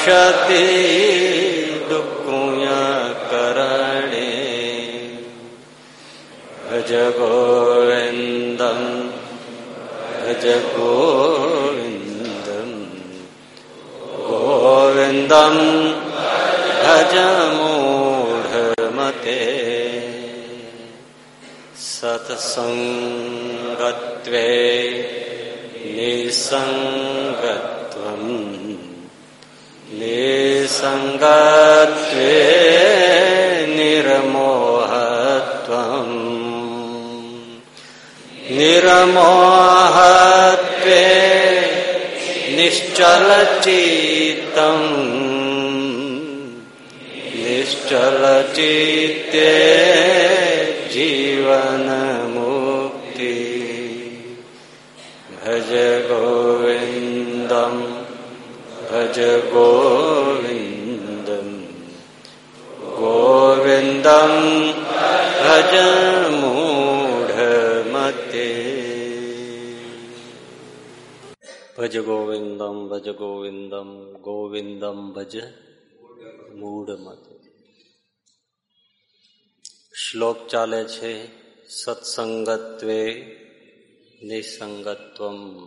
રક્ષતિ દુઃખુય કરણે ભજ ગોવિંદમ ભજ ગોવિંદમ ગોવિંદમ ભજ મૂઢમતે સત્સંગત્વે નિસંગત્વમ નિસંગત્વે નિર્મોહત્વમ નિર્મોહત્વે નિશ્ચલચિત્તમ નિશ્ચલચિત્તે ગોવિંદમ ભજ મૂઢમતે ભજ ગોવિંદમ ભજ ગોવિંદમ ગોવિંદમ ભજ મૂઢમતે શ્લોક ચાલે છે, સત્સંગત્વે નિસંગત્વમ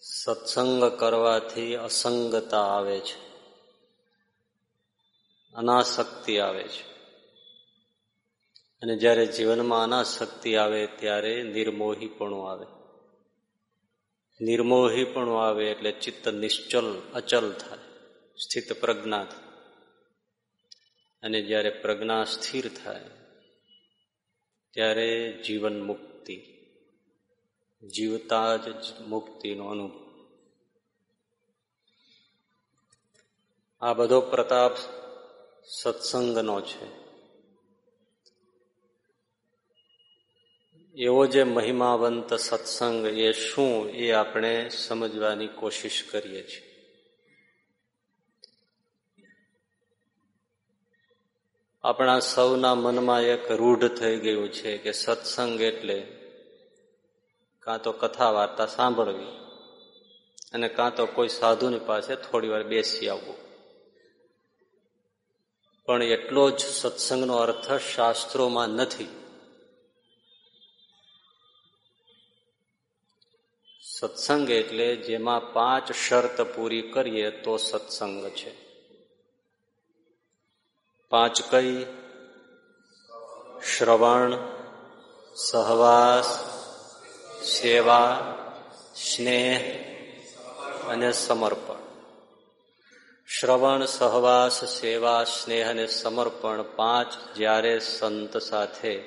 સત્સંગ કરવાથી અસંગતા આવે છે. અનાસક્તિ આવે છે. અને જ્યારે જીવનમાં અનાસક્તિ આવે ત્યારે નિર્મોહીપણું આવે. નિર્મોહીપણું આવે એટલે ચિત્ત નિશ્ચલ, અચલ થાય, સ્થિત પ્રજ્ઞા થાય. અને જ્યારે પ્રજ્ઞા સ્થિર થાય, ત્યારે જીવન મુક્તિ, જીવતા જ મુક્તિનો અનુભવ. આ બધો પ્રતાપ સત્સંગનો છે. એવો જે મહિમાવંત સત્સંગ એ શું એ આપણે સમજવાની કોશિશ કરીએ છીએ. આપણા સૌના મનમાં એક રૂઢ થઈ ગયું છે કે સત્સંગ એટલે કાં તો કથા વાર્તા સાંભળવી અને કાં તો કોઈ સાધુની પાસે થોડી વાર બેસી આવવું. પણ એટલો જ સત્સંગનો અર્થ શાસ્ત્રોમાં નથી. સત્સંગ એટલે જેમાં પાંચ શરત પૂરી કરીએ તો સત્સંગ છે. પાંચ કઈ? શ્રવણ, સહવાસ, સેવા, સ્નેહ અને સમર્પણ. શ્રવણ સહવાસ સેવા સ્નેહ અને સમર્પણ પાંચ જ્યારે સંત સાથે.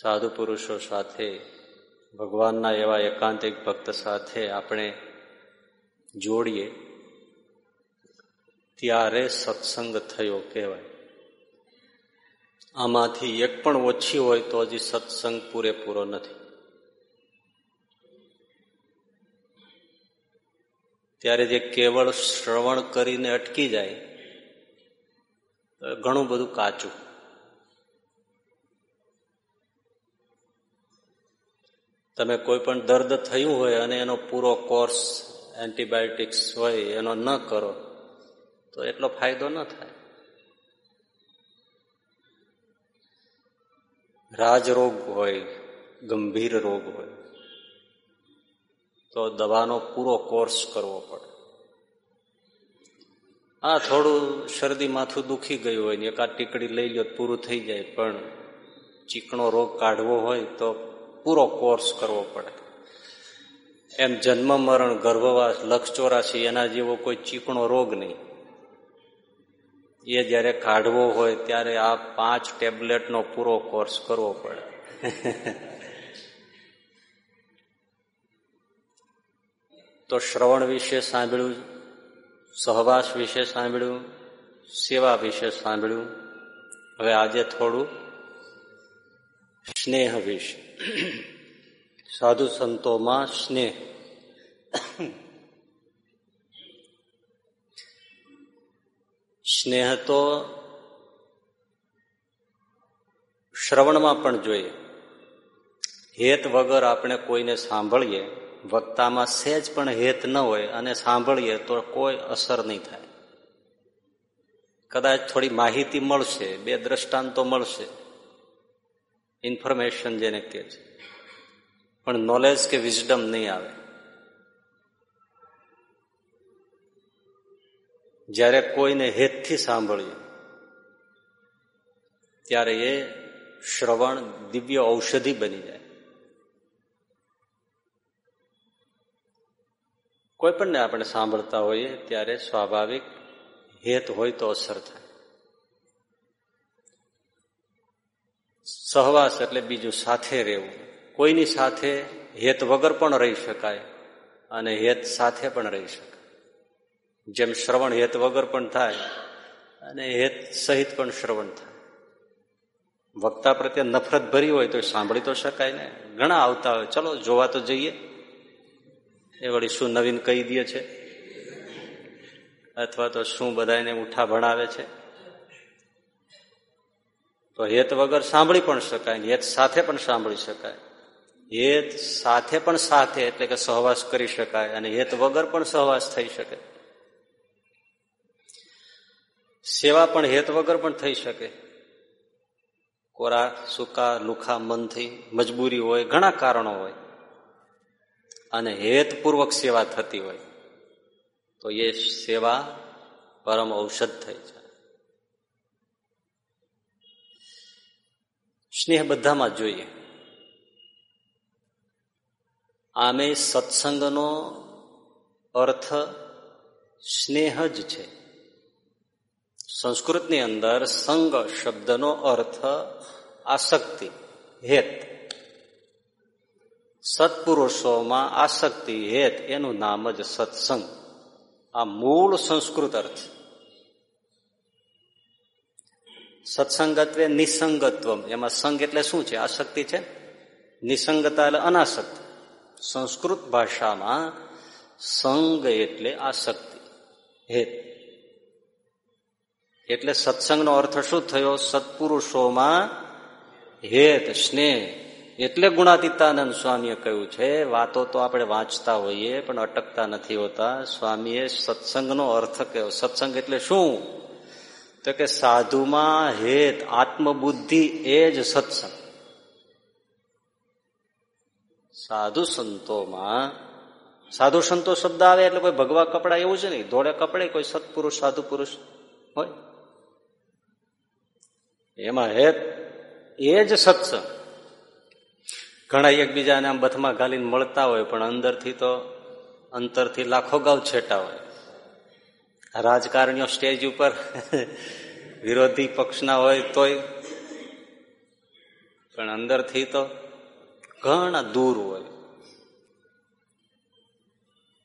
સાધુ પુરુષો સાથે, ભગવાનના એવા એકાંતિક ભક્ત સાથે આપણે જોડીએ, ત્યારે સત્સંગ થયો કહેવાય. આમાંથી એક પણ ઓછી હોય તો હજી સત્સંગ પૂરેપૂરો નથી. ત્યારે જે કેવળ શ્રવણ કરીને અટકી જાય ઘણું બધું કાચું. તમે કોઈ પણ દર્દ થયું હોય અને એનો પૂરો કોર્સ એન્ટીબાયોટિક્સ હોય, એનો ન કરો, તો એટલો ફાયદો ન થાય. રાજરોગ હોય, ગંભીર રોગ હોય તો દવાનો પૂરો કોર્સ કરવો પડે. આ થોડું શરદી માથું દુખી ગયું હોય ને એકાદ ટીકડી લઈ લો પૂરું થઈ જાય, પણ ચીકણો રોગ કાઢવો હોય તો પૂરો કોર્સ કરવો પડે. એમ જન્મ, મરણ, ગર્ભવાસ લક્ષ ચોરાશી એના જેવો કોઈ ચીકણો રોગ નહીં. એ જ્યારે કાઢવો હોય ત્યારે આ પાંચ ટેબ્લેટનો પૂરો કોર્સ કરવો પડે. તો શ્રવણ વિશે સાંભળ્યું, સહવાસ વિશે સાંભળ્યું, સેવા વિશે સાંભળ્યું. હવે આજે થોડું સ્નેહ વિશે. સાધુ સંતોમાં સ્નેહ. સ્નેહ તો શ્રવણમાં પણ જોઈએ. હેત વગર આપણે કોઈને સાંભળીએ વક્તામાં સહેજ પણ હેત ન હોય અને સાંભળીએ તો કોઈ અસર નહીં થાય. કદાચ થોડી માહિતી મળશે, બે દ્રષ્ટાંતો મળશે. ઇન્ફોર્મેશન જેને કહે છે. પણ નોલેજ કે વિઝડમ નહીં આવે. જ્યારે કોઈને હેતથી સાંભળીએ, ત્યારે એ શ્રવણ દિવ્ય ઔષધિ બની જાય. કોઈ પણને આપણે સાંભળતા હોઈએ ત્યારે સ્વાભાવિક હેત હોય તો અસર થાય. સહવાસ એટલે બીજું સાથે રહેવું. કોઈની સાથે હેત વગર પણ રહી શકાય અને હેત સાથે પણ રહી શકાય. જેમ શ્રવણ હેત વગર પણ થાય અને હેત સહિત પણ શ્રવણ થાય. વક્તા પ્રત્યે નફરત ભરી હોય તો સાંભળી તો શકાય ને. ઘણા આવતા હોય. ચલો, જોવા તો જઈએ. એ વળી શું નવીન કહી દે છે? અથવા તો શું બધાને ઉઠા ભણાવે છે? તો હેત વગર સાંભળી પણ શકાય હેત સાથે પણ સાંભળી શકાય. હેત સાથે પણ સાથે એટલે કે સહવાસ કરી શકાય અને હેત વગર પણ સહવાસ થઈ શકે. સેવા પણ હેત વગર પણ થઈ શકે. કોરા, સૂકા, લુખા મનથી મજબૂરી હોય, ઘણા કારણો હોય. અને હેતપૂર્વક સેવા થતી હોય, તો એ સેવા પરમ ઔષધ થઈ જાય. સ્નેહ બધામાં જોઈએ. આમે સત્સંગનો અર્થ સ્નેહ જ છે. સંસ્કૃતની અંદર સંગ શબ્દનો અર્થ આસક્તિ, હેત. સત્પુરુષોમાં આસક્તિ હેત એનું નામ જ સત્સંગ. આ મૂળ સંસ્કૃત અર્થ. સત્સંગત્વે નિસંગત્વ એમાં સંગ એટલે શું છે? આસક્તિ છે? નિસંગતા એટલે અનાસક્ત. સંસ્કૃત ભાષામાં સંગ એટલે આસક્તિ હેત. એટલે સત્સંગનો અર્થ શું થયો? સત્પુરુષોમાં હેત, સ્નેહ એટલે ગુણાતીતાનંદ સ્વામીએ કહ્યું છે, વાતો તો આપણે વાંચતા હોઈએ, પણ અટકતા નથી હોતા. સ્વામીએ સત્સંગનો અર્થ કહ્યો સત્સંગ એટલે શું? તો કે સાધુમાં હેત, આત્મબુદ્ધિ એ જ સત્સંગ. સાધુ સંતોમાં, સાધુ સંતો શબ્દ આવે એટલે કોઈ ભગવા કપડા એવું છે નહીં. ધોળે કપડે કોઈ સત્પુરુષ, સાધુ પુરુષ હોય. એમાં હેત એ જ સત્સંગ. ઘણા એકબીજાને આમ બથમાં ગાલીને મળતા હોય, પણ અંદરથી તો અંતરથી લાખો ગાઉ છેટા હોય. રાજકારણીઓ સ્ટેજ ઉપર વિરોધી પક્ષના હોય તોય, પણ અંદરથી તો ઘણા દૂર હોય.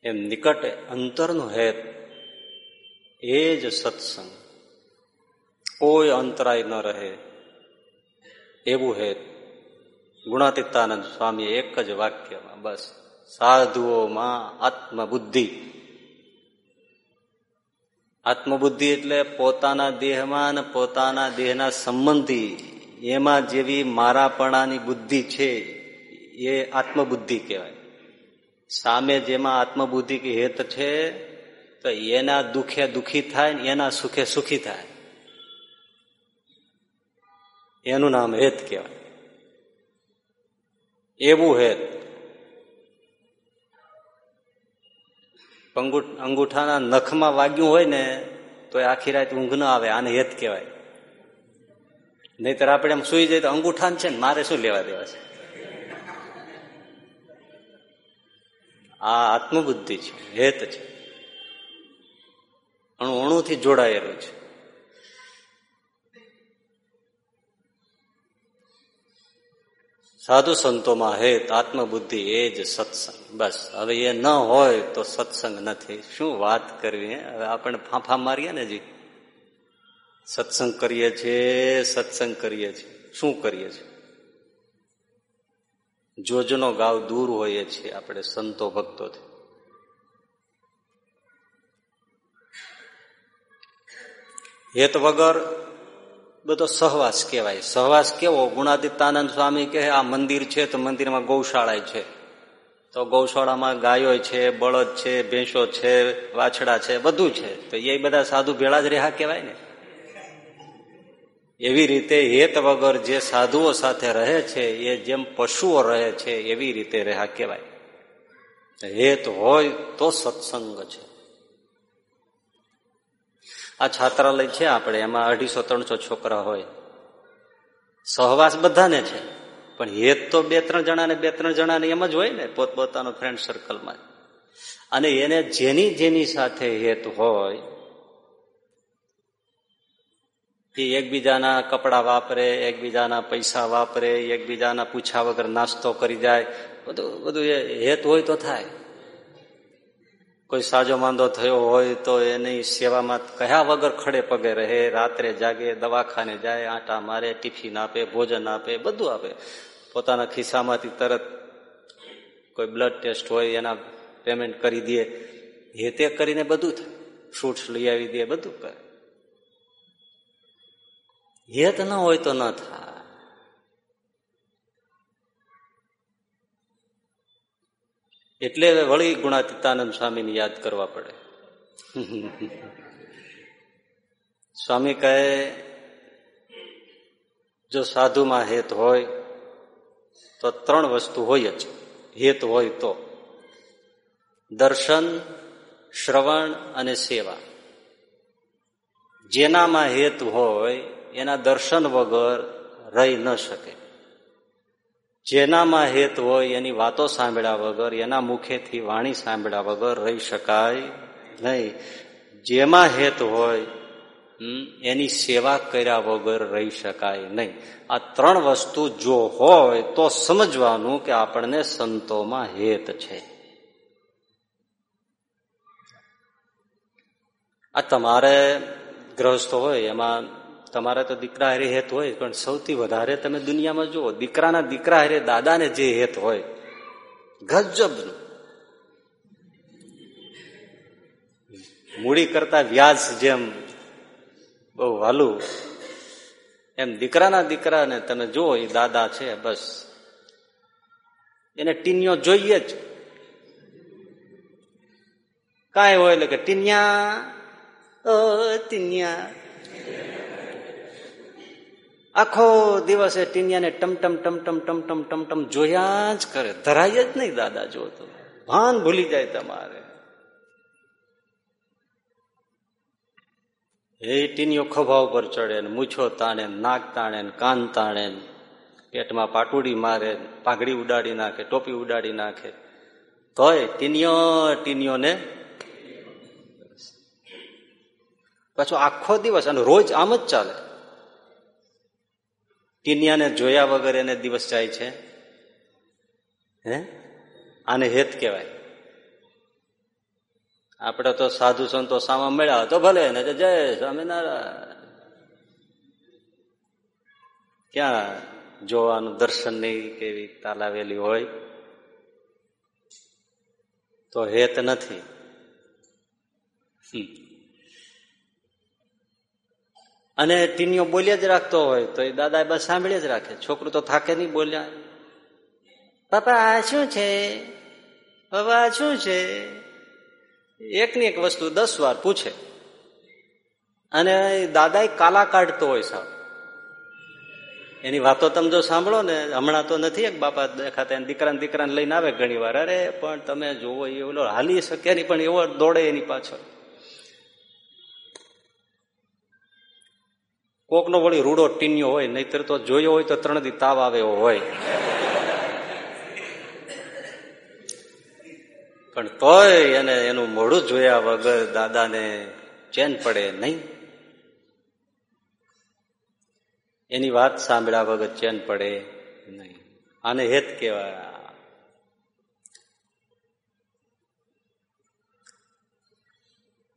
એમ નિકટ અંતરનું હેત એ જ સત્સંગ. કોઈ અંતરાય ન રહે એવું હેત. ગુણાતીતાનંદ સ્વામી એક જ વાક્યમાં, બસ, સાધુઓમાં આત્મબુદ્ધિ. આત્મબુદ્ધિ એટલે પોતાના દેહમાં અને પોતાના દેહના સંબંધી, એમાં જેવી મારાપણાની બુદ્ધિ છે, એ આત્મબુદ્ધિ કહેવાય. સામે જેમાં આત્મબુદ્ધિ કે હેત છે, તો એના દુખે દુખી થાય ને એના સુખે સુખી થાય. એનું નામ હેત કહેવાય. એવું હેત અંગૂઠાના નખમાં વાગ્યું હોય ને, તો એ આખી રાત ઊંઘ ન આવે, આને હેત કહેવાય. નહીતર આપણે એમ સુઈ જઈએ તો અંગૂઠાન છે ને, મારે શું લેવા દેવા છે? આ આત્મબુદ્ધિ છે, હેત છે. અણુ અણુથી જોડાયેલું છે. સાધુ સંતોમાં હેત, આત્મબુદ્ધિ એ જ સત્સંગ. બસ, હવે એ ન હોય તો સત્સંગ નથી. શું વાત કરવી હવે આપણે ફાંફા મારીએ ને જી સત્સંગ કરીએ છીએ, સત્સંગ કરીએ છીએ. શું કરીએ છીએ? જોજનો ગાવ દૂર હોઈએ છીએ આપણે સંતો ભક્તોથી. હેત વગર બધો સહવાસ કહેવાય. સહવાસ કેવો? ગુણાદિત્યાનંદ સ્વામી કહે, આ મંદિર છે તો મંદિરમાં ગૌશાળા છે. તો ગૌશાળામાં ગાયો છે, બળદ છે, ભેંસો છે, વાછડા છે, બધું છે. તો એ બધા સાધુ ભેળા જ રહ્યા કહેવાય ને? એવી રીતે હેત વગર જે સાધુઓ સાથે રહે છે, એ જેમ પશુઓ રહે છે, એવી રીતે રહ્યા કહેવાય. હેત હોય તો સત્સંગ છે. આ છાત્રાલય છે આપણે, એમાં અઢીસો ત્રણસો છોકરા હોય. સહવાસ બધાને છે, પણ હેત તો બે ત્રણ જણાને બે ત્રણ જણાને એમ જ હોય ને પોતપોતાનો ફ્રેન્ડ સર્કલમાં અને એને જેની જેની સાથે હેત હોય, એ એકબીજાના કપડા વાપરે, એકબીજાના પૈસા વાપરે, એકબીજાના પૂછા વગર નાસ્તો કરી જાય, બધું બધું હેત હોય તો થાય. કોઈ સાજો માંદો થયો હોય તો એની સેવામાં કયા વગર ખડે પગે રહે, રાત્રે જાગે, દવાખાને જાય, આટા મારે, ટિફિન આપે, ભોજન આપે, બધું આપે. પોતાના ખિસ્સામાંથી તરત કોઈ બ્લડ ટેસ્ટ હોય, એના પેમેન્ટ કરી દે. હેતે કરીને બધું થાય. ફ્રૂટ્સ લઈ આવી દે, બધું કરે. હેત ન હોય તો ન થાય. એટલે વળી ગુણાતીતાનંદ સ્વામીને યાદ કરવા પડે. સ્વામી કહે, જો સાધુમાં હેત હોય, તો ત્રણ વસ્તુ હોય જ. હેત હોય તો. દર્શન, શ્રવણ અને સેવા. જેનામાં હેત હોય, એના દર્શન વગર રહી ન શકે. જેનામાં હેત હોય એની વાતો સાંભળ્યા વગર, એના મુખેથી વાણી સાંભળ્યા વગર રહી શકાય નહીં. જેમાં હેત હોય એની સેવા કર્યા વગર રહી શકાય નહીં. આ ત્રણ વસ્તુ જો હોય તો સમજવાનું કે આપણને સંતોમાં હેત છે. આ તમારે ગ્રહસ્થ હોય એમાં તમારે તો દીકરા હારે હેત હોય, પણ સૌથી વધારે તમે દુનિયામાં જુઓ, દીકરાના દીકરા હારે દાદાને જે હેત હોય, ગજબનું. મૂડી કરતા વ્યાજ જેમ બહુ વાલું. એમ દીકરાના દીકરાને તમે જુઓ, એ દાદા છે, બસ. એને ટીનિયો જોઈએ જ. કાંઈ હોય એટલે કે, ટીનિયા, ઓ ટીનિયા આખો દિવસ એ ટીનિયાને ટમટમ ટમટમ ટમટમ ટમટમ જોયા જ કરે. ધરાય જ નહીં દાદા જોતો ભાન ભૂલી જાય તમારે. એ ટીનિયો ખભા ઉપર ચડે ને મૂછો તાણે નાક તાણે કાન તાણે પેટમાં પાટુડી મારે પાઘડી ઉડાડી નાખે, ટોપી ઉડાડી નાખે. તોય ટીનિયો ટીનિયો ને પાછો આખો દિવસ અને રોજ આમ જ ચાલે. ટીનિયાને જોયા વગર એને દિવસ જાય છે? હે? આને હેત કહેવાય. આપણે તો સાધુ સંતો સામા મળ્યા તો ભલે, ને જય સ્વામિનારાયણ. ક્યાં જોવાનું દર્શન નહીં કેવી તાલાવેલી હોય? તો હેત નથી. અને ટીનીઓ બોલ્યા જ રાખતો હોય તો એ દાદા બસ સાંભળે જ રાખે. છોકરું તો થાકે નહીં બોલ્યા. પાપા આ શું છે? પપ્પા શું છે? એકની એક વસ્તુ દસ વાર પૂછે. અને દાદા કાલા કાઢતો હોય સાહેબ એની વાતો તમે જો સાંભળો ને, હમણાં તો નથી એક બાપા દેખાતા દીકરાને દીકરાને લઈને આવે ઘણી વાર અરે, પણ તમે જોવો એ ઓલો હાલી શકે નહીં, પણ એવો દોડે એની પાછળ. કોકનો વળી રૂડો ટીન્યો હોય, નહીતર તો જોયો હોય તો ત્રણ દી તાવ આવે હોય. પણ તોય એને એનું મોઢું જોયા વગર દાદાને ચેન પડે નહીં. એની વાત સાંભળ્યા વગર ચેન પડે નહીં. આને હેત કહેવાય.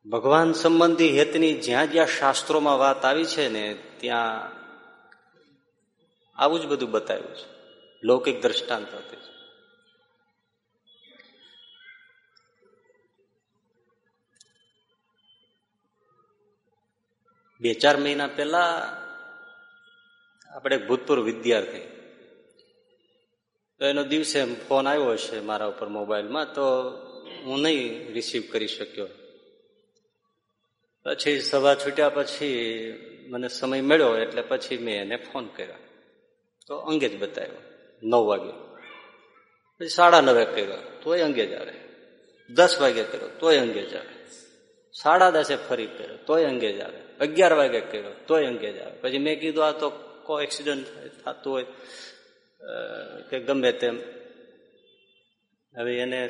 ભગવાન સંબંધી હેતની જ્યાં જ્યાં શાસ્ત્રોમાં વાત આવી છે ને ત્યાં આવું જ બધું બતાવ્યું છે. લૌકિક દ્રષ્ટાંત હતી બે ચાર મહિના પહેલા આપણે ભૂતપૂર્વ વિદ્યાર્થી, તો એનો દિવસે ફોન આવ્યો હશે મારા ઉપર મોબાઈલમાં, તો હું નહીં રિસીવ કરી શક્યો. પછી સભા છૂટ્યા પછી મને સમય મળ્યો એટલે પછી મેં એને ફોન કર્યો. તો અંગે જ બતાવ્યો, નવ વાગે. પછી સાડા નવે કર્યો, તોય અંગે જ આવે. દસ વાગે કર્યો, તોય અંગે જ આવે. સાડા દસે ફરી કર્યો, તોય અંગે જ આવે. અગિયાર વાગે કર્યો, તોય અંગે જ આવે. પછી મેં કીધું, આ તો કો એક્સિડન્ટ થતું હોય. કે ગમે તેમ. હવે એને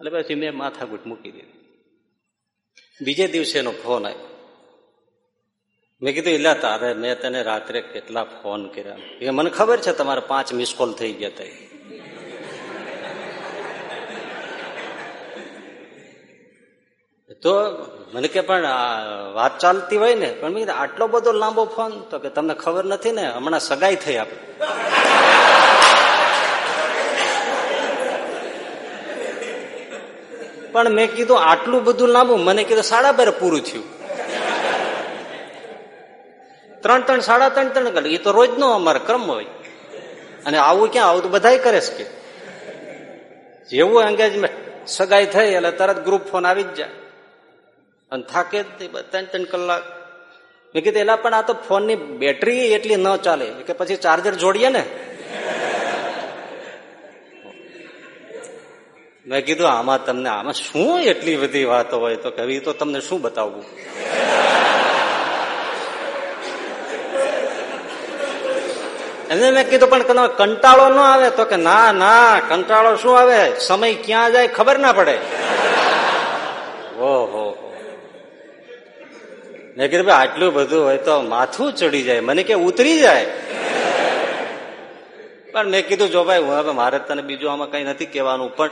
એટલે પછી મેં માથાકૂટ મૂકી દીધી. બીજે દિવસે એનો ફોન આવ્યો મેં કીધું એટલે તારે, મેં તને રાત્રે કેટલા ફોન કર્યા? એ મને ખબર છે, તમારે પાંચ મિસ કોલ થઈ ગયા તઈ. તો મને કે, પણ વાત ચાલતી હોય ને? પણ મેં કીધું, આટલો બધો લાંબો ફોન? તો કે, તમને ખબર નથી ને, હમણાં સગાઈ થઈ આપણે. પણ મેં કીધું આટલું બધું લાંબુ, મને કીધું સાડા બાર પૂરું થયું. ત્રણ ત્રણ, સાડા ત્રણ ત્રણ કલાક. એ તો રોજ નો અમારે ક્રમ હોય. અને આવું ક્યાં? આવું તો બધા કરે છે કે. જેવું એંગેજમેન્ટ સગાઈ થઈ એટલે તરત ગ્રુપ ફોન આવી જ જાય. અને થાકે જ ત્રણ ત્રણ કલાક. મેં કીધું એલા પણ આ તો ફોનની બેટરી એટલી ન ચાલે. કે પછી ચાર્જર જોડીએ ને. મેં કીધું, આમાં તમને, આમાં શું એટલી બધી વાતો હોય? તો કવિ તો તમને શું બતાવવું? એને મેં કીધું, પણ કંટાળો ન આવે? તો કે, ના ના, કંટાળો શું આવે? સમય ક્યાં જાય ખબર ના પડે. ઓહો. મેં કીધું, ભાઈ, આટલું બધું હોય તો માથું ચડી જાય, મને કે ઉતરી જાય. પણ મેં કીધું, જો ભાઈ, હું હવે મારે તને બીજું આમાં કઈ નથી કહેવાનું, પણ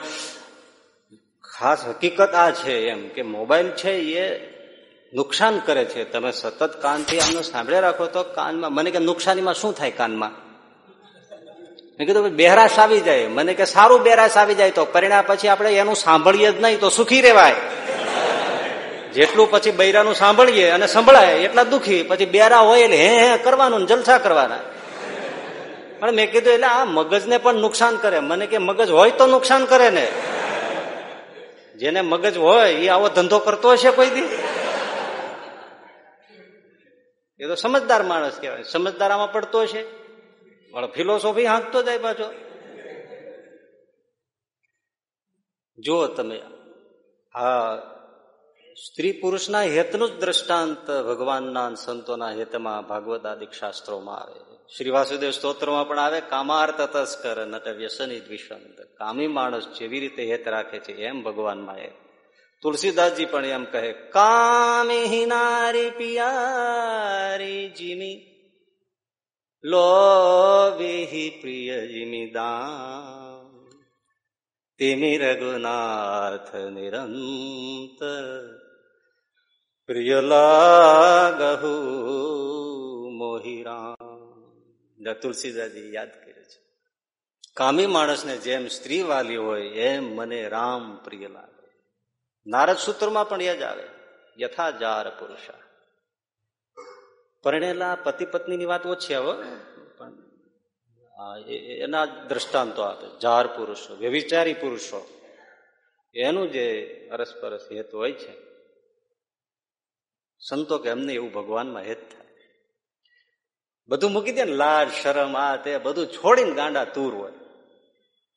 ખાસ હકીકત આ છે એમ કે મોબાઈલ છે એ નુકસાન કરે છે. તમે સતત કાનથી આમને સાંભળ્યા રાખો તો કાનમાં, મને કે નુકસાનીમાં શું થાય કાનમાં? મેં કીધું બેહરાશ આવી જાય. મને કે, સારું બેહરાશ આવી જાય તો પરિણામ પછી આપણે એનું સાંભળીએ જ નહીં તો સુખી રહેવાય. જેટલું પછી બૈરાનું સાંભળીએ અને સંભળાય, એટલા દુખી. પછી બેરા હોય એટલે હે હે, કરવાનું જલસા કરવાના. પણ મેં કીધું, એટલે આ મગજને પણ નુકસાન કરે. મને કે, મગજ હોય તો નુકસાન કરે ને. જેને મગજ હોય એ આવો ધંધો કરતો હશે કોઈ દી? એ તો સમજદાર માણસ કહેવાય. સમજદાર આમાં પડતો હશે. પણ ફિલોસોફી હાંકતો જાય પાછો. જુઓ તમે, આ સ્ત્રી પુરુષના હેતનું જ દ્રષ્ટાંત ભગવાનના સંતોના હેતમાં ભાગવત આદિક શાસ્ત્રોમાં આવે શ્રી વાસુદેવ સ્તોત્રમાં પણ આવે, કામાર તસ્કર નટ વ્યસની દ્વિષંત કામી માણસ જેવી રીતે હેત રાખે છે એમ ભગવાનમાં એ તુલસીદાસજી પણ એમ કહે, કામી નારી પિયારી જીમી લોભી પ્રિય જીમી દામ તેમી રઘુનાથ નિરંતર, પ્રિય લાગહુ મોહિરામ તુલસીદાસજી યાદ કરે છે. કામી માણસને જેમ સ્ત્રી વાલી હોય, એમ મને રામ પ્રિય લાગે. નારદ સૂત્રમાં પણ એ જ આવે, યથા જાર પુરુષા. પરણેલા પતિ પત્નીની વાત ઓછી આવે, પણ એના દ્રષ્ટાંતો આપે. જાર પુરુષો, વ્યવિચારી પુરુષો. એનું જે અરસપરસ હેત હોય છે. સંતો કે એમને એવું ભગવાનમાં હેત થાય. બધું મૂકી દે ને, લાજ, શરમ, આ તે બધું છોડીને ગાંડા તૂર હોય.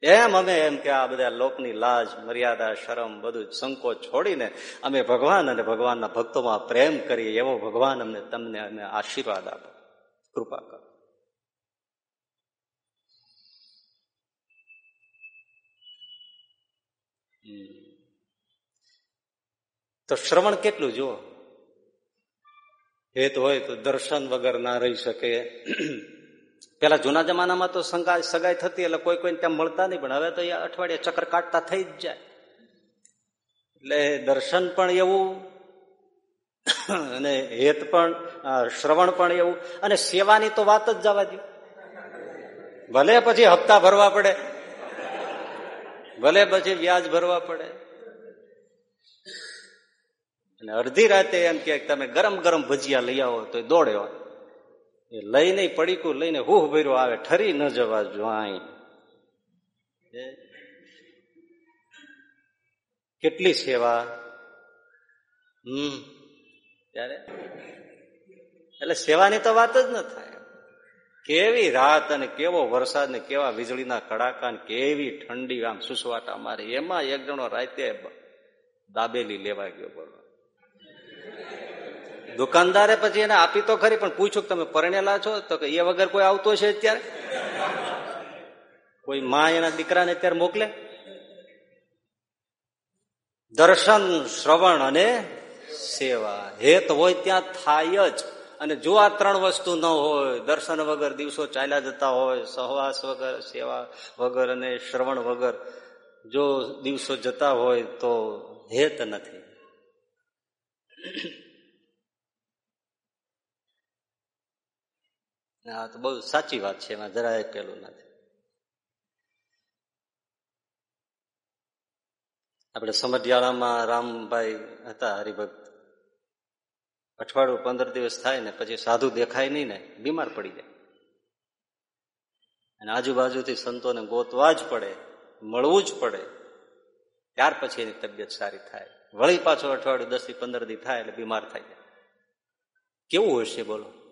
એમ અમે એમ કે આ બધા લોકની લાજ, મર્યાદા, શરમ, બધું સંકોચ છોડીને અમે ભગવાન અને ભગવાનના ભક્તોમાં પ્રેમ કરીએ એવો ભગવાન અમને તમને અમે આશીર્વાદ આપો. કૃપા કરો. તો શ્રવણ કેટલું જુઓ? હેત હોય તો દર્શન વગર ના રહી શકે. પેલા જૂના જમાનામાં તો સંગાઈ સગાઈ થતી એટલે કોઈ કોઈને ત્યાં મળતા નહીં, પણ હવે તો એ અઠવાડિયે ચક્કર કાઢતા થઈ જ જાય. એટલે દર્શન પણ એવું, અને હેત પણ શ્રવણ પણ એવું, અને સેવાની તો વાત જ જવા દો ભલે પછી હપ્તા ભરવા પડે, ભલે પછી વ્યાજ ભરવા પડે. અને અડધી રાતે એમ કે તમે ગરમ ગરમ ભજીયા લઈ આવો તો દોડે એ લઈને પડીકું, લઈને હુહ ભર્યો, આવે ઠરી ન જવા જોઈ કેટલી સેવા? હમ. ત્યારે? એટલે સેવાની તો વાત જ ન થાય. કેવી રાત અને કેવો વરસાદ ને કેવા વીજળીના કડાકા ને કેવી ઠંડી આમ સુસવાટા મારે એમાં એક જણો રાતે દાબેલી લેવા ગયો બોલો. દુકાનદારે પછી એને આપી તો ખરી, પણ પૂછ્યું તમે પરણેલા છો? તો એ વગર કોઈ આવતો છે અત્યારે? કોઈ માં એના દીકરાને અત્યારે મોકલે? દર્શન, શ્રવણ અને સેવા. હેત હોય ત્યાં થાય જ. અને જો આ ત્રણ વસ્તુ ન હોય, દર્શન વગર, દિવસો ચાલ્યા જતા હોય, સહવાસ વગર, સેવા વગર અને શ્રવણ વગર, જો દિવસો જતા હોય તો હેત નથી. હા, તો બહુ સાચી વાત છે, એમાં જરાય પેલું નથી. આપણે સમઢિયાળામાં રામભાઈ હતા, હરિભક્ત. અઠવાડિયું પંદર દિવસ થાય ને, પછી સાધુ દેખાય નહીં ને, બીમાર પડી જાય. અને આજુબાજુથી સંતોને ગોતવા જ પડે, મળવું જ પડે. ત્યાર પછી એની તબિયત સારી થાય. વળી પાછો અઠવાડિયું દસથી પંદર દી થાય એટલે બીમાર થાય. કેવું હશે બોલો?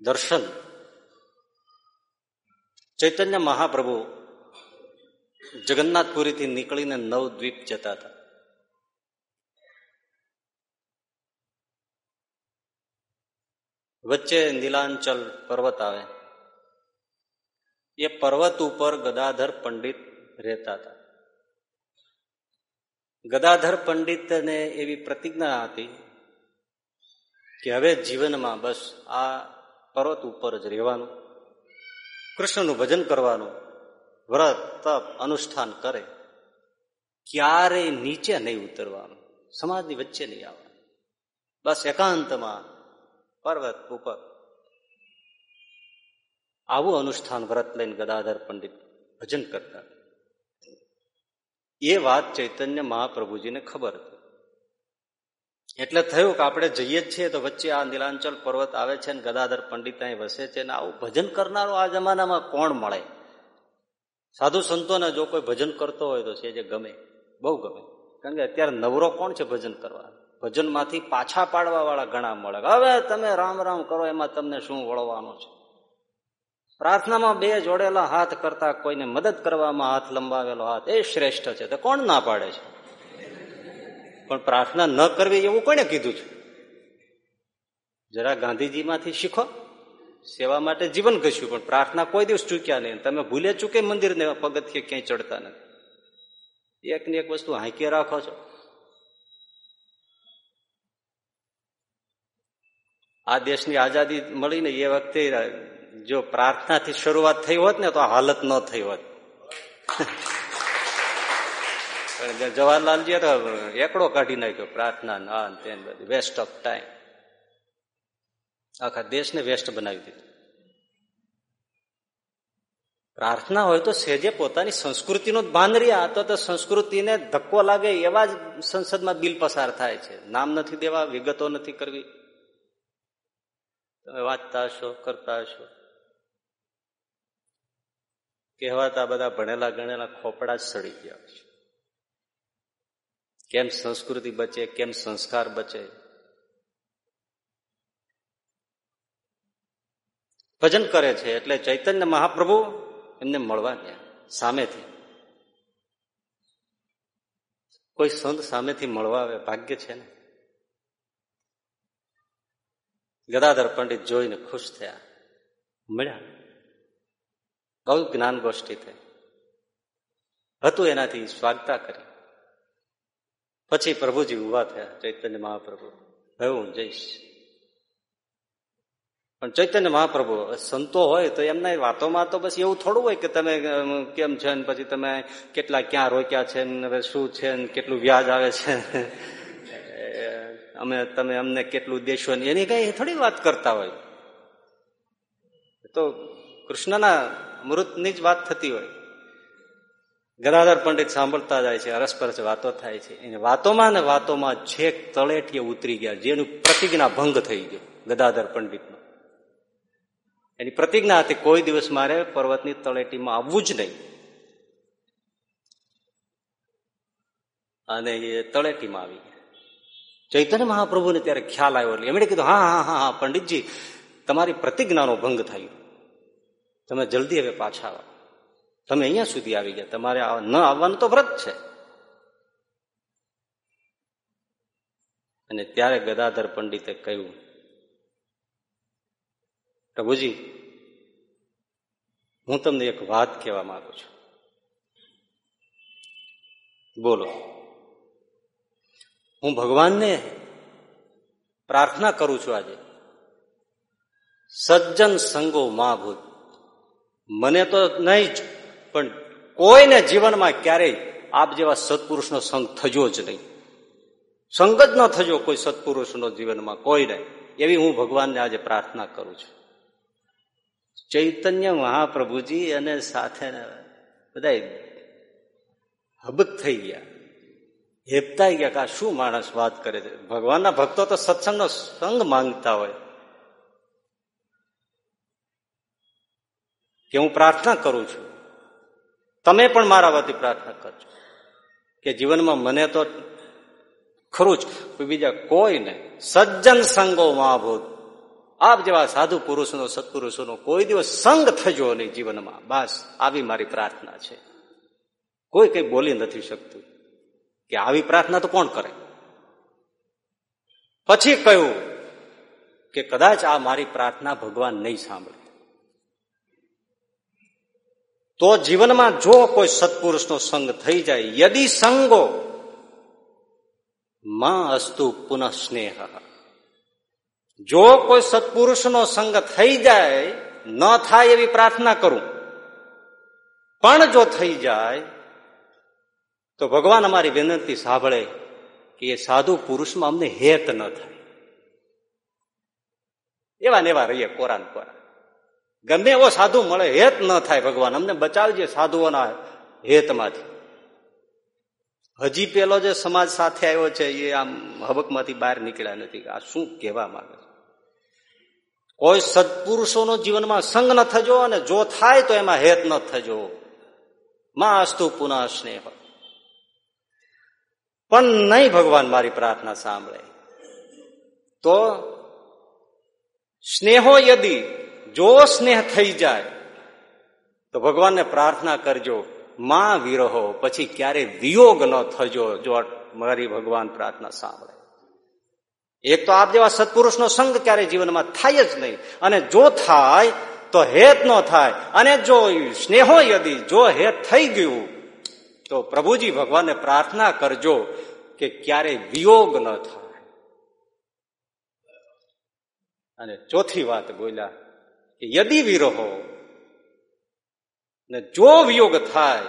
દર્શન. ચૈતન્ય મહાપ્રભુ જગન્નાથપુરીથી નીકળીને નવદ્વીપ જતા હતા. વચ્ચે નીલાંચલ પર્વત આવે. એ પર્વત ઉપર ગદાધર પંડિત રહેતા હતા. ગદાધર પંડિતને એવી પ્રતિજ્ઞા હતી કે હવે જીવનમાં બસ આ પર્વત ઉપર જ રહેવાનું, કૃષ્ણનું ભજન કરવાનું, વ્રત, તપ, અનુષ્ઠાન કરે, ક્યારેય નીચે નહીં ઉતરવાનું, સમાજની વચ્ચે નહીં આવવાનું. બસ એકાંતમાં પર્વત ઉપર આવું અનુષ્ઠાન વ્રત લઈને ગદાધર પંડિત ભજન કરતા. એ વાત ચૈતન્ય મહાપ્રભુજીને ખબર હતી. એટલે થયું કે આપણે જઈએ જ છીએ તો વચ્ચે આ નીલાંચલ પર્વત આવે છે ને ગદાધર પંડિત અહીં વસે છે ને આવું ભજન કરનારો આ જમાનામાં કોણ મળે? સાધુ સંતોને જો કોઈ ભજન કરતો હોય તો છે જે ગમે, બહુ ગમે. કારણ કે અત્યારે નવરો કોણ છે ભજન કરવા? ભજનમાંથી પાછા પાડવા વાળા ઘણા મળે. હવે તમે રામ રામ કરો, એમાં તમને શું વળવાનું છે? પ્રાર્થનામાં બે જોડેલા હાથ કરતા કોઈને મદદ કરવામાં હાથ લંબાવેલો હાથ એ શ્રેષ્ઠ છે. તો કોણ ના પાડે છે? પણ પ્રાર્થના ન કરવી એવું કોને કીધું છે? જરા ગાંધીજીમાંથી શીખો. સેવા માટે જીવન ઘસ્યું, પણ પ્રાર્થના કોઈ દિવસ ચૂક્યા નહીં. તમે ભૂલે ચૂકે મંદિરને પગથિયે ક્યાંય ચડતા નથી. એક ને એક વસ્તુ હાંકી રાખો છો. આ દેશની આઝાદી મળીને એ વખતે જો પ્રાર્થનાથી શરૂઆત થઈ હોત ને, તો હાલત ન થઈ હોત. જવાહરલાલજી તો એકડો કાઢી નાખ્યો, પ્રાર્થના ના વેસ્ટ ઓફ ટાઈમ આખા દેશને વેસ્ટ બનાવી દીધું. પ્રાર્થના હોય તો સેજે પોતાની સંસ્કૃતિનો જ ભાન રહ્યા, તો તો સંસ્કૃતિને ધક્કો લાગે એવા જ સંસદમાં બિલ પસાર થાય છે. નામ નથી દેવા, વિગતો નથી કરવી. તમે વાંચતા હશો, કરતા હશો. કહેવાતા બધા ભણેલા ગણેલા ખોપડા જ સડી ગયા છે કેમ સંસ્કૃતિ બચે, કેમ સંસ્કાર બચે? ભજન કરે છે એટલે ચૈતન્ય મહાપ્રભુ એમને મળવા ગયા, સામેથી. કોઈ સંત સામેથી મળવા આવે, ભાગ્ય છે ને? ગદાધર પંડિત જોઈને ખુશ થયા. મળ્યા. બહુ જ્ઞાન ગોષ્ઠી થઈ. હતું એનાથી સ્વાગતા કરી. પછી પ્રભુજી ઊભા થયા. ચૈતન્ય મહાપ્રભુ હવે હું જઈશ. પણ ચૈતન્ય મહાપ્રભુ સંતો હોય તો એમના વાતોમાં તો બસ એવું થોડું હોય કે તમે કેમ છે ને પછી તમે કેટલા ક્યાં રોક્યા છે ને હવે શું છે ને કેટલું વ્યાજ આવે છે અમે, તમે અમને કેટલું દેશો ને એની કઈ થોડી વાત કરતા હોય. તો કૃષ્ણના મૃતની જ વાત થતી હોય. ગદાધર પંડિત સાંભળતા જાય છે, અરસપરસ વાતો થાય છે. એની વાતોમાં ને વાતોમાં છેક તળેટીએ ઉતરી ગયા, જેનું પ્રતિજ્ઞા ભંગ થઈ ગયો ગદાધર પંડિતનો. એની પ્રતિજ્ઞા હતી, કોઈ દિવસ મારે પર્વતની તળેટીમાં આવવું જ નહીં. અને એ તળેટીમાં આવી ગયા. ચૈતન્ય મહાપ્રભુને ત્યારે ખ્યાલ આવ્યો, એટલે એમણે કીધું, હા હા હા હા, પંડિતજી, તમારી પ્રતિજ્ઞાનો ભંગ થયો. તમે જલ્દી હવે પાછા આવો. તમે અહીંયા સુધી આવી ગયા. તમારે ન આવવાનું તો વ્રત છે. અને ત્યારે ગદાધર પંડિતે કહ્યું, પ્રભુજી, હું તમને એક વાત કહેવા માંગુ છું. બોલો, હું ભગવાનને પ્રાર્થના કરું છું આજે. સજ્જન સંગો મહાભૂત. મને તો નહીં જ પણ કોઈને જીવનમાં ક્યારેય આપ જેવા સત્પુરુષનો સંગ થજો જ નહીં. સંગ જ ન થજો કોઈ સત્પુરુષનો જીવનમાં કોઈને એવી હું ભગવાનને આજે પ્રાર્થના કરું છું. ચૈતન્ય મહાપ્રભુજી અને સાથે બધા હબક થઈ ગયા. હેપતાઈ ગયા કે શું માણસ વાત કરે છે? ભગવાનના ભક્તો તો સત્સંગનો સંગ માંગતા હોય. કે હું પ્રાર્થના કરું છું. તમે પણ મારા વતી પ્રાર્થના કરજો. કે જીવનમાં મને તો ખરું જ બીજા કોઈને સજ્જન સંગો મહાભૂત આપ જેવા સાધુ પુરુષનો, સત્પુરુષોનો કોઈ દિવસ સંગ થજો નહીં જીવનમાં. બસ, આવી મારી પ્રાર્થના છે. કોઈ કઈ બોલી નથી શકતું. કે આવી પ્રાર્થના તો કોણ કરે? પછી કહ્યું કે કદાચ આ મારી પ્રાર્થના ભગવાન નહીં સાંભળે. તો જીવનમાં જો કોઈ સત્પુરુષનો સંગ થઈ જાય, યદિ સંગો, માં અસ્તુ પુનઃ સ્નેહ જો કોઈ સત્પુરુષનો સંગ થઈ જાય, ન થાય એવી પ્રાર્થના કરું. પણ જો થઈ જાય, તો ભગવાન અમારી વિનંતી સાંભળે કે એ સાધુ પુરુષમાં અમને હેત ન થાય. એવા ને એવા રહીએ કોરાન કોરા ગમે એવો સાધુ મળે, હેત ન થાય ભગવાન. અમને બચાવજે સાધુઓના હેતમાંથી. હજી પેલો જે સમાજ સાથે આવ્યો છે, એ આમ હબકમાંથી બહાર નીકળ્યા નથી. આ શું કહેવા માંગે છે? કોઈ સત્પુરુષોનો જીવનમાં સંગ ન થજો અને જો થાય તો એમાં હેત ન થજો. માં અસ્તુ પુનઃ સ્નેહ. પણ નહીં ભગવાન મારી પ્રાર્થના સાંભળે. તો સ્નેહો યદી જો સ્નેહ થઈ જાય, તો ભગવાનને પ્રાર્થના કરજો, માં વિરહો. પછી ક્યારે વિયોગ ન થજો, જો મારી ભગવાન પ્રાર્થના સાંભળે. એક તો આપ જેવા સત્પુરુષનો સંગ ક્યારે જીવનમાં થાય જ નહીં. અને જો થાય, તો હેત ન થાય. અને જો સ્નેહો યદી, જો હેત થઈ ગયું, તો પ્રભુજી ભગવાનને પ્રાર્થના કરજો કે ક્યારે વિયોગ ન થાય. અને ચોથી વાત બોલ્યા કે યદી વિરહો, ને જો વિયોગ થાય,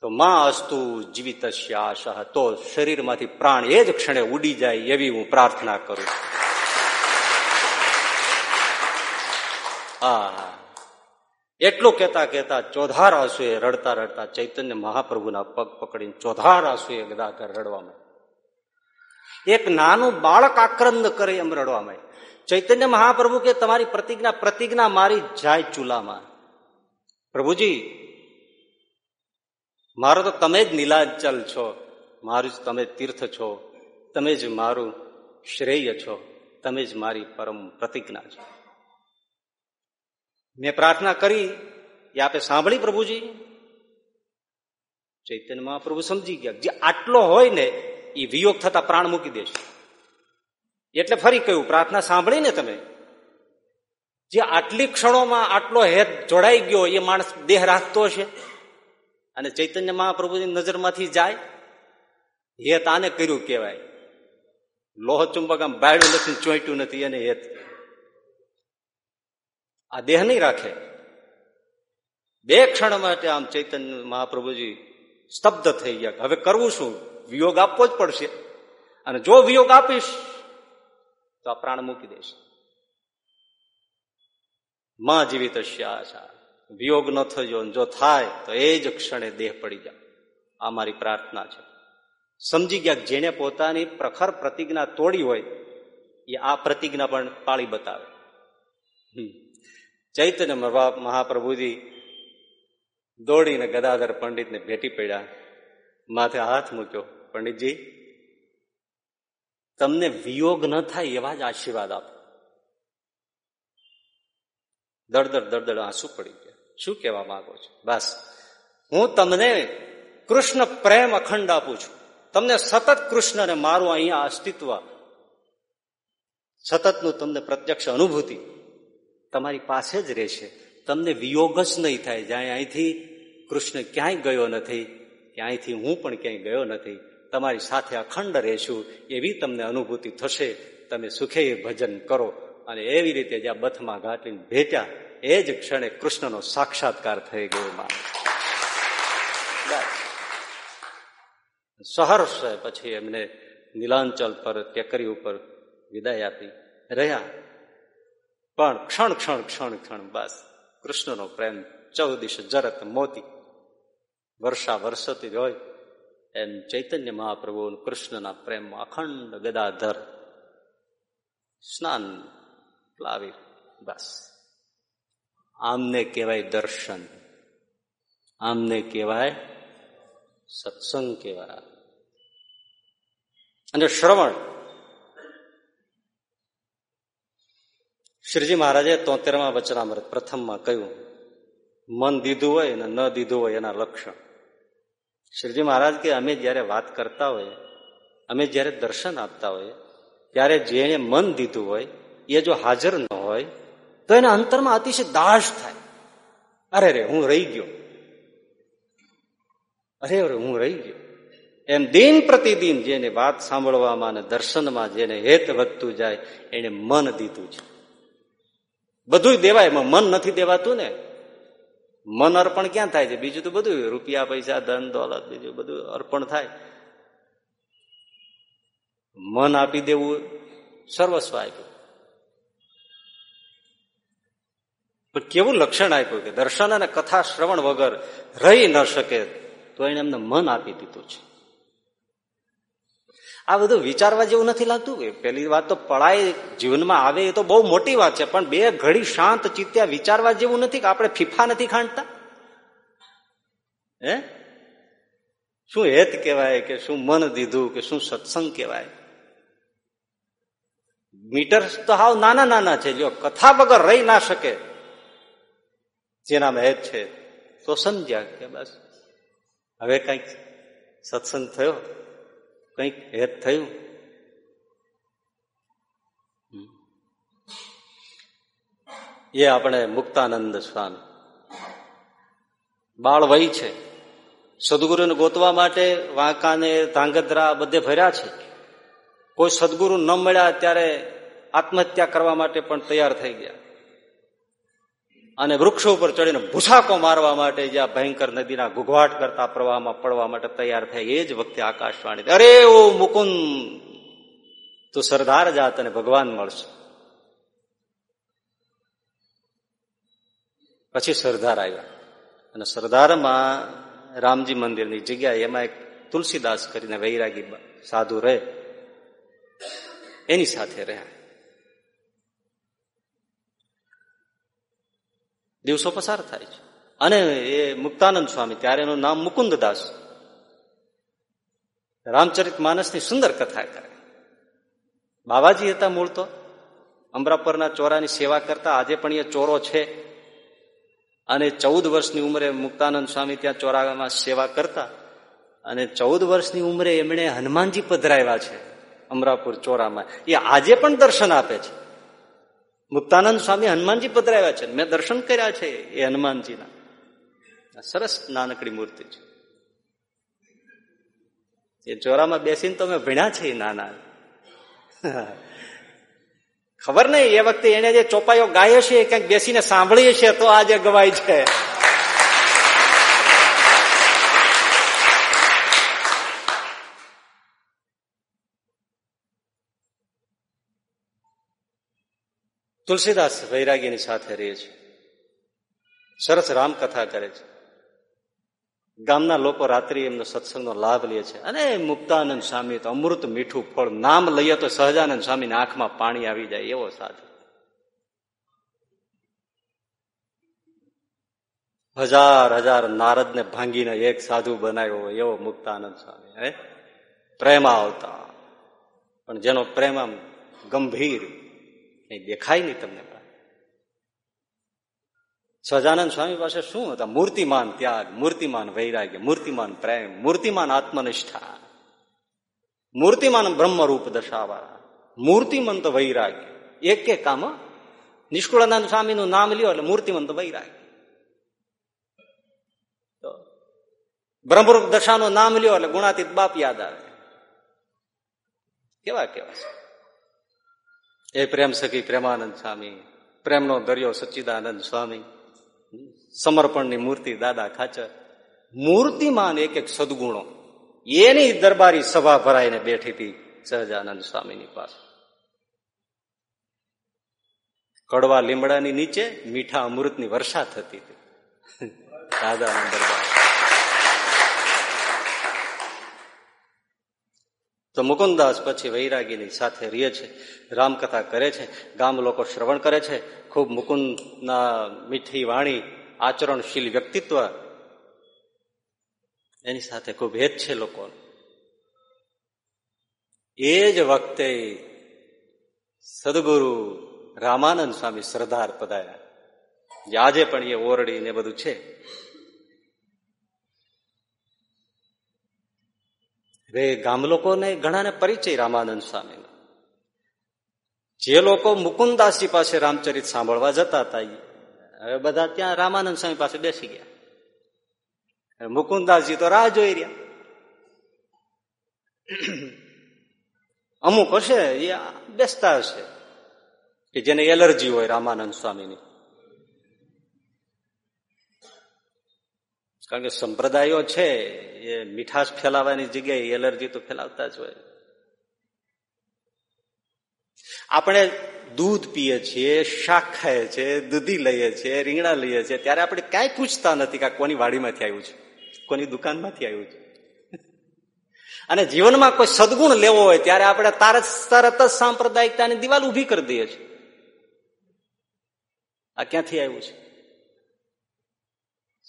તો માં અસ્તુ જીવિત આશા તો શરીરમાંથી પ્રાણ એ જ ક્ષણે ઉડી જાય એવી હું પ્રાર્થના કરું આ, એટલું કેતા કેતા ચોધાર આંસુએ રડતા રડતા ચૈતન્ય મહાપ્રભુના પગ પકડીને ચોધાર આંસુએ રડવા રડવામાં એક નાનું બાળક આક્રંદ કરે એમ રડવા રડવામાં ચૈતન્ય મહાપ્રભુ કે તમારી પ્રતિજ્ઞા પ્રતિજ્ઞા મારી જાય ચૂલામાં. પ્રભુજી, મારો તો તમે જ નીલાચલ છો. મારું જ તમે તીર્થ છો. તમે જ મારું શ્રેય છો. તમે જ મારી પરમ પ્રતિજ્ઞા છો. મેં પ્રાર્થના કરી, એ આપે સાંભળી પ્રભુજી? ચૈતન્ય મહાપ્રભુ સમજી ગયા. જે આટલો હોય ને, એ વિયોગ થતા પ્રાણ મૂકી દેશે. એટલે ફરી કહ્યું, પ્રાર્થના સાંભળીને તમે. જે આટલી ક્ષણોમાં આટલો હેત જોડાઈ ગયો, એ માણસ દેહ રાખતો છે. અને ચૈતન્ય મહાપ્રભુની નજરમાંથી જાય. હેત આને કર્યું કહેવાય. લોહ ચુંબક આમ બાયડું નથી ચોંટ્યું નથી, એને હેત. આ દેહ નહીં રાખે. બે ક્ષણ માટે આમ ચૈતન્ય મહાપ્રભુજી સ્તબ્ધ થઈ ગયા. હવે કરવું શું? વિયોગ આપવો જ પડશે. અને જો વિયોગ આપીશ તો આ પ્રાણ મૂકી દેશે. માં જીવિત આશા. વિયોગ ન થયો જો થાય, તો એ જ ક્ષણે દેહ પડી જાય. આ મારી પ્રાર્થના છે. સમજી ગયા જેને પોતાની પ્રખર પ્રતિજ્ઞા તોડી હોય, એ આ પ્રતિજ્ઞા પણ પાળી બતાવે. ચૈતન્ય મહાપ્રભુજી દોડીને ગદાધર પંડિતને ભેટી પડ્યા. માથે હાથ મૂક્યો. પંડિતજી તમને વિયોગ ન થાય એવા જ આશીર્વાદ આપો. દળદળ દળદળ આંસુ પડી ગયા. શું કહેવા માંગો છો? બસ. હું તમને કૃષ્ણ પ્રેમ અખંડ આપું છું. તમને સતત કૃષ્ણને મારું અહીંયા અસ્તિત્વ સતતનું તમને પ્રત્યક્ષ અનુભૂતિ તમારી પાસે જ રહેશે. તમને વિયોગ જ નહીં થાય. જ્યાં અહીંથી કૃષ્ણ ક્યાંય ગયો નથી ક્યાંયથી હું પણ ક્યાંય ગયો નથી. તમારી સાથે અખંડ રહેશું એવી તમને અનુભૂતિ થશે. તમે સુખે ભજન કરો. અને એવી રીતે જ્યાં બથમાં ઘાટીને ભેટ્યા. એ જ ક્ષણે કૃષ્ણનો સાક્ષાત્કાર થઈ ગયો સહર્ષ પછી એમને નીલાંચલ પર ટેકરી ઉપર વિદાય આપી. રહ્યા. પણ ક્ષણ ક્ષણ ક્ષણ ક્ષણ બસ. કૃષ્ણનો પ્રેમ ચૌદિશ જરત મોતી. વર્ષા વર્ષથી હોય. એમ ચૈતન્ય મહાપ્રભુ કૃષ્ણના પ્રેમમાં અખંડ ગદાધર સ્નાન લાવી બસ. આમને કહેવાય દર્શન. આમને કહેવાય સત્સંગ કહેવાય. અને શ્રવણ. શ્રીજી મહારાજે તોતેરમા વચનામૃત પ્રથમમાં કહ્યું, મન દીધું હોય અને ન દીધું હોય એના લક્ષણ. શ્રીજી મહારાજ કે અમે જયારે વાત કરતા હોય, અમે જયારે દર્શન આપતા હોઈએ ત્યારે જેને મન દીધું હોય, એ જો હાજર ન હોય, તો એના અંતરમાં અતિશય દાશ થાય. અરે રે, હું રહી ગયો. અરે અરે હું રહી ગયો. એમ દિન પ્રતિદિન જેને વાત સાંભળવામાં અને દર્શનમાં જેને હેત વધતું જાય, એને મન દીધું છે. બધું દેવાય, એમાં મન નથી દેવાતું ને. મન અર્પણ ક્યાં થાય છે? બીજું તો બધું રૂપિયા, પૈસા, ધન, દોલત, બીજું બધું અર્પણ થાય. મન આપી દેવું સર્વસ્વ આપ્યું. પણ કેવું લક્ષણ આપ્યું કે દર્શન અને કથા શ્રવણ વગર રહી ન શકે, તો એને એમને મન આપી દીધું છે. આ બધું વિચારવા જેવું નથી લાગતું કે પેલી વાત તો પળાય જીવનમાં આવે એ તો બહુ મોટી વાત છે, પણ બે ઘડી શાંત ચિત્યા વિચારવા જેવું નથી કે આપણે ફીફા નથી ખાંડતા? હે? શું હેત કહેવાય કે શું મન દીધું કે શું સત્સંગ કહેવાય? મીટર તો હાવ નાના નાના છે, જો કથા વગર રહી ના શકે, જેનામાં હેત છે, તો સમજ્યા કે બસ. હવે કંઈક સત્સંગ થયો? કંઈક હેત થયું? એ આપણે મુક્તાનંદ સ્વામી. બાળ વય છે. સદગુરુને ગોતવા માટે વાંકાને, ધાંગધ્રા બધે ભર્યા છે. કોઈ સદગુરુ ન મળ્યા ત્યારે આત્મહત્યા કરવા માટે પણ તૈયાર થઈ ગયા. અને વૃક્ષો ઉપર ચડીને ભૂસાકો મારવા માટે જ્યાં ભયંકર નદીના ગુઘવાટ કરતા પ્રવાહમાં પડવા માટે તૈયાર થાય, એ જ વખતે આકાશવાણી અરે ઓ મુકુંદ, તું સરદાર જાત અને ભગવાન મળશે. પછી સરદાર આવ્યા. અને સરદારમાં રામજી મંદિરની જગ્યા એમાં એક તુલસીદાસ કરીને વૈરાગી સાધુ રહે. એની સાથે રહ્યા. દિવસો પસાર થાય છે. અને એ મુક્તાનંદ સ્વામી, ત્યારે એનું નામ મુકુંદદાસ. રામચરિત માનસની સુંદર કથા કરે. બાબાજી હતા મૂળ તો. અમરાપરના ચોરાની સેવા કરતા આજે પણ એ ચોરો છે. અને ચૌદ વર્ષની ઉંમરે મુક્તાનંદ સ્વામી ત્યાં ચોરામાં સેવા કરતા. અને ચૌદ વર્ષની ઉંમરે એમણે હનુમાનજી પધરાવ્યા છે અમરાપુર ચોરામાં. એ આજે પણ દર્શન આપે છે. મુક્તાનંદ સ્વામી હનુમાનજી પધરાવ્યા છે. મેં દર્શન કર્યા છે એ હનુમાનજીના. સરસ નાનકડી મૂર્તિ છે. એ ચોરામાં બેસીને તો મેં ભણ્યા છે નાના. ખબર નહીં, એ વખતે એને જે ચોપાઈઓ ગાય છે એ ક્યાંક બેસીને સાંભળીએ છીએ તો આજે ગવાય છે. તુલસીદાસ વૈરાગીની સાથે રહે છે. સરસ રામકથા કરે છે. ગામના લોકો રાત્રિ એમનો સત્સંગનો લાભ લે છે. અને મુક્તાનંદ સ્વામી તો અમૃત મીઠું ફળ નામ લઈએ તો સહજાનંદ સ્વામીની આંખમાં પાણી આવી જાય એવો સાધુ. હજાર હજાર નારદને ભાંગીને એક સાધુ બનાવ્યો એવો મુક્તાનંદ સ્વામી. પ્રેમ આવતા પણ જેનો પ્રેમ આમ ગંભીર કઈ દેખાય નહીં તમને સજાનંદ સ્વામી પાસે શું હતા? મૂર્તિમાન ત્યાગ, મૂર્તિમાન વૈરાગ્ય, મૂર્તિમાન પ્રેમ, મૂર્તિમાન આત્મનિષ્ઠા. મૂર્તિમાન બ્રહ્મરૂપ દશાવાળા, મૂર્તિમંત વૈરાગ્ય. એક એક કામ નિષ્કુળાનંદ સ્વામીનું નામ લ્યો એટલે મૂર્તિમંત વૈરાગ્ય. બ્રહ્મરૂપ દશાનું નામ લ્યો એટલે ગુણાતીત બાપ યાદ આવે. કેવા કેવા છે? એ પ્રેમ સખી પ્રેમાનંદ સ્વામી, પ્રેમનો દરિયો સચ્ચિદાનંદ સ્વામી, સમર્પણની મૂર્તિ દાદા ખાચર, મૂર્તિમાન એક એક સદગુણો, એની દરબારી સભા ભરાઈને બેઠી હતી સહજાનંદ સ્વામીની પાસે. કડવા લીમડાની નીચે મીઠા અમૃતની વર્ષા થતી હતી. દાદાના દરબાર. તો મુકુદાસ પછી વૈરાગીની સાથે રહે છે, રામકથા કરે છે, ગામ લોકો શ્રવણ કરે છે, ખૂબ મુકુંદના મીઠી વાણી, આચરણશીલ વ્યક્તિત્વ. એની સાથે ખૂબ હેત છે લોકો એ જ વખતે સદગુરુ રામાનંદ સ્વામી સરદાર પધાર્યા. જે આજે પણ એ ઓરડી ને બધું છે. હવે ગામ લોકોને ઘણાને પરિચય રામાનંદ સ્વામીનો. જે લોકો મુકુંદાસજી પાસે રામચરિત સાંભળવા જતા હતા હવે બધા ત્યાં રામાનંદ સ્વામી પાસે બેસી ગયા. મુકુંદાસજી તો રાહ જોઈ રહ્યા. અમુક હશે, એ બેસતા હશે, કે જેને એલર્જી હોય રામાનંદ સ્વામીની. કારણ કે સંપ્રદાયો છે, એ મીઠાશ ફેલાવાની જગ્યાએ એલર્જી તો ફેલાવતા જ હોય. આપણે દૂધ પીએ છીએ, શાક ખાઈએ છીએ, દૂધી લઈએ છીએ, રીંગણા લઈએ છીએ, ત્યારે આપણે કાંઈ પૂછતા નથી કે કોની વાડીમાંથી આવ્યું છે, કોની દુકાનમાંથી આવ્યું છે. અને જીવનમાં કોઈ સદગુણ લેવો હોય, ત્યારે આપણે તારત તરત જ સાંપ્રદાયિકતાની દિવાલ ઊભી કરી દઈએ છીએ. આ ક્યાંથી આવ્યું છે?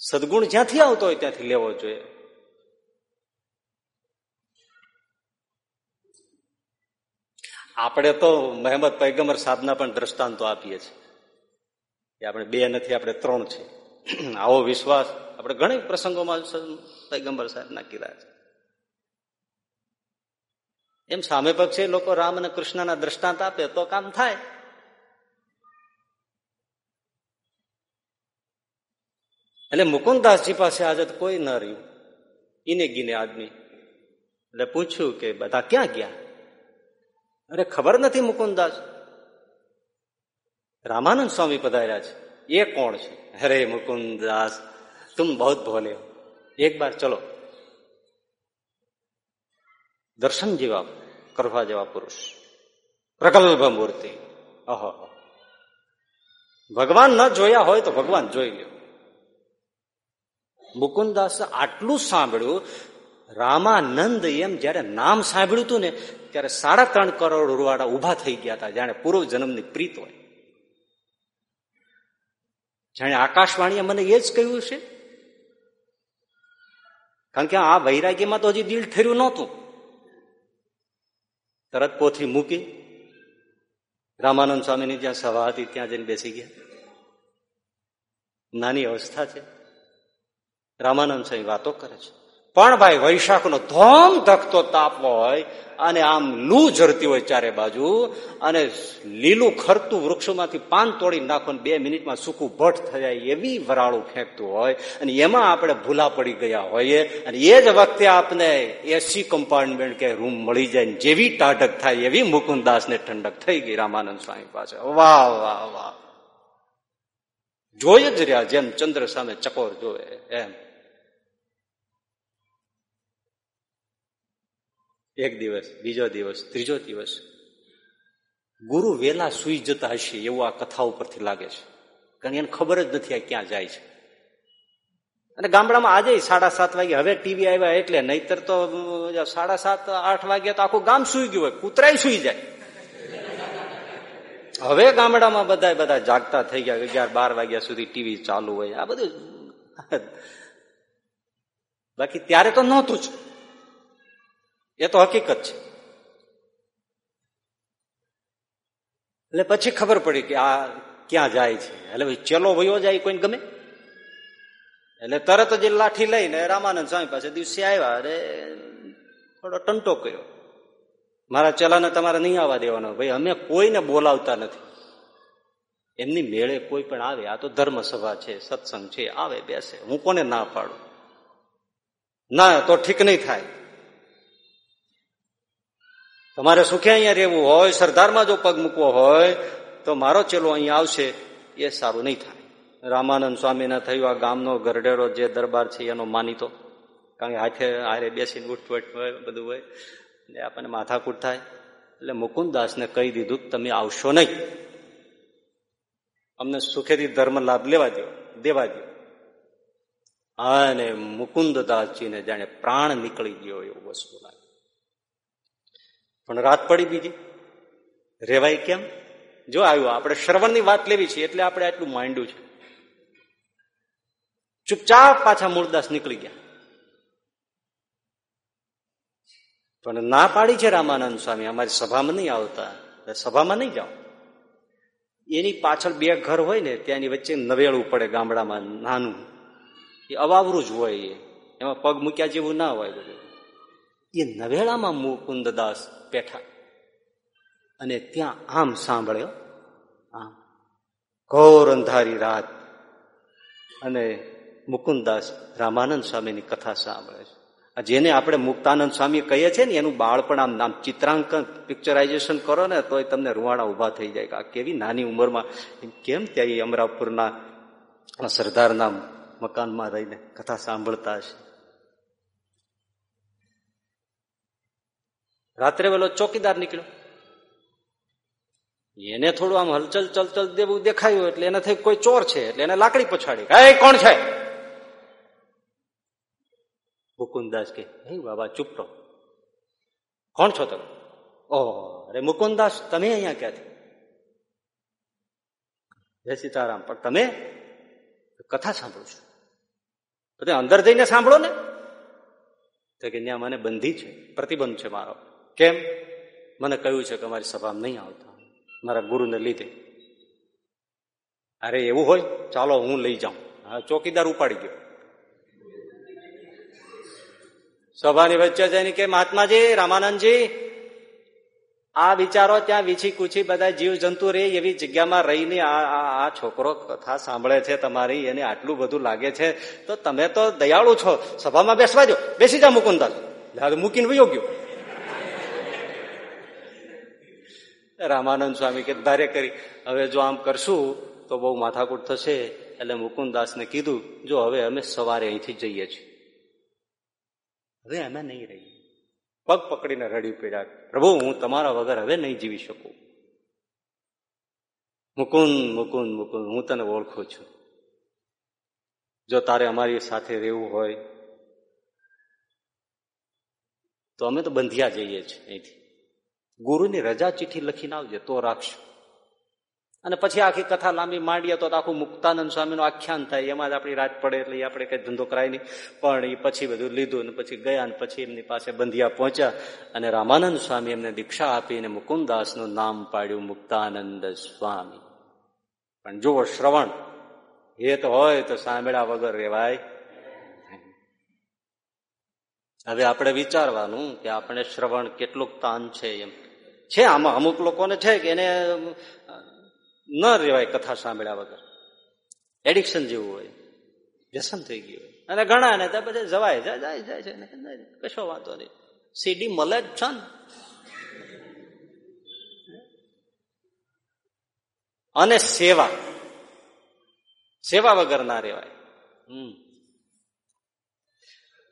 સદગુણ જ્યાંથી આવતો હોય ત્યાંથી લેવો જોઈએ. આપણે તો મહેમદ પૈગમ્બર સાહેબના પણ દ્રષ્ટાંતો આપીએ છીએ. કે આપણે બે નથી, આપણે ત્રણ છે. આવો વિશ્વાસ. આપણે ઘણી પ્રસંગોમાં પૈગમ્બર સાહેબના કીધા છે. એમ સામે પક્ષે લોકો રામ અને કૃષ્ણના દ્રષ્ટાંત આપે તો કામ થાય. એટલે મુકુંદાસજી પાસે આજે કોઈ ન રહ્યું. ઈને ગીને આદમી. એટલે પૂછ્યું કે બધા ક્યાં ગયા? અરે ખબર નથી મુકુંદાસ રામાનંદ સ્વામી પધાર્યા છે. એ કોણ છે? અરે મુકુંદાસ તું બહુ ભોલે એક બાર ચલો. દર્શન જેવા કરવા જેવા પુરુષ. પ્રગલ્ભ મૂર્તિ. અહો ભગવાન ન જોયા હોય તો ભગવાન જોઈ લ્યો. મુકુંદાસ આટલું સાંભળ્યું, રામાનંદ એમ જયારે નામ સાંભળ્યું હતું ને, ત્યારે સાડા ત્રણ કરોડ રૂવાડા ઊભા થઈ ગયા હતા, જાણે પૂર્વ જન્મની પ્રીત હોય. જાણે આકાશવાણીએ મને એ જ કહ્યું છે. કારણ કે આ વૈરાગ્યમાં તો હજી દિલ ઠર્યું નહોતું. તરત પોથી મૂકી, રામાનંદ સ્વામીની જ્યાં સભા હતી, ત્યાં જઈને બેસી ગયા. નાની અવસ્થા છે. રામાનંદ સ્વામી વાતો કરે છે. પણ ભાઈ, વૈશાખનો ધોમ ધકતો તાપ હોય અને આમ લૂ જરતી હોય ચારે બાજુ અને લીલું ખરતું વૃક્ષોમાંથી પાન તોડી નાખો બે મિનિટમાં સૂકું ભટ્ટ થઈ જાય એવી વરાળું ફેંકતું હોય અને એમાં આપણે ભૂલા પડી ગયા હોઈએ અને એ જ વખતે આપને એસી કમ્પાર્ટમેન્ટ કે રૂમ મળી જાય જેવી ટાઢક થાય એવી મુકુંદાસને ઠંડક થઈ ગઈ રામાનંદ સ્વામી પાસે. વાહ વાહ વાહ. જોઈ જ રહ્યા જેમ ચંદ્ર સામે ચકોર જોવે એમ. એક દિવસ, બીજો દિવસ, ત્રીજો દિવસ. ગુરુ વેલા સુઈ જતા હશે એવું આ કથા ઉપરથી લાગે છે. કારણ એને ખબર જ નથી આ ક્યાં જાય છે. અને ગામડામાં આજે સાડા સાત વાગે, હવે ટીવી આવ્યા એટલે નહીતર તો સાડા સાત, આઠ વાગ્યા તો આખું ગામ સુઈ ગયું હોય, કૂતરાય સુઈ જાય. હવે ગામડામાં બધા બધા જાગતા થઈ ગયા, અગિયાર, બાર વાગ્યા સુધી ટીવી ચાલુ હોય, આ બધું. બાકી ત્યારે તો નહોતું જ. એ તો હકીકત છે. એટલે પછી ખબર પડી કે આ ક્યાં જાય છે. એટલે ભાઈ ચેલો વયો જાય કોઈને ગમે? એટલે તરત જ લાઠી લઈને રામાનંદ સ્વામી પાસે દિવસે આવ્યા અરે થોડો ટંટો કર્યો. મારા ચલાને તમારે નહીં આવવા દેવાનો. ભાઈ, અમે કોઈને બોલાવતા નથી. એમની મેળે કોઈ પણ આવે, આ તો ધર્મ સભા છે, સત્સંગ છે, આવે, બેસે. હું કોને ના પાડું? ના, તો ઠીક નહીં થાય. તમારે સુખે અહીંયા રહેવું હોય, સરદારમાં જો પગ મૂકવો હોય, તો મારો ચેલો અહીંયા આવશે, એ સારું નહીં થાય. રામાનંદ સ્વામીને થયું આ ગામનો ગરડેરો જે દરબાર છે, એનો માનીતો. કારણ કે હાથે હારે બેસીને ઉઠવટ હોય બધું હોય. એટલે આપણને માથાકૂટ થાય. એટલે મુકુંદાસને કહી દીધું તમે આવશો નહીં. અમને સુખેથી ધર્મ લાભ લેવા દો દેવા દો અને મુકુંદદાસજીને જાણે પ્રાણ નીકળી ગયો એવું વસ્તુ લાગે. પણ રાત પડી બીજી. રેવાય કેમ? જો આવ્યું, આપણે શ્રવણની વાત લેવી છે, એટલે આપણે આટલું માંડ્યું છે. ચૂપચાપ પાછા મૂળદાસ નીકળી ગયા. પણ ના પાડી છે રામાનંદ સ્વામી, અમારી સભામાં નહીં આવતા. સભામાં નહીં જાઓ. એની પાછળ બે ઘર હોય ને, ત્યાંની વચ્ચે નવેળું પડે ગામડામાં, નાનું. એ અવાવરું જ હોય એમાં પગ મૂક્યા જેવું ના હોય બધું. એ નવેળામાં મુકુંદદાસ બેઠા. અને ત્યાં આમ સાંભળ્યો આમ ઘોર અંધારી રાત. અને મુકુંદાસ રામાનંદ સ્વામીની કથા સાંભળે છે. જેને આપણે મુક્તાનંદ સ્વામી કહીએ છીએ ને, એનું બાળપણ આમ નામ ચિત્રાંકન, પિક્ચરાઇઝેશન કરો ને, તોય તમને રૂવાડા ઊભા થઈ જાય કે આ કેવી નાની ઉંમરમાં કેમ ત્યાં અમરાપુરના સરદારના મકાનમાં રહીને કથા સાંભળતા હશે? રાત્રે વેલો ચોકીદાર નીકળ્યો. એને થોડું આમ હલચલ ચલચલ દેવું દેખાયું એટલે એને થઈ કોઈ ચોર છે, એટલે એને લાકડી પછાડી. એ કોણ છે? મુકુંદાસ કે હે બાબા, ચૂપ રહો. કોણ છો તમે? ઓહ, અરે મુકુંદાસ, તમે અહીંયા ક્યાંથી? જય સીતારામ, પણ તમે કથા સાંભળો છો. તો અંદર જઈને સાંભળો ને. તો કે ત્યાં મને બંધી છે, પ્રતિબંધ છે મારો. કેમ? મને કહ્યું છે કે અમારી સભામાં નહીં આવતા. મારા ગુરુને લીધે. અરે એવું હોય? ચાલો હું લઈ જાઉં. હા, ચોકીદાર ઉપાડી ગયો. સભાની વચ્ચે જઈને કે, મહાત્માજી, રામાનંદજી, આ વિચારો ત્યાં વીછી કુછી બધા જીવ જંતુ રે, એવી જગ્યામાં રહીને આ છોકરો કથા સાંભળે છે તમારી, એને આટલું બધું લાગે છે. તો તમે તો દયાળુ છો. સભામાં બેસવા જો બેસી જા મુકુંદાસ મૂકીને વયો ગયો. રામાનંદ સ્વામી કે ધારે કરી, હવે જો આમ કરશું તો બહુ માથાકૂટ થશે. એટલે મુકુંદાસને કીધું, જો હવે અમે સવારે અહીંથી જઈએ છીએ. હવે અમે નહીં રહી. પગ પકડીને રડી પડ્યા, પ્રભુ, હું તમારા વગર હવે નહીં જીવી શકું. મુકુંદ મુકુંદ મુકુંદ, હું તને ઓળખું છું. જો તારે અમારી સાથે રહેવું હોય, તો અમે તો બંધિયા જઈએ છીએ અહીંથી. ગુરુની રજા ચિઠ્ઠી લખીને આવજે તો રાખશું. અને પછી આખી કથા લાંબી માંડીએ તો આખું મુક્તાનંદ સ્વામીનું આખ્યાન થાય. એમાં જ આપણી રાત પડે એટલે આપણે કઈ ધંધો કરાય નહીં. પણ એ પછી બધું લીધું ને પછી ગયા ને પછી એમની પાસે બંધિયા પહોંચ્યા અને રામાનંદ સ્વામી એમને દીક્ષા આપીને મુકુંદાસનું નામ પાડ્યું મુક્તાનંદ સ્વામી. પણ જુઓ શ્રવણ. એ તો હોય તો સાંભળ્યા વગર રેવાય. હવે આપણે વિચારવાનું કે આપણે શ્રવણ કેટલું તાન છે એમ. છે. આમાં અમુક લોકોને છે કે એને ન રહેવાય કથા સાંભળ્યા વગર. એડિક્શન જેવું હોય. વ્યસન થઈ ગયું હોય. અને ઘણા ને ત્યાં બધા જવાય. જાય જાય જાય છે કશો વાંધો નહીં. સીડી મળે જ છે ને. અને સેવા. સેવા વગર ના રહેવાય હમ.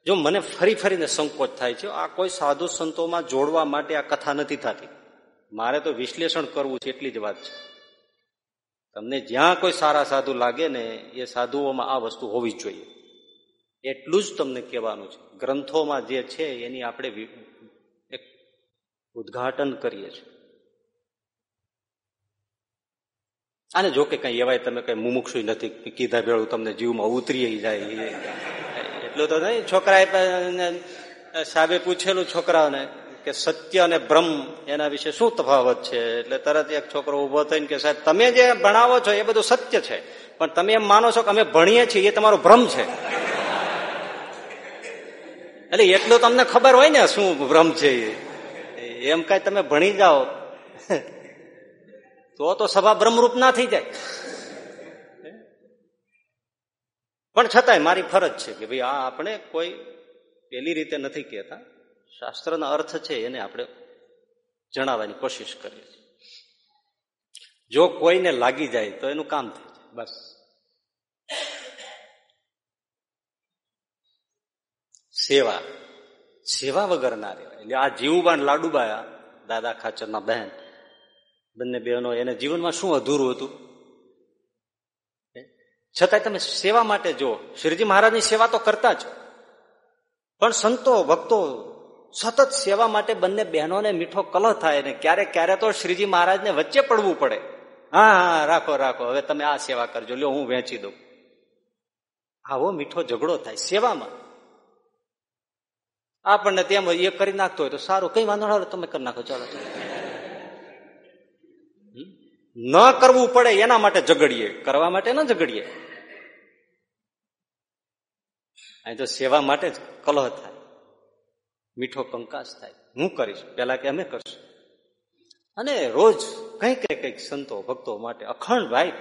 જો મને ફરી ફરીને સંકોચ થાય છે, આ કોઈ સાધુ સંતોમાં જોડવા માટે આ કથા નથી થતી. મારે તો વિશ્લેષણ કરવું છે એટલી જ વાત છે. તમને જ્યાં કોઈ સારા સાધુ લાગે ને એ સાધુઓમાં આ વસ્તુ હોવી જોઈએ. એટલું જ તમને કહેવાનું છે. ગ્રંથોમાં જે છે એની આપણે એક ઉદઘાટન કરીએ છીએ. અને જો કે કઈ એવાય તમે કઈ મુમુક્ષુ નથી કીધા ભેળું તમને જીવમાં ઉતરી જાય એટલું તો નહીં. છોકરાએ સાહેબે પૂછેલું છોકરાઓને કે સત્ય અને બ્રહ્મ એના વિશે શું તફાવત છે? એટલે તરત એક છોકરો ઊભો થઈને કે સાહેબ, તમે જે ભણાવો છો એ બધું સત્ય છે, પણ તમે એમ માનો છો કે અમે ભણીએ છીએ, એ તમારો ભ્રમ છે. એટલે એટલું તમને ખબર હોય ને શું ભ્રમ છે એમ કઈ તમે ભણી જાઓ. તો તો સભા બ્રહ્મરૂપ ના થઈ જાય. પણ છતાંય મારી ફરજ છે કે ભાઈ આ આપણે કોઈ પેલી રીતે નથી કહેતા. શાસ્ત્રના અર્થ છે એને આપણે જણાવવાની કોશિશ કરીએ છીએ. જો કોઈને લાગી જાય તો એનું કામ થઈ જાય બસ. સેવા. સેવા વગર ના રહેવાય. એટલે આ જીવુબાન લાડુબાયા, દાદા ખાચરના બહેન, બંને બહેનો એને જીવનમાં શું અધૂરું હતું? છતાંય તમે સેવા માટે જો, શ્રીજી મહારાજની સેવા તો કરતા જ. પણ સંતો, ભક્તો સતત સેવા માટે બંને બહેનોને મીઠો કલહ થાય ને ક્યારેક ક્યારે તો શ્રીજી મહારાજને વચ્ચે પડવું પડે. હા હા, રાખો રાખો, હવે તમે આ સેવા કરજો. લ્યો, હું વેચી દઉં. આવો મીઠો ઝઘડો થાય સેવામાં. આપણને તેમ એ કરી નાખતો હોય તો સારું. કઈ વાંધો ના તમે કરી નાખો. ચાલો. ન કરવું પડે એના માટે ઝઘડીએ. કરવા માટે ન ઝઘડીએ. અહીં તો સેવા માટે જ કલહ થાય. મીઠો કંકાસ થાય. હું કરીશ. પેલા કે અમે કરશું. અને રોજ કંઈક કંઈક સંતો, ભક્તો માટે અખંડ ભાઈ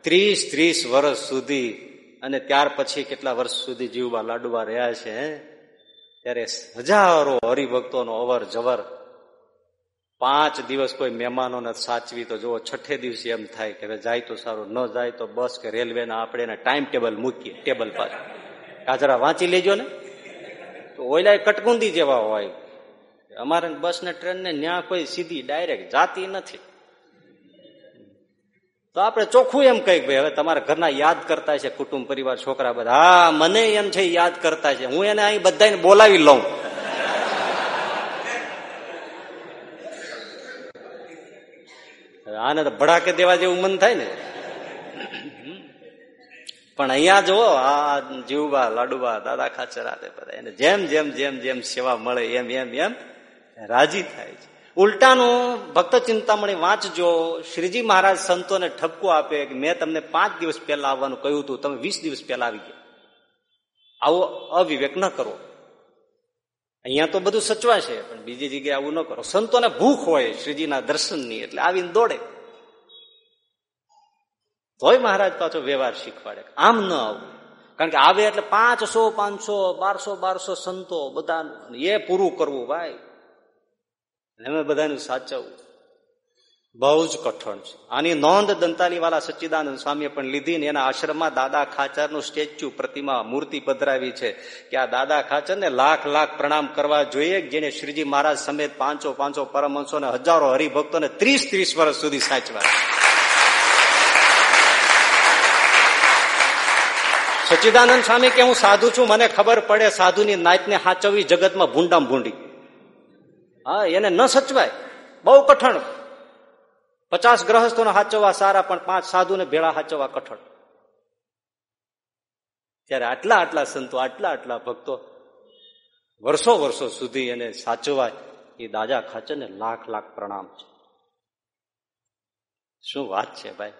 ત્રીસ ત્રીસ વર્ષ સુધી અને ત્યાર પછી કેટલા વર્ષ સુધી જીવવા લાડુવા રહ્યા છે ત્યારે હજારો હરિભક્તોનો અવર જવર. પાંચ દિવસ કોઈ મહેમાનોને સાચવી, તો જુઓ છઠ્ઠે દિવસે એમ થાય કે જાય તો સારું, ન જાય તો બસ કે રેલવેના આપણે ટાઈમ ટેબલ મૂકીએ ટેબલ પાછું કાજરા વાંચી લેજો ને? તો ઓઈલા કટકુંદી જેવા હોય. અમારે બસ ને ટ્રેન ને ન્યા કોઈ સીધી ડાયરેક્ટ જાતી નથી. તો આપણે ચોખ્ખું એમ કંઈક ભાઈ હવે તમારા ઘરના યાદ કરતા છે, કુટુંબ, પરિવાર, છોકરા બધા. હા, મને એમ છે, યાદ કરતા છે. હું એને અહીં બધાને બોલાવી લઉં. આને તો ભડાકે દેવા જેવું મન થાય ને. પણ અહીંયા જુઓ, આ જીવબા, લાડુબા, દાદા ખાચરા બધા. એને જેમ જેમ જેમ જેમ સેવા મળે, એમ એમ એમ રાજી થાય છે. ઉલટાનું ભક્ત ચિંતામણી વાંચજો. શ્રીજી મહારાજ સંતોને ઠપકો આપે કે મેં તમને પાંચ દિવસ પહેલા આવવાનું કહ્યું હતું, તમે વીસ દિવસ પહેલા આવી ગયા. આવો અવિવેક ન કરો. અહીંયા તો બધું સચવાશે, પણ બીજી જગ્યાએ આવું ન કરો. સંતોને ભૂખ હોય શ્રીજીના દર્શનની, એટલે આવીને દોડે. તોય મહારાજ પાછો વ્યવહાર શીખવાડે આમ ન આવું. કારણ કે આવે એટલે પાંચસો પાંચસો, બારસો બારસો સંતો બધા એ પૂરું કરવું ભાઈ. એમે બધાનું સાચવવું. બહુ જ કઠણ છે. આની નોંધ દંતાલી વાળા સચ્ચિદાનંદ સ્વામીએ પણ લીધી ને એના આશ્રમમાં દાદા ખાચરનું સ્ટેચ્યુ પ્રતિમા મૂર્તિ પધરાવી છે કે આ દાદા ખાચરને લાખ લાખ પ્રણામ કરવા જોઈએ જેને શ્રીજી મહારાજ સમેત પાંચો પાંચો પરમહંસો હજારો હરિભક્તોને ત્રીસ ત્રીસ વર્ષ સુધી સાચવા સચ્ચિદાનંદ સ્વામી કે હું સાધુ છું, મને ખબર પડે સાધુની નાતને સાચવવી જગતમાં ભૂંડામ ભૂંડી. હા, એને ન સચવાય. બહુ કઠણ. પચાસ ગ્રહસ્થોને સાચવવા સારા, પણ પાંચ સાધુને ભેળા સાચવવા કઠણ. ત્યારે આટલા આટલા સંતો, આટલા આટલા ભક્તો વર્ષો વર્ષો સુધી એને સાચવાય. એ દાદા ખાચરને લાખ લાખ પ્રણામ છે. શું વાત છે ભાઈ?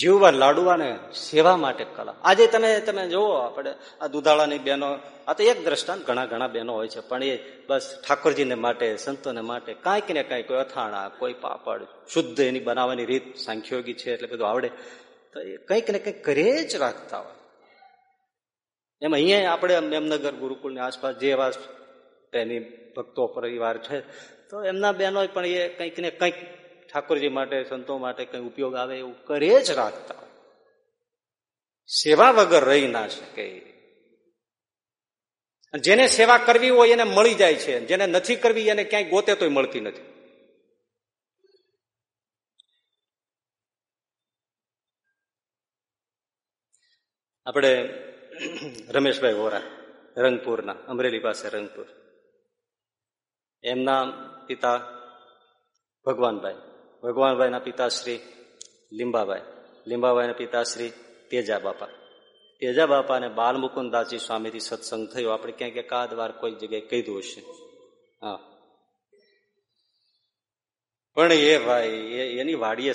જીવવા લાડવા ને સેવા માટે કલા. આજે તમે તમે જુઓ, આપણે આ દુધાળાની બહેનો, આ તો એક દ્રષ્ટાંત ઘણા ઘણા બહેનો હોય છે, પણ એ બસ ઠાકોરજીને માટે, સંતોને માટે કાંઈક ને કાંઈક, કોઈ અથાણા, કોઈ પાપડ, શુદ્ધ એની બનાવવાની રીત સાંખ્યોગી છે, એટલે બધું આવડે. તો એ કંઈક ને કંઈક કરે જ રાખતા હોય. એમ અહીંયા આપણે મેમનગર ગુરુકુળની આસપાસ જે એવા એની ભક્તો, પરિવાર છે, તો એમના બહેનો પણ એ કંઈક ને કંઈક ઠાકોરજી માટે, સંતો માટે કંઈ ઉપયોગ આવે એવું કરે જ રાખતા સેવા વગર રહી ના શકે. જેને સેવા કરવી હોય એને મળી જાય છે. જેને નથી કરવી એને ક્યાંય ગોતે તોય મળતી નથી. આપણે રમેશભાઈ વોરા, રંગપુરના, અમરેલી પાસે રંગપુર. એમના પિતા ભગવાનભાઈ. ભગવાનભાઈના પિતાશ્રી લીંબાભાઈ. લીંબાભાઈના પિતાશ્રી તેજા બાપા તેજા બાપા અને બાલમુકુદાસજી સ્વામીથી સત્સંગ થયો. આપણે ક્યાંક એકાદ વાર કોઈ જગ્યાએ કીધું હશે. હા. પણ એ ભાઈ એની વાડીએ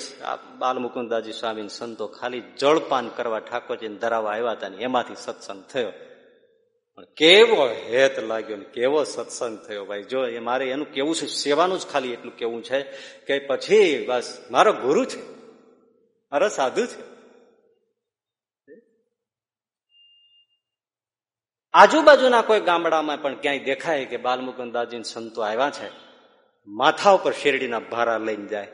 બાલમુકુદાસજી સ્વામી સંતો ખાલી જળપાન કરવા ઠાકોરજીને ધરાવવા આવ્યા હતા ને એમાંથી સત્સંગ થયો. પણ કેવો હેત લાગ્યો ને કેવો સત્સંગ થયો ભાઈ. જો એ મારે એનું કેવું છે, સેવાનું જ ખાલી એટલું કેવું છે કે પછી બસ, મારો ગુરુ છે, મારો સાધુ છે. આજુબાજુના કોઈ ગામડામાં પણ ક્યાંય દેખાય કે બાલમુકુદાસજી સંતો આવ્યા છે, માથા ઉપર શેરડીના ભારા લઈને જાય.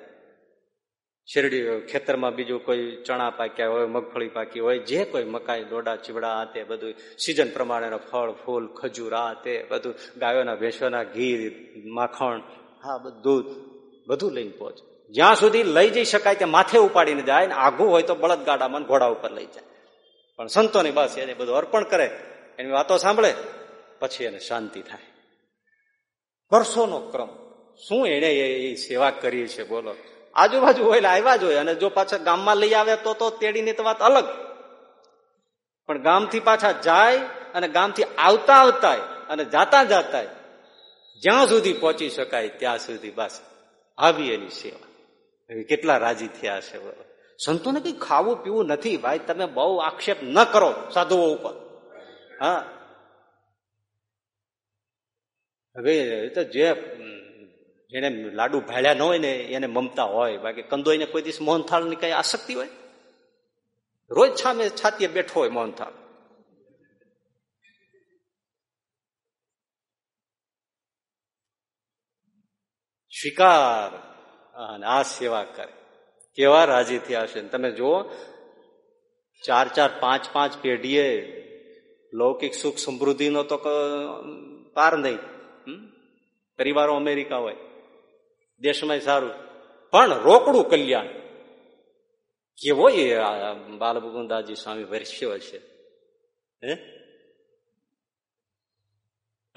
શેરડી ખેતરમાં બીજું કોઈ ચણા પાક્યા હોય, મગફળી પાકી હોય, જે કોઈ મકાઈ, દોડા ચીવડા આ તે બધું, સિઝન પ્રમાણેનો ફળ, ફૂલ, ખજૂર, આ તે બધું, ગાયોના ભેંસોના ઘી, માખણ હા બધું બધું લઈને પહોંચ. જ્યાં સુધી લઈ જઈ શકાય કે માથે ઉપાડીને જાય ને આઘું હોય તો બળદગાડામાં ઘોડા ઉપર લઈ જાય. પણ સંતોની બસ એને બધું અર્પણ કરે, એની વાતો સાંભળે, પછી એને શાંતિ થાય. વર્ષોનો ક્રમ. શું એને એ સેવા કરી છે, બોલો? આજુબાજુ હોય આવ્યા જ હોય અને જો પાછા ગામમાં લઈ આવે તો તો તેડીની તો વાત અલગ. પણ ગામથી પાછા જાય અને ગામથી આવતા આવતા અને જાતા જાતા જ્યાં સુધી પહોંચી શકાય ત્યાં સુધી બસ આવી એની સેવા. કેટલા રાજી થયા છે સંતોને કઈ ખાવું પીવું નથી ભાઈ. તમે બહુ આક્ષેપ ન કરો સાધુઓ ઉપર. હા. હવે તો જે જેને લાડુ ભાળ્યા ન હોય ને એને મમતા હોય, બાકી કંદોઈને કોઈ દિવસ મોહનથાળની કઈ આસક્તિ હોય? રોજ છામે છાતીએ બેઠો હોય મોહનથાળ. સ્વીકાર અને આ સેવા કરે. કેવા રાજી થયા છે તમે જુઓ, ચાર ચાર પાંચ પાંચ પેઢીએ લૌકિક સુખ સમૃદ્ધિનો તો પાર નહીં. પરિવારો અમેરિકા હોય. દેશમાં સારું. પણ રોકડું કલ્યાણ. કેવો એ બાલમુકુદાસજી સ્વામી વર્ષ્યો છે. હે?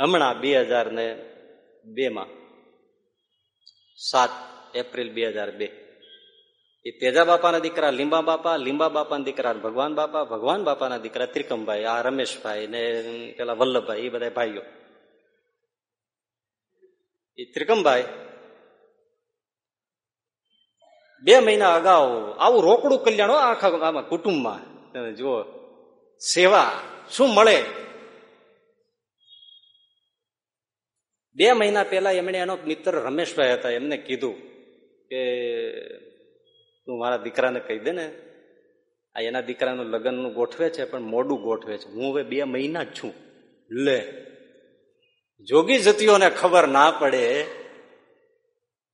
હમણાં બે હજાર ને બે માં સાત એપ્રિલ બે હજાર બે, એ તેજા બાપાના દીકરા, લીંબા બાપા, લીંબા બાપાના દીકરા, ભગવાન બાપા, ભગવાન બાપાના દીકરા, ત્રિકમભાઈ, આ રમેશભાઈ ને પેલા વલ્લભભાઈ, એ બધા ભાઈઓ. એ ત્રિકમભાઈ બે મહિના અગાઉ આવું રોકડું કલ્યાણ હોય આખા આમાં કુટુંબમાં. તમે જુઓ, સેવા શું મળે? બે મહિના પહેલા એમણે એનો મિત્ર રમેશભાઈ હતા, એમને કીધું કે, તું મારા દીકરાને કહી દે ને, આ એના દીકરાનું લગ્નનું ગોઠવે છે, પણ મોડું ગોઠવે છે. હું હવે બે મહિના જ છું. લે. જોગી જતીઓને ખબર ના પડે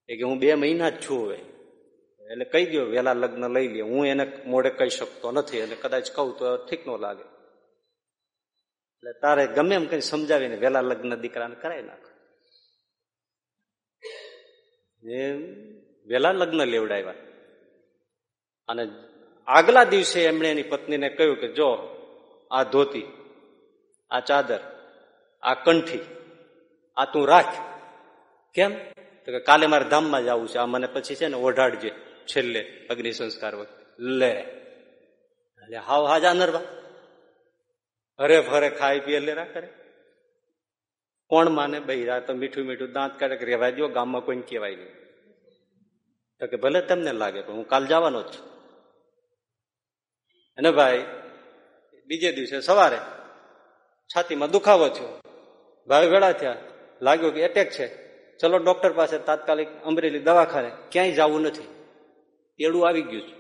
કે હું બે મહિના જ છું હવે. એટલે કહી દો વહેલા લગ્ન લઈ લે. હું એને મોડે કહી શકતો નથી, એટલે કદાચ કહું તો ઠીક નો લાગે. એટલે તારે ગમે એમ કઈ સમજાવીને વેલા લગ્ન દીકરાને કરાવી નાખ. વેલા લગ્ન લેવડાવ્યા. અને આગલા દિવસે એમણે એની પત્નીને કહ્યું કે, જો, આ ધોતી, આ ચાદર, આ કંઠી, આ તું રાખ. કેમ? તો કે, કાલે મારે ધામમાં જવું છે. આ મને પછી છે ને ઓઢાડજે. છેલ્લે અગ્નિ સંસ્કાર વખતે. લે. એટલે હાવ હાજા નરવા. હરે ફરે ખાઈ પીએ લેરા કરે. કોણ માને? ભાઈ તો મીઠું મીઠું દાંત કાઢે રેવા દો ગામમાં કોઈને કહેવાય નહીં. તો કે ભલે તમને લાગે, પણ હું કાલ જવાનો જ છું. અને ભાઈ, બીજે દિવસે સવારે છાતીમાં દુખાવો થયો. ભાઈ વેળા થયા. લાગ્યો કે એટેક છે. ચલો ડોક્ટર પાસે તાત્કાલિક અમરેલી દવાખાને. ક્યાંય જવું નથી. એડું આવી ગયું છે.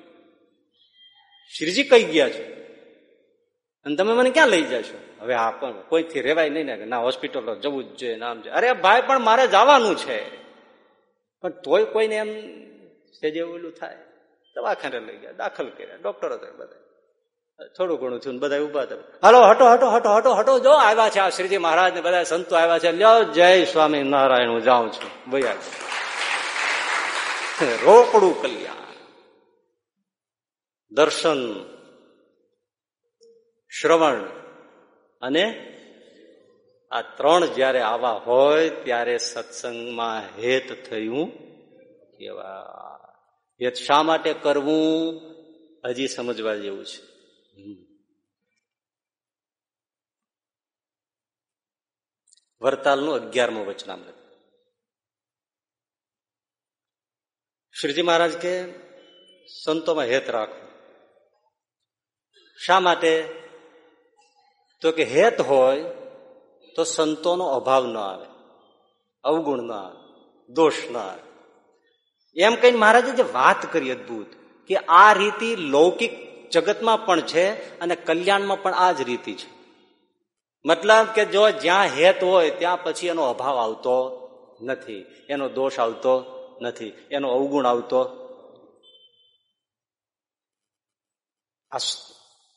શ્રીજી કઈ ગયા છે. અને તમે મને ક્યાં લઈ જશો? હવે હા પણ કોઈથી રેવાય નહીં ને ના હોસ્પિટલો જવું જ જોઈએ નામ છે અરે ભાઈ, પણ મારે જવાનું છે. પણ તોય કોઈને એમ સેજે ઓલું થાય. દવાખાને લઈ ગયા, દાખલ કર્યા ડોક્ટરો તો બધા. થોડું ઘણું થયું બધા ઊભા હતા. હાલો, હટો હટો હટો હટો હટો, જો આવ્યા છે આ શ્રીજી મહારાજ ને બધા સંતો આવ્યા છે. લ્યો, જય સ્વામી નારાયણ હું જાઉં છું. ભૈયા, રોકડું કલ્યાણ. દર્શન, શ્રવણ અને આ ત્રણ જ્યારે આવા હોય ત્યારે સત્સંગમાં હેત થયું કેવા હેત શા માટે કરવું? હજી સમજવા જેવું છે. વરતાલનું અગિયારમું વચનામૃત. શ્રીજી મહારાજ કે, સંતોમાં હેત રાખો. શા માટે? તો કે હેત હોય તો સંતોનો અભાવ ન આવે, અવગુણ ન આવે, દોષ ન આવે. એમ કહીને મહારાજે જે વાત કરી અદભુત, કે આ રીતિ લૌકિક જગતમાં પણ છે અને કલ્યાણમાં પણ આ જ રીતિ છે. મતલબ કે જો જ્યાં હેત હોય ત્યાં પછી એનો અભાવ આવતો નથી, એનો દોષ આવતો નથી, એનો અવગુણ આવતો. આ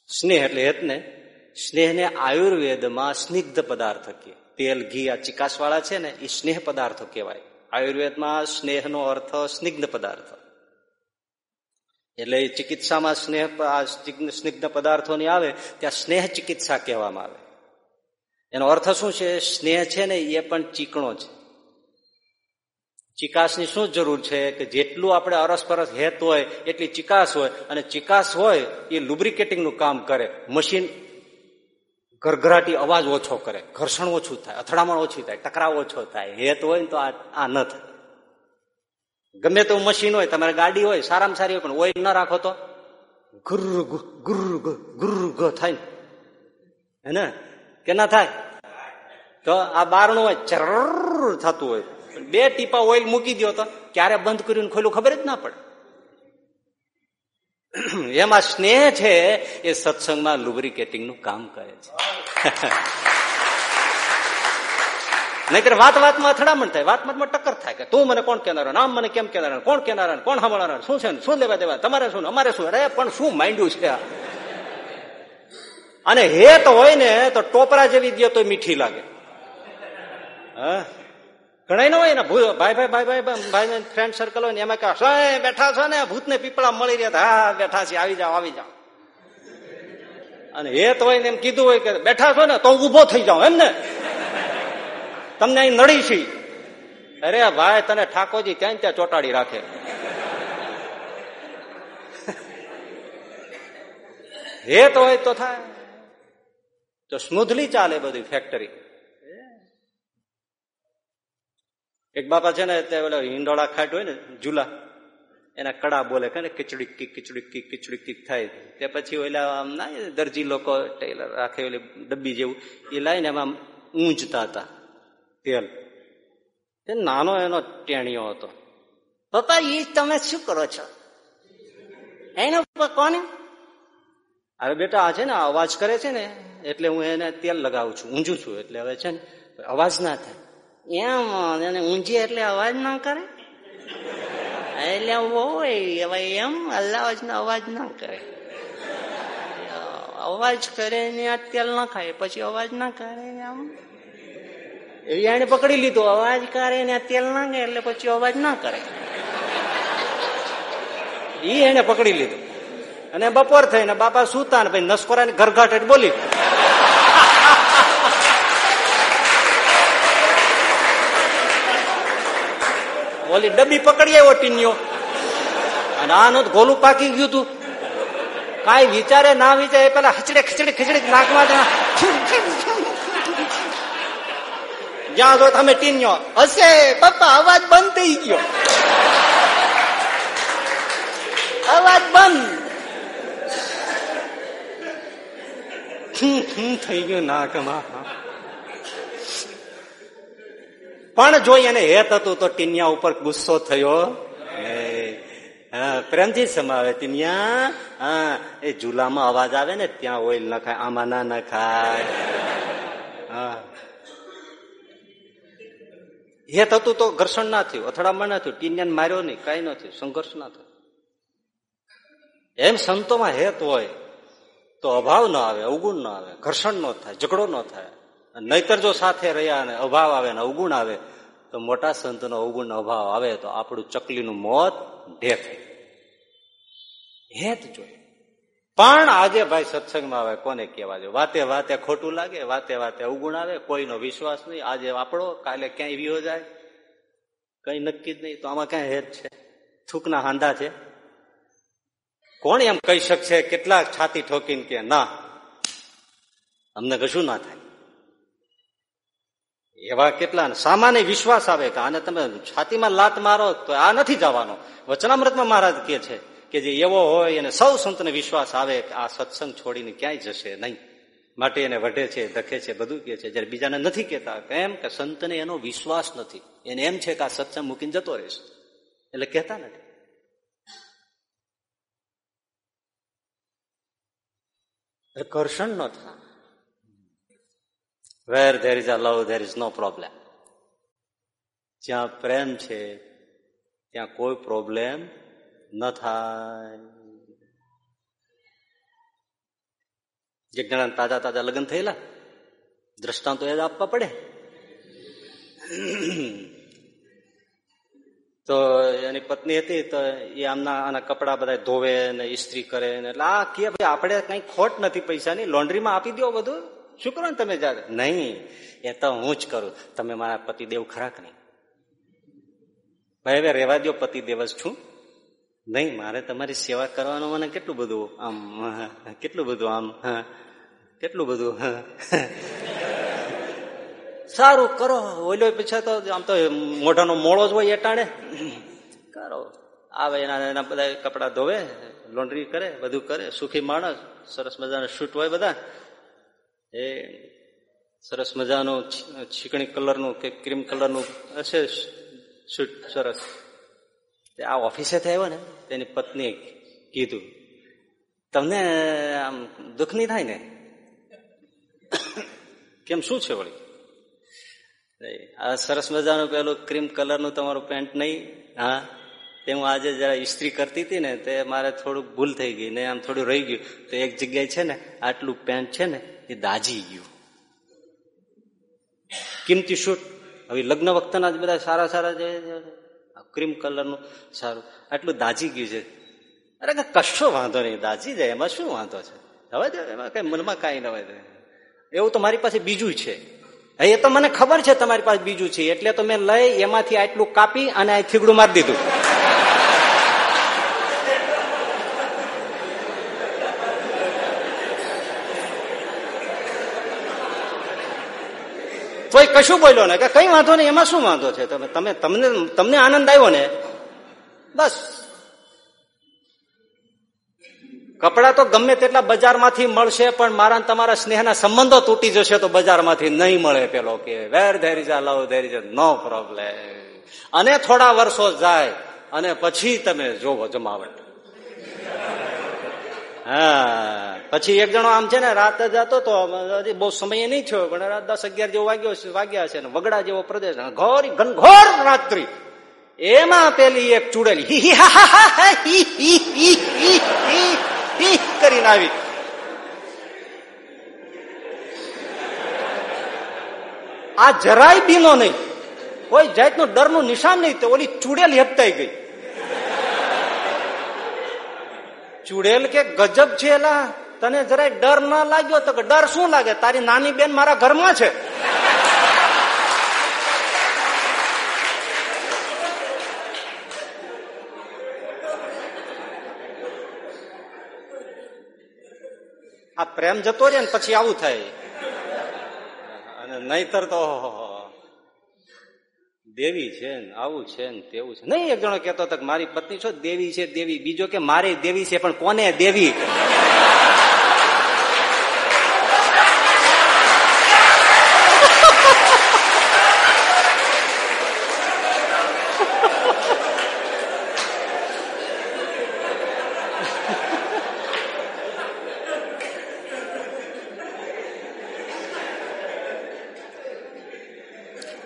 સ્નેહ એટલે હેત ને સ્નેહને આયુર્વેદમાં સ્નિગ્ધ પદાર્થ કે, તેલ, ઘી આ ચિકાસવાળા છે ને, એ સ્નેહ પદાર્થો કહેવાય. આયુર્વેદમાં સ્નેહનો અર્થ સ્નિગ્ધ પદાર્થ. એટલે ચિકિત્સામાં સ્નેહ સ્નિગ્ધ પદાર્થોની આવે, ત્યાં સ્નેહ ચિકિત્સા કહેવામાં આવે. એનો અર્થ શું છે? સ્નેહ છે ને, એ પણ ચીકણો છે. ચિકાસની શું જરૂર છે કે જેટલું આપણે અરસપરસ હેત હોય, એટલી ચિકાસ હોય. અને ચિકાસ હોય, એ લુબ્રિકેટિંગનું કામ કરે. મશીન ઘરઘરાટી અવાજ ઓછો કરે. ઘર્ષણ ઓછું થાય, અથડામણ ઓછી થાય, ટકરાવ ઓછો થાય. હેત હોય ને તો આ ન થાય. ગમે તેવું મશીન હોય, તમારે ગાડી હોય, સારામાં સારી હોય, પણ ઓઇલ ન રાખો તો? ગુર થાય હે ને? કે ના થાય? તો આ બારણું હોય ચર થતું હોય. બે ટીપા ઓઇલ મૂકી દો તો ક્યારે બંધ કર્યું ખોલું ખબર જ ના પડે. એમાં સ્નેહ છે, એ સત્સંગમાં લુબ્રિકેટિંગનું કામ કરે છે. નહીતર વાત વાતમાં અથડામણ થાય, વાત વાતમાં ટક્કર થાય કે તું મને કોણ કેનારો આમ મને કેમ કેનારા કોણ કેનારા કોણ સાંભળનાર શું છે શું લેવા દેવા, તમારે શું અમારે શું? અરે, પણ શું માંડ્યું છે અને હેત હોય ને, તો ટોપરા જેવી દે તો મીઠી લાગે. હા? ઘણા ના હોય ને ભાઈ ભાઈ ભાઈ ભાઈ ભાઈ ફ્રેન્ડ સર્કલ હોય ને, એમાં કહે બેઠા છો ને ભૂત ને પીપળા મળી રહ્યા હા, બેઠા છે આવી જાઓ આવી જાઓ. અને હેત હોય ને એમ કીધું હોય કે, બેઠા છો ને, તો ઊભો થઈ જાઓ એમ ને? તમને અહીં નડી છી. અરે ભાઈ, તને ઠાકોરજી ત્યાં ત્યાં ચોટાડી રાખે. હેત હોય તો થાય. તો સ્મૂથલી ચાલે બધી ફેક્ટરી એક બાપા છે ને તે ઓલા હિંડોળા ખાટ હોય ને ઝૂલા એના કડા બોલે કે ખીચડી કીક ખીચડી કીક ખીચડી કીક થાય. તે પછી ઓલા આમ ના દરજી લોકો ટેલર રાખે ઓલી ડબ્બી જેવું એ લાવીને એમાં ઊંચતા હતા તેલ. તે નાનો એનો ટેણીયો હતો. પપ્પા એ તમે શું કરો છો? એનો કોને? અરે બેટા આ છે ને અવાજ કરે છે ને એટલે હું એને તેલ લગાવું છું ઊંઝું છું એટલે હવે છે ને અવાજ ના થાય. એમ, એને ઊંઘી એટલે અવાજ ના કરે? એટલે હોય એમ અવાજ નો અવાજ ના કરે. અવાજ કરે ને આ તેલ ના ખાય, પછી અવાજ ના કરે આમ એને પકડી લીધો, અવાજ કરે ને તેલ ના એટલે પછી અવાજ ના કરે. એ એને પકડી લીધું. અને બપોર થઈને બાપા સુતા ને ભાઈ નસકોરા ઘરઘાટ બોલી. ઓલી ડબ્બી પકડી આવ્યો ટીન્યો. અને આનો ગોલું પાકી ગયું તું. કઈ વિચારે ના વિચારે પેલા ખચડે ખચડે ખચડે નાકમાં જ્યાં જો તમે ટીન્યો, હશે, પપ્પા, અવાજ બંધ થઈ ગયો. અવાજ બંધ. થઈ ગયો નાકમાં પણ જો એને હેત હતું તો ટીનિયા ઉપર ગુસ્સો થયો પ્રેમથી સમાવે, ટીનિયા, હા, એ ઝુલામાં અવાજ આવે ને, ત્યાં ઓઇલ નખાય આમાં ના નખાય હા. હેત હતું તો ઘર્ષણ ના થયું, અથડામણ ના થયું, ટીનિયાને માર્યો નહીં, કઈ ન થયું, સંઘર્ષ ના થયો. એમ સંતોમાં હેત હોય તો અભાવ ન આવે, અવગુણ ન આવે, ઘર્ષણ ન થાય, ઝઘડો ન થાય. નહીતર જો સાથે રહ્યા અને અભાવ આવે ને અવગુણ આવે, તો મોટા સંતનો અવગુણ અભાવ આવે તો આપણું ચકલીનું મોત ઢેફ હેત જોઈએ પણ આજે ભાઈ સત્સંગમાં આવે કોને કહેવા જોઈએ વાતે વાતે ખોટું લાગે, વાતે વાતે અવગુણ આવે, કોઈનો વિશ્વાસ નહીં. આજે આપણો, કાલે ક્યાંય વિયો જાય? કઈ નક્કી જ નહીં. તો આમાં ક્યાં હેત છે? થૂકના હાંધા છે? કોણ એમ કહી શકશે કેટલા છાતી ઠોકીને કે, ના, અમને કશું ના થાય. એવા કેટલા સામાન્ય વિશ્વાસ આવે કે આને તમે છાતીમાં લાત મારો તો આ નથી જવાનો. વચનામૃતમાં મહારાજ કે છે કે જે એવો હોય અને સૌ સંતને વિશ્વાસ આવે કે આ સત્સંગ છોડીને ક્યાંય જશે નહીં. માટે એને વઢે છે ધકે છે, બધું કે છે. જયારે બીજાને નથી કેતા કેમ કે સંતને એનો વિશ્વાસ નથી. એને એમ છે કે આ સત્સંગ મૂકીને જતો રહેશે. એટલે કહેતા નથી. ઘર્ષણ ન થાય. Where there is a love there is no problem જ્યાં પ્રેમ છે, ત્યાં કોઈ પ્રોબ્લેમ ન થાય. જે જણા તાજા તાજા લગ્ન થયેલા? દ્રષ્ટાંતો એ જ આપવા પડે. તો એની પત્ની હતી તો એ આમના આના કપડા બધા ધોવે ને ઇસ્ત્રી કરે ને એટલે આ કે ભાઈ આપણે કઈ ખોટ નથી પૈસાની, લોન્ડ્રીમાં આપી દો બધું. શું તમે જાતે નહીં, એ તો હું જ કરું. તમે મારા પતિદેવ ખરા કે નહીં? ભાઈ, હવે રહેવા દો પતિદેવ જ છું. નહીં, મારે તમારી સેવા કરવાનું મને કેટલું બધું આમ કેટલું બધું આમ કેટલું બધું સારું કરો. ઓલો પીછા તો આમ તો મોઢાનો મોળો જ હોય એટાણે. કરો. આવે એના એના બધા કપડા ધોવે, લોન્ડ્રી કરે, બધું કરે. સુખી માણસ, સરસ મજાના શૂટ હોય બધા. એ સરસ મજાનું છીકણી કલરનું કે ક્રીમ કલરનું હશે શૂટ, સરસ. આ ઓફિસે આવ્યો ને, તેની પત્નીએ કીધું, તમને આમ દુઃખ નહીં થાય ને? કેમ, શું છે વળી? આ સરસ મજાનું પેલું ક્રીમ કલરનું તમારું પેન્ટ નહીં, હા? તે હું આજે જરા ઇસ્ત્રી કરતી હતી ને, તે મારે થોડુંક ભૂલ થઈ ગઈ ને આમ થોડું રહી ગયું. તો એક જગ્યાએ છે ને, આટલું પેન્ટ છે ને એ દાજી ગયું. કિંમતી શૂટ. હવે લગ્ન વખતના જ બધા સારા સારા જે ક્રીમ કલરનું સારું. આટલું દાજી ગયું છે. અરે કશો વાંધો નહીં, દાજી જાય, એમાં શું વાંધો છે? હવે એમાં કઈ મનમાં કાંઈ ન હોય એવું તો મારી પાસે બીજું છે. એ તો મને ખબર છે તમારી પાસે બીજું છે. એટલે તો મેં લઈ, એમાંથી આટલું કાપી અને આ થીગડું મારી દીધું. તોય કશું બોલ્યો ને કે કઈ વાંધો નહીં, એમાં શું વાંધો છે? તમે તમે તમને તમને આનંદ આવ્યો ને? બસ. કપડા તો ગમે તેટલા બજારમાંથી મળશે, પણ મારા તમારા સ્નેહના સંબંધો તૂટી જશે તો બજારમાંથી નહીં મળે પેલો કે વેર ધેર જા love there is no problem અને થોડા વર્ષો જાય, અને પછી તમે જોવો જમાવટ. હા. પછી એક જણો આમ છે ને, રાત જતો તો બહુ સમય નહીં થયો, પણ દસ અગિયાર જેવો વાગ્યો વાગ્યા છે ને, વગડા જેવો પ્રદેશ. ઘોર, ઘનઘોર રાત્રિ. એમાં પેલી એક ચૂડેલી કરીને આવી. આ જરાય બીનો નહીં. કોઈ જાતનું ડરનું નિશાન નહીં, તો ઓલી ચૂડેલ હેપતાઈ ગઈ. ચૂડેલ કે ગજબ છે એલા? તને જરાય ડર ના લાગ્યો તો ડર શું લાગે? તારી નાની બેન મારા ઘરમાં છે. આ પ્રેમ જતો રહે ને પછી આવું થાય. અને નહીતર તો દેવી છે આવું છે ને, તેવું છે. નહીં, એક જણો કેતો હતો મારી પત્ની છો, દેવી છે, દેવી. બીજો કે મારે દેવી છે, પણ કોને દેવી?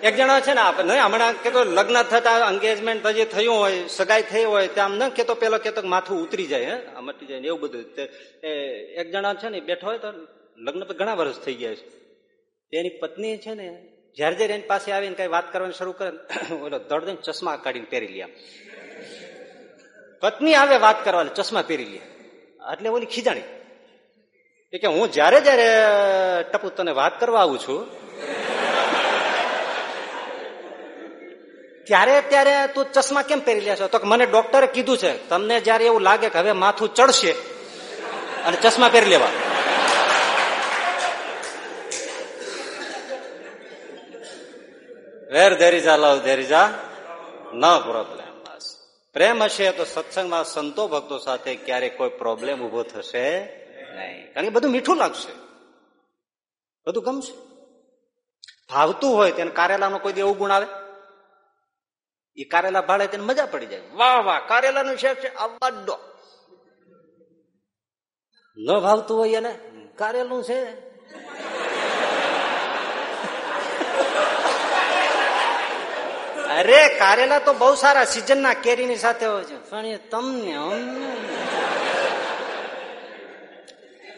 એક જણા છે ને આપણે હમણાં કેતો લગ્ન થતા એંગેજમેન્ટ પછી થયું હોય, સગાઈ થઈ હોય ત્યાં ન કેતો પેલો કેતો માથું ઉતરી જાય, હે મટી જાય એવું બધું. એક જણા છે ને બેઠો હોય તો લગ્ન તો ઘણા વર્ષ થઈ ગયા છે. એની પત્ની છે ને, જયારે જયારે એની પાસે આવીને કઈ વાત કરવાની શરૂ કરે ઓલો દડ દઈને ચશ્મા કાઢીને પહેરી લે પત્ની આવે વાત કરવાની ચશ્મા પહેરી લે. એટલે ઓલી ખીજાણી. કે હું જયારે જયારે ટપુ તને વાત કરવા આવું છું ત્યારે ત્યારે તું ચશ્મા કેમ પહેરી લે છો તો મને ડોક્ટરે કીધું છે, તમને જયારે એવું લાગે કે હવે માથું ચડશે, અને ચશ્મા પહેરી લેવા. Where there is a love there no problem પ્રેમ હશે તો સત્સંગમાં સંતો ભક્તો સાથે ક્યારેક કોઈ પ્રોબ્લેમ ઊભો થશે નહીં. કારણ કે બધું મીઠું લાગશે. બધું ગમશે. ભાવતું હોય તેને કારેલાનો કોઈ એવું ગુણ આવે. એ કારેલા ભાડે તેને મજા પડી જાય. વાહ વાહ, કારેલાનું શેક છે? આવાડો ન ભાવતું હોય એને? કારેલું છે. અરે, કારેલા તો બહુ સારા સિઝન ના કેરીની સાથે હોય છે. પણ એ તમને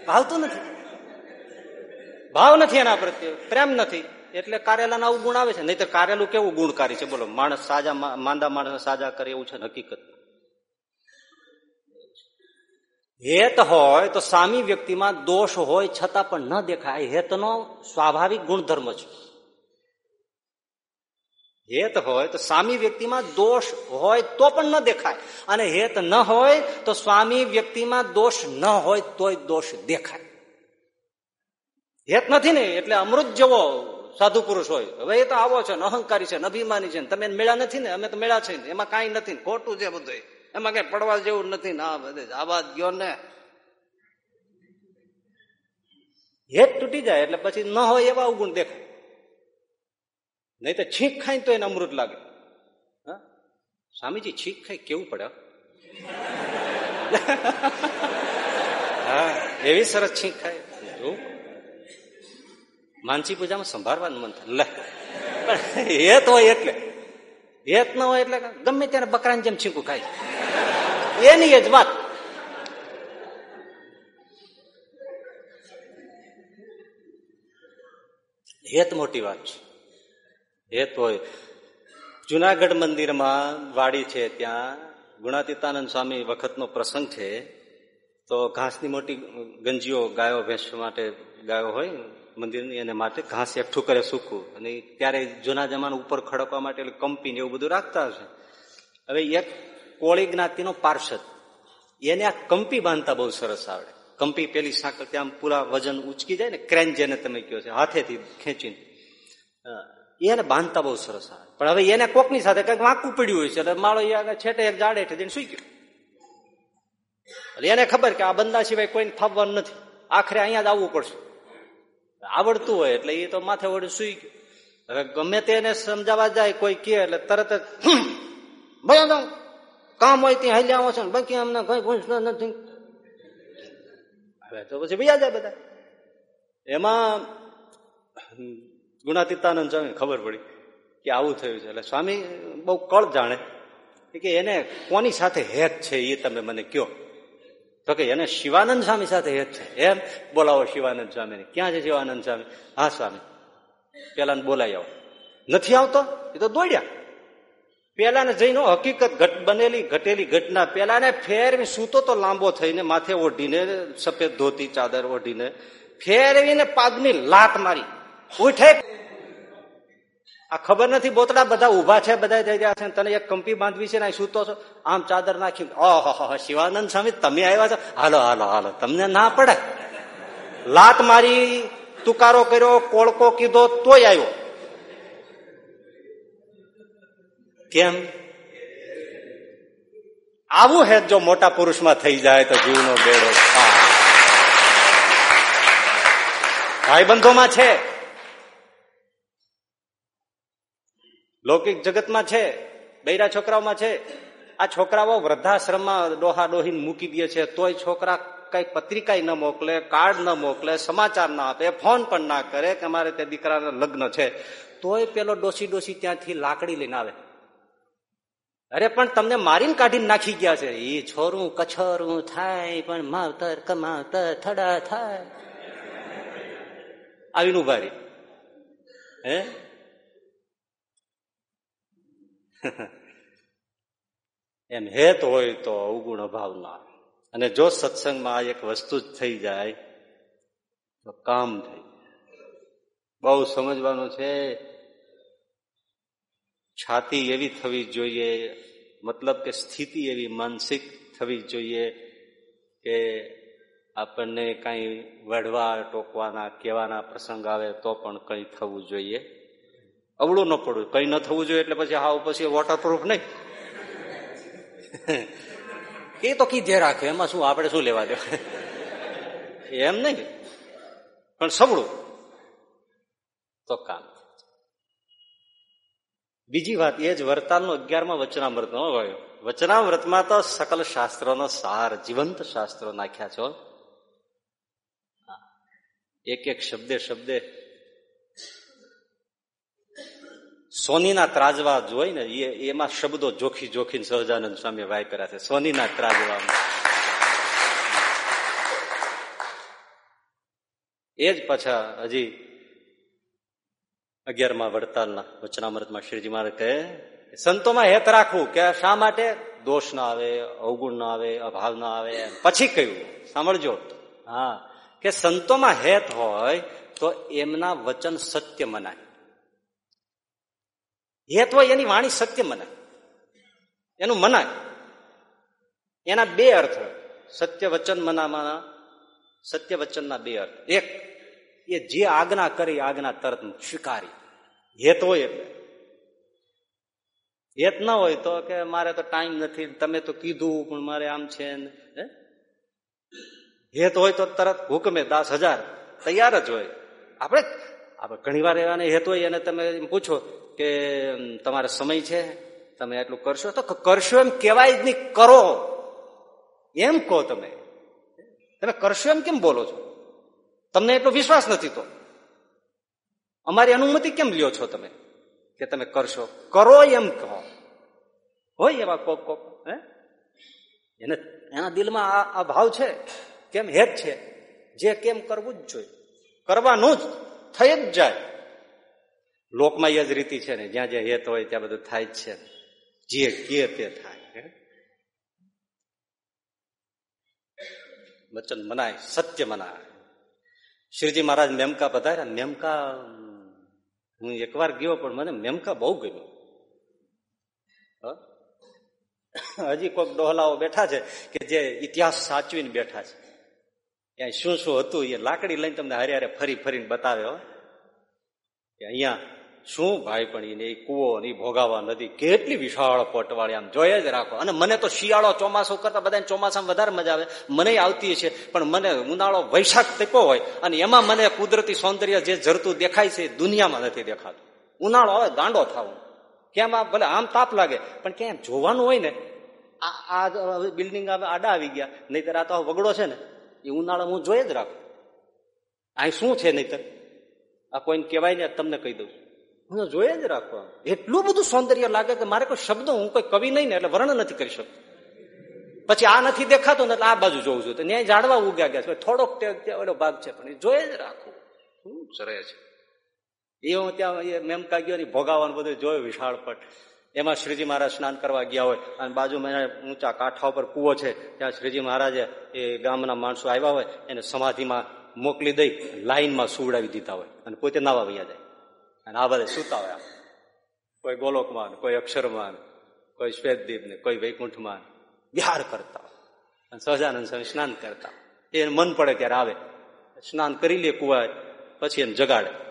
ભાવતું નથી. ભાવ નથી એના પ્રત્યે, પ્રેમ નથી. એટલે કારેલાના આવું ગુણ આવે છે? નહીં તો કારેલું કેવું ગુણકારી છે? બોલો, માણસ સાજા માંદા માણસ સાજા કરે એવું છે હકીકત? હેત હોય તો સામી વ્યક્તિમાં દોષ હોય છતાં પણ ન દેખાય. હેતનો સ્વાભાવિક ગુણધર્મ છે. હેત હોય તો સ્વામી વ્યક્તિમાં દોષ હોય તો પણ ન દેખાય. અને હેત ન હોય તો સ્વામી વ્યક્તિમાં દોષ ન હોય તોય દોષ દેખાય. હેત નથી ને? એટલે અમૃત જેવો સાધુ પુરુષ હોય. હવે એ તો આવો છે ને, અહંકારી છે ને, અભિમાની છે ને. તમે મેળા નથી ને? અમે તો મેળા છે ને. એમાં કાંઈ નથી ને. ખોટું છે બધું. એમાં કઈ પડવા જેવું નથી ને. આ બધે આબાદ ગયો ને. હેત તૂટી જાય એટલે પછી ન હોય એવા અવગુણ દેખાય. નહીં તો છીંક ખાઈ તો એને અમૃત લાગે. સ્વામીજી, છીંક ખાઈ કેવું પડે? હા, એવી સરસ છીંક ખાય. જોવું માનસી પૂજામાં સંભાળવાનું મન થાય. લે. હેત હોય એટલે હેત ન હોય એટલે ગમે ત્યારે બકરાની જેમ છીંકું ખાય એની જ વાત. હેત મોટી વાત છે. હેત હોય જુનાગઢ મંદિરમાં વાડી છે ત્યાં ગુણાતીતાનંદ સ્વામી વખતનો પ્રસંગ છે. તો ઘાસની મોટી ગંજીઓ ગાયો, ભેંસ માટે ગાયો હોય મંદિરની એને માટે ઘાસ એકઠું કરે સૂકું. અને ત્યારે જૂના જમાના ઉપર ખડકવા માટે કંપીને કંપી એવું બધું રાખતા હશે. હવે એક કોળી જ્ઞાતિનો પાર્ષદ. એને આ કંપી બાંધતા બહુ સરસ આવડે. કંપી પેલી સાંકળ ત્યાં પૂરા વજન ઉચકી જાય ને, ક્રેન જેને તમે કહો છો, હાથેથી ખેંચીને. એને બાંધતા બહુ સરસ આવે પણ હવે એને કોકની સાથે કંઈક વાંકું પડ્યું હોય છે, એટલે માળો આગળ છેટે એક જાડે હેઠે જઈને સુઈ ગયો. એને ખબર કે આ બંદા સિવાય કોઈને ફાવવાનું નથી. આખરે અહીંયા જ આવવું પડશે. આવડતું હોય એટલે એ તો માથે વડે સુઈ ગયું. હવે ગમે તેને સમજાવવા જાય, કોઈ કે એટલે તરત જ ભાઈ કામ હોય ત્યાં હાલ્યા આવો છો બાકી અમને કઈ પૂછતો નથી. હવે તો પછી ભૈયા જાય બધા. એમાં ગુણાતીતાનંદ સ્વામી ખબર પડી કે આવું થયું છે. એટલે સ્વામી બહુ કળ જાણે કે એને કોની સાથે હેત છે એ તમે મને કયો તો કે એને શિવાનંદ સ્વામી સાથે હેત છે. એમ? બોલાવો શિવાનંદ સ્વામીને. ક્યાં છે શિવાનંદ સ્વામી? હા, સ્વામી. પેલા બોલાઈ આવો. નથી આવતો? એ તો દોડ્યા. પેલાને જઈને હકીકત ઘટ બનેલી, ઘટેલી ઘટના પેલાને ફેરવી સૂતો તો લાંબો થઈને માથે ઓઢીને, સફેદ ધોતી ચાદર ઓઢીને ફેરવીને પાગની લાત મારી. ઉઠે આ ખબર નથી, બોતડા બધા ઊભા છે બધા થઈ ગયા છે તને એક કંપી બાંધવી છે ને સૂતો છો. આમ ચાદર નાખી ઓહો શિવાનંદ સ્વામી, તમે આવ્યા છો? હાલો હાલો હાલો. તમને ના પડે. લાત મારી તુકારો કર્યો, કોળકો કીધો, તોય આવ્યો. કેમ? આવું હેત જો મોટા પુરુષમાં થઈ જાય તો જીવનો બેડો ભાઈબંધોમાં છે. લૌકિક જગતમાં છે, બૈરા છોકરાઓમાં છે. આ છોકરાઓ વૃદ્ધાશ્રમમાં ડોહા ડોહીને મૂકી દે છે. તોય છોકરા કઈ પત્રિકા ન મોકલે, કાર્ડ ન મોકલે, સમાચાર ના આપે, ફોન પણ ના કરે કે અમારે તે દીકરાના લગ્ન છે. તોય પેલો ડોસી ડોસી ત્યાંથી લાકડી લઈને આવે. અરે પણ તમને મારીને કાઢીને નાખી ગયા છે. એ છોરું કછોરું થાય, પણ માવતર કમાવતર થડા થાય. આવીને ઊભા હે? એમ હેત હોય તો અવગુણ અભાવ ના અને જો સત્સંગમાં આ એક વસ્તુ જ થઈ જાય, તો કામ થઈ બહુ સમજવાનું છે, છાતી એવી થવી જોઈએ, મતલબ કે સ્થિતિ એવી માનસિક થવી જોઈએ કે આપણને કઈ વઢવા, ટોકવાના, કહેવાના પ્રસંગ આવે તો પણ કઈ થવું જોઈએ. અવળું ન પડવું. કઈ ન થવું જોઈએ એટલે પછી હાવ પછી વોટરપ્રૂફ નહીં. એ તો કીધે રાખે, એમાં શું, આપણે શું લેવા દેવા? એમ નહીં. પણ સબળું તો કામ. બીજી વાત એ જ, વર્તાલનો અગિયારમાં વચનામૃત હોય. વચનામૃતમાં તો સકલ શાસ્ત્રોનો સાર, જીવંત શાસ્ત્રો નાખ્યા છો. એક એક શબ્દે શબ્દે સોનીના ત્રાજવા જોઈ ને એમાં શબ્દો જોખી જોખીને સહજાનંદ સ્વામી વાય કર્યા છે, સોનીના ત્રાજવામાં. એ જ પાછા હજી અગિયારમાં વડતાલના વચનામૃતમાં શ્રીજી મહારાજ કહે, સંતોમાં હેત રાખવું કે શા માટે દોષ ના આવે, અવગુણ ના આવે, અભાવ ના આવે પછી કહ્યું, સાંભળજો. હા, કે સંતોમાં હેત હોય તો એમના વચન સત્ય મનાય. હેત હોય એની વાણી સત્ય મનાય એનું મનાય. એના બે અર્થ. સત્ય વચન મનામાં સત્ય વચનના બે અર્થ. એક, એ જે આજ્ઞા કરી આજ્ઞા તરત સ્વીકારી. હેત હોય એટલે હેત ના હોય તો કે મારે તો ટાઈમ નથી, તમે તો કીધું, પણ મારે આમ છે હેત હોય તો તરત હુકમે, દસ હજાર. તૈયાર જ હોય. આપણે આપણે ઘણી વાર એવાને હેતો અને તમે પૂછો કે તમારે સમય છે? તમે એટલું કરશો? તો કરશો એમ કેવાય જ નહીં, કરો. એમ કહો તમે. તમે કરશો એમ કેમ બોલો છો? તમને એટલો વિશ્વાસ નથી તો. અમારી અનુમતિ કેમ લ્યો છો તમે? કે તમે કરશો. કરો એમ કહો. હોય એવા કોક કોક, હે? એને, એના દિલમાં આ ભાવ છે? કેમ હેત છે? જે કેમ કરવું જ જોઈએ. કરવાનું જ. થઈ જ જાય. લોકમાં એ જ રીતિ છે ને, જ્યાં જ્યાં હેત હોય ત્યાં બધું થાય જ છે. જે કે તે થાય વચન મનાય, સત્ય મનાય. શ્રીજી મહારાજ મેમકા પધાર્યા, મેમકા, હું એકવાર ગયો પણ મને મેમકા બહુ ગમ્યું. હજી કોઈક ડોહલાઓ બેઠા છે કે જે ઇતિહાસ સાચવીને બેઠા છે. ત્યાં શું શું હતું એ લાકડી લઈને તમને હારે હારે ફરી ફરીને બતાવે કે અહીંયા શું ભાઈ પણ એ કુવો ને ભોગાવા નદી કેટલી વિશાળ પટવાળી આમ જોઈએ જ રાખો. અને મને તો શિયાળો ચોમાસું કરતા બધા ચોમાસામાં વધારે મજા આવે. મને આવતી છે પણ મને ઉનાળો વૈશાખ તપો હોય અને એમાં મને કુદરતી સૌંદર્ય જે જરતું દેખાય છે દુનિયામાં નથી દેખાતું. ઉનાળો હોય દાંડો થાવું કેમ આ ભલે આમ તાપ લાગે, પણ ક્યાં જોવાનું હોય ને, આ બિલ્ડિંગ આડા આવી ગયા, નહીતર આ તો વગડો છે ને. એ ઉનાળો હું જોઈ જ રાખું. અહીં શું છે નહીતર? આ કોઈને કહેવાય ને તમને કહી દઉં હું જોઈએ જ રાખવા એટલું બધું સૌંદર્ય લાગે કે મારે કોઈ શબ્દો, હું કોઈ કવિ નહીં ને, એટલે વર્ણન નથી કરી શકતો. પછી આ નથી દેખાતો ને, એટલે આ બાજુ જોઉં છું. ન્યાય ઝાડવા ઉગ્યા ગયા છે. થોડોક ઓલો ભાગ છે, પણ એ જોઈએ જ રાખવું શું સરે છે? એ હું ત્યાં મેમકા ગયો ને ભોગાવાનું બધું જોયું વિશાળ પટ. એમાં શ્રીજી મહારાજ સ્નાન કરવા ગયા હોય અને બાજુમાં ઊંચા કાંઠા ઉપર કૂવો છે, ત્યાં શ્રીજી મહારાજે એ ગામના માણસો આવ્યા હોય, એને સમાધિમાં મોકલી દઈ, લાઈનમાં સુવડાવી દીધા હોય અને પોતે નાવા વૈયા જાય. અને આ બધા સુતા હોય કોઈ ગોલોકમાન કોઈ અક્ષરમાન કોઈ શ્વેતદીપ ને કોઈ વૈકુંઠમાન વિહાર કરતા અને સહજાનંદ સ્વામી સ્નાન કરતા એને મન પડે ત્યારે આવે. સ્નાન કરી લે કુવા પછી એને જગાડે.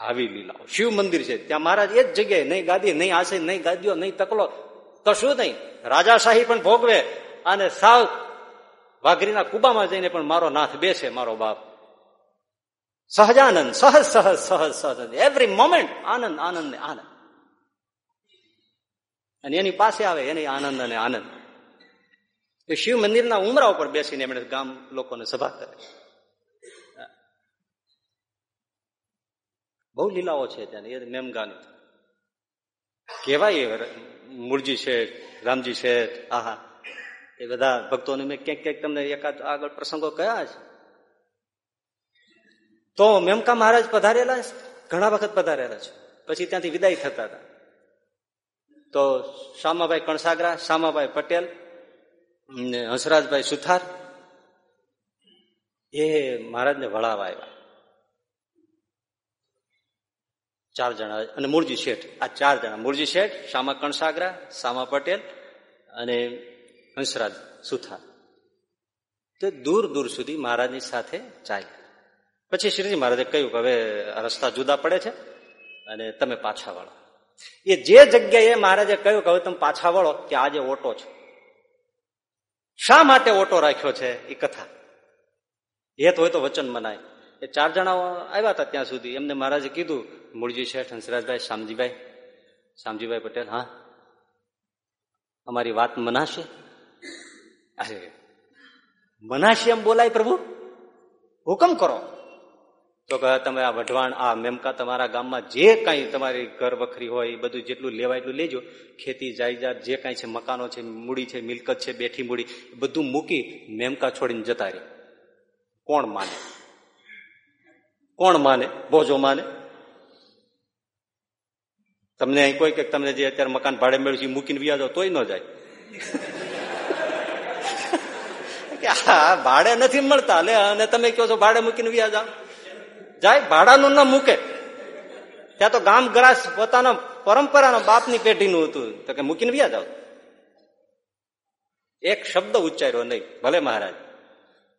આવી લીલાઓ. શિવ મંદિર છે. ત્યાં મહારાજ એ જ જગ્યાએ નહીં ગાદી, નહીં આશે નહીં ગાદીઓ, નહીં તકલો, કશું નહીં. રાજાશાહી પણ ભોગવે અને સાવ વાઘરીના કુબામાં જઈને પણ મારો નાથ બેસે, મારો બાપ. સહજાનંદ, સહજ સહજ સહજ સહજ એવરી મોમેન્ટ આનંદ આનંદ ને આનંદ. અને એની પાસે આવે એને આનંદ અને આનંદ. એ શિવ મંદિરના ઉમરા ઉપર બેસીને એમણે ગામ લોકોને સભા કરે. બહુ લીલાઓ છે ત્યાં એ મેમગાની કેવાય એ મૂળજી શેઠ રામજી શેઠ આહા. એ બધા ભક્તોને મેં ક્યાંક ક્યાંક તમને એકાદ આગળ પ્રસંગો કયા છે. તો મેમકા મહારાજ પધારેલા ઘણા વખત પધારેલા છે. પછી ત્યાંથી વિદાય થતા હતા. તો શામાભાઈ કણસાગરા, શામાભાઈ પટેલ હંસરાજભાઈ સુથાર, એ મહારાજને વળાવા આવ્યા. ચાર જણા અને મૂળજી શેઠ. આ ચાર જણા. મૂળજી શેઠ શામા કણસાગરા શામા પટેલ અને હંસરાજ સુથાર. તે દૂર દૂર સુધી મહારાજની સાથે ચાલ્યા. પછી શ્રીજી મહારાજે કહ્યું કે હવે રસ્તા જુદા પડે છે અને તમે પાછા વળો. એ જે જગ્યાએ મહારાજે કહ્યું કે હવે તમે પાછા વળો કે આજે ઓટો છે. શા માટે ઓટો રાખ્યો છે? એ કથા. હેત હોય તો વચન મનાય. એ ચાર જણા આવ્યા હતા ત્યાં સુધી. એમને મહારાજે કીધું, મૂળજી શેઠ હંસરાજભાઈ શામજીભાઈ શામજીભાઈ પટેલ, હા, અમારી વાત મનાશે? અરે, મનાશે એમ બોલાય પ્રભુ? હુકમ કરો. તો કે તમે આ વઢવાણ, આ મેમકા તમારા ગામમાં જે કાંઈ તમારી ઘર વખરી હોય, એ બધું જેટલું લેવાય એટલું લેજો. ખેતી જાયજાત જે કાંઈ છે, મકાનો છે, મૂડી છે, મિલકત છે, બેઠી મૂડી બધું મૂકી મેમકા છોડીને જતા રહે. કોણ માને? કોણ માને? બોજો માને. તમને અહીં કોઈ કે તમને જે અત્યારે મકાન ભાડે મેળવ્યું છે મૂકીને વ્યાજ, તોય ન જાય. આ ભાડે નથી મળતા, લે, અને તમે કહો છો ભાડે મૂકીને વ્યાજ. આવ જાય, ભાડાનું ના મૂકે. ત્યાં તો ગામ ગ્રાસ પોતાના પરંપરાના બાપની પેઢીનું હતું. તો કે મૂકીને વ્યાજ આવ એક શબ્દ ઉચ્ચાર્યો નહીં, ભલે મહારાજ.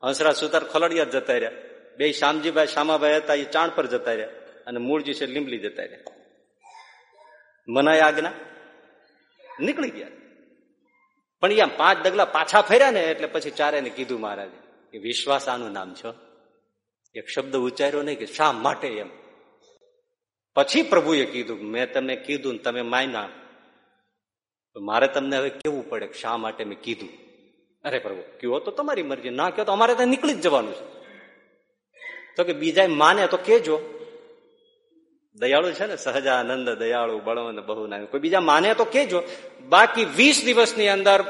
હંસરાજ સુતાર ખલડિયા જતા રહ્યા. બે શામજીભાઈ શામાભાઈ હતા, એ ચાણ પર જતા રહ્યા અને મૂળજી છે લીંબલી જતા રહ્યા. મનાય આજ્ઞા? નીકળી ગયા. પણ અહીંયા પાંચ ડગલા પાછા ફર્યા ને એટલે પછી ચારે ને કીધું મહારાજે કે વિશ્વાસ આનું નામ છો એક શબ્દ ઉચ્ચાર્યો નહીં કે શા માટે એમ. પછી પ્રભુએ કીધું, મેં તમને કીધું ને તમે માયના મારે તમને હવે કેવું પડે શા માટે મેં કીધું? અરે પ્રભુ, કયો તો તમારી મરજી. ના કહો તો અમારે ત્યાં નીકળી જ જવાનું છે. તો કે બીજા માને તો કેજો. દયાળુ છે ને, સહજાનંદ, દયાળુ, બળવંત બહુ ના કોઈ બીજા માને તો કેજો. બાકી વીસ દિવસની અંદર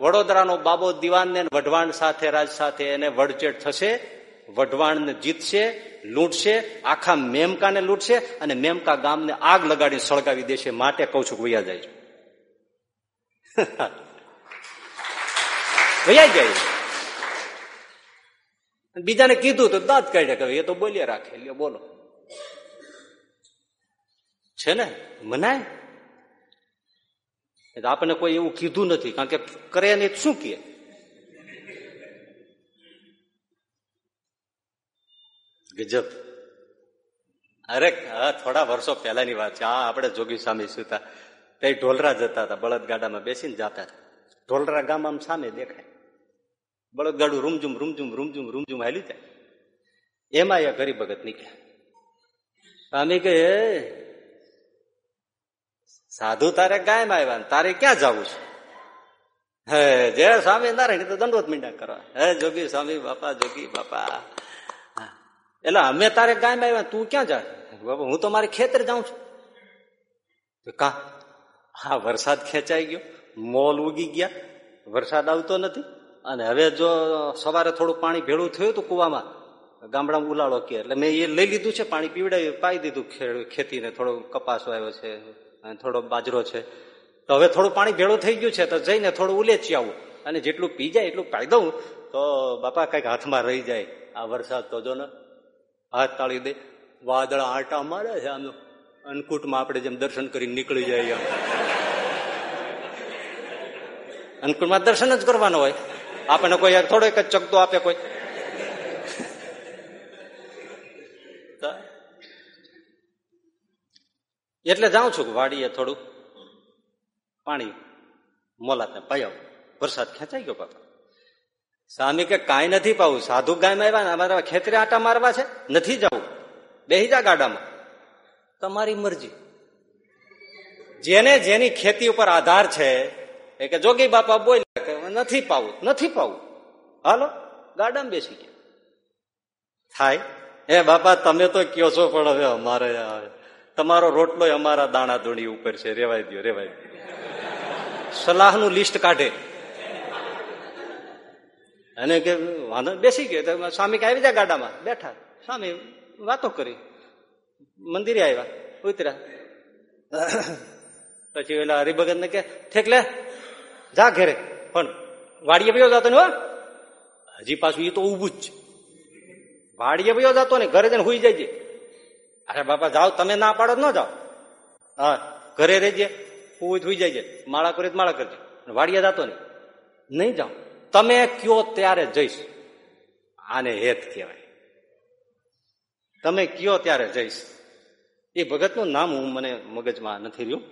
વડોદરાનો બાબો દિવાનને વઢવાણ સાથે, રાજ સાથે એને વડચેટ થશે. વઢવાણને જીતશે, લૂંટશે, આખા મેમકાને લૂંટશે અને મેમકા ગામને આગ લગાડી સળગાવી દેશે માટે કઉ છું વૈયા જાય વૈયા જાય બીજાને કીધું તો દાંત કાઢ્યા કે એ તો બોલ્યા રાખે. એટલે બોલો. છે ને? મનાય? આપણને કોઈ એવું કીધું નથી, કારણ કે કરે નહીં શું કહે? ગજબ. અરે, હા, થોડા વર્ષો પહેલાની વાત છે. આ આપણે જોગી સ્વામી સુતા. તે ઢોલરા જતા હતા, બળદગાડામાં બેસીને જતા ઢોલરા ગામ આમ સામે દેખાય. બળદગાડું રૂમઝુમ રૂમઝુમ રૂમઝુમ રૂમઝુમ હાલી જાય એમાં એ ગરીબ ભગત નીકળ્યા. સ્વામી કે સાધુ તારે કાયમ આવ્યા તારે ક્યાં જવું છે? હે જય સ્વામી નારાયણ તો દંડોત મીંડા કરવા. હે જોગી સ્વામી, બાપા જોગી બાપા. એટલે અમે તારે ગામ આવ્યા તું ક્યાં જા? બાપા, હું તો મારે ખેતર જાઉં છું. કા? હા, વરસાદ ખેંચાઈ ગયો. મોલ ઉગી ગયા. વરસાદ આવતો નથી. અને હવે જો સવારે થોડું પાણી ભેળું થયું હતું કુવામાં, ગામડામાં ઉલાળો કે, એટલે મેં એ લઈ લીધું છે, પાણી પીવડાવી પાઈ દીધું ખેતીને, થોડો કપાસ આવ્યો છે, અને થોડો બાજરો છે. તો હવે થોડું પાણી ભેળું થઈ ગયું છે, તો જઈને થોડું ઉલેચી આવું. અને જેટલું પી જાય, એટલું પાઈ દઉં, તો બાપા કંઈક હાથમાં રહી જાય. આ વરસાદ તો જો ને, હાથ તાળી દે. વાદળ આટા મારે છે, આમ અન્નકૂટમાં આપણે જેમ દર્શન કરી નીકળી જાય એમ. અન્નકૂટમાં દર્શન જ કરવાનું હોય. આપણને કોઈ થોડો એક જ આપે કોઈ. એટલે જાઉં છું વાડીએ થોડું પાણી મોલાતને પાયો. વરસાદ ખેંચાઈ ગયો બાપા. સ્વામી કે કાંઈ નથી પાવું. સાધુ ગાયમાં આવ્યા ને અમારા ખેતરે આટા મારવા છે. નથી જવું. બેહી જા ગાડામાં. તમારી મરજી. જેને જેની ખેતી ઉપર આધાર છે, એ કે, જોગી બાપા, બોલ. નથી પાવું નથી પાવું. હાલો ગાડામાં બેસી ગયા. થાય. હે બાપા, તમે તો કયો છો પણ હવે અમારે તમારો રોટલો અમારા દાણા દોણી ઉપર છે. રેવાય દો રેવાય સલાહનું લિસ્ટ કાઢે. અને કે, વાંધો બેસી ગયો. તો સ્વામી આવી જાય ગાડામાં. બેઠા. સ્વામી વાતો કરી. મંદિરે આવ્યા, ઉતર્યા. પછી પેલા હરિભગત ને કે, ઠેક લે, જા ઘેરે. પણ વાડીએ ભયો જતો ને હજી પાછું એ તો ઉભું જ છે. વાડીએ ભયો જતો ને ઘરે જઈને હુઈ જાય અરે બાપા જાઓ તમે ના પાડો ન જાઓ. હા. ઘરે રહેજે હું હુઈ જાય માળા કરે તો માળા કરજે. વાડીએ જતો ને નહીં જાઓ. તમે કયો ત્યારે જઈશ? આને હેત કહેવાય. તમે કયો ત્યારે જઈશ? એ ભગતનું નામ હું મને મગજમાં નથી રહ્યું.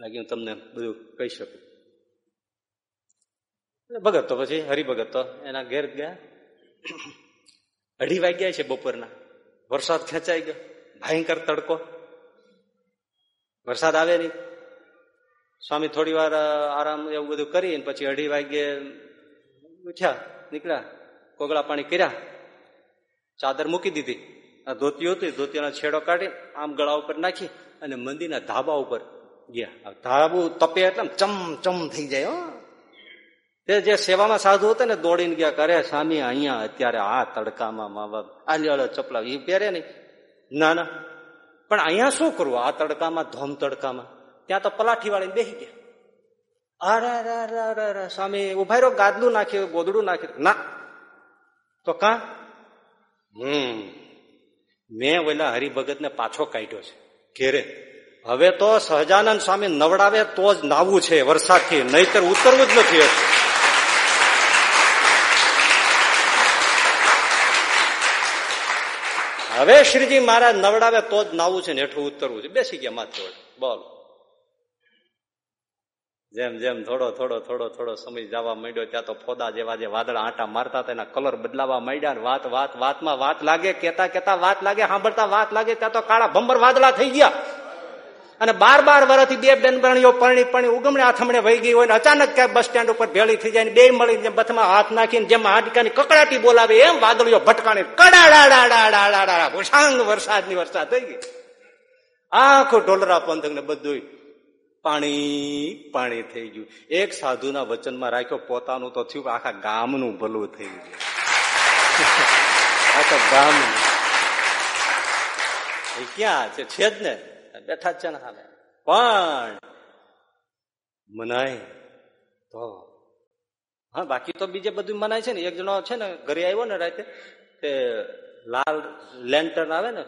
લાગ્યું હું તમને બધું કહી શકું. ભગત તો પછી હરિભગત તો એના ઘેર ગયા. અઢી વાગ્યા છે બપોરના. વરસાદ ખેંચાઈ ગયો. ભયંકર તડકો. વરસાદ આવે નહીં. સ્વામી થોડી વાર આરામ એવું બધું કરી પછી અઢી વાગ્યે ઉઠ્યા, નીકળ્યા, કોગળા પાણી કર્યા. ચાદર મૂકી દીધી. આ ધોતી હતી ધોતીનો છેડો કાઢી, આમ ગળા ઉપર નાખી અને મંદિરના ધાબા ઉપર ગયા. ધાબુ તપે એટલે ચમ ચમ થઈ જાય, હો. તે જે સેવામાં સાધુ હતા ને દોડીને ગયા કરે સ્વામી, અહીંયા અત્યારે આ તડકામાં મા બાપ આ લ્યો ચપલા એ પહેરે નહીં. ના ના. પણ અહીંયા શું કરવું? આ તડકામાં, ધોમ તડકામાં. ત્યાં તો પલાઠી વાળીને બેસી ગયા. અરે અરે સ્વામી, ઊભા રહ્યો ગાદલું નાખ્યું ગોદડું નાખ્યું ના. તો કા? હમ. મેં ઓલા હરિભગત ને પાછો કાઢ્યો છે, ઘેરે. હવે તો સહજાનંદ સ્વામી નવડાવે તો જ નાવું છે વરસાદથી, નહીતર ઉતરવું જ નથી હશે. હવે શ્રીજી મહારાજ નવડાવે તો જ નાવું છે ને હેઠું ઉતરવું છે. બેસી ગયા માથે બોલ. જેમ જેમ થોડો થોડો થોડો થોડો સમય જવા માંડ્યો, ત્યાં તો ફોદા જેવા જે વાદળા આંટા મારતા હતા, એના કલર બદલાવા માંડ્યા ને વાત વાત, વાતમાં વાત લાગે કેતા કેતા વાત લાગે, સાંભળતા વાત લાગે, ત્યાં તો કાળા ભંબર વાદળા થઈ ગયા. અને બાર બાર વર્ષથી બે બેનપણીઓ પરણી પરણી ઉગમણે આથમણે વહી ગઈ હોય ને અચાનક ક્યાંક બસ સ્ટેન્ડ ઉપર ભેળી થઈ જાય ને બે મળી બથમાં હાથ નાખીને જેમ હાડકાની કકડાટી બોલાવે એમ વાદળીઓ ભટકાણી કડાડાડાડાડાડાડા વરસાદની વરસાદ થઈ ગઈ. આખું ઢોલરા પંથક ને બધું પાણી પાણી થઈ ગયું. એક સાધુના વચનમાં રાખ્યો, પોતાનું તો થયું, આખા ગામનું ભલું થઈ ગયું. આખા ગામનું. ક્યાં છે જ ને. બેઠા છે ને હાલે પણ મનાય તો. હા, બાકી તો બીજે બધું મનાય છે ને. એક જણો છે ને, ઘરે આવ્યો ને રાતે, તે લાલ લેન્ટર્ન આવે ને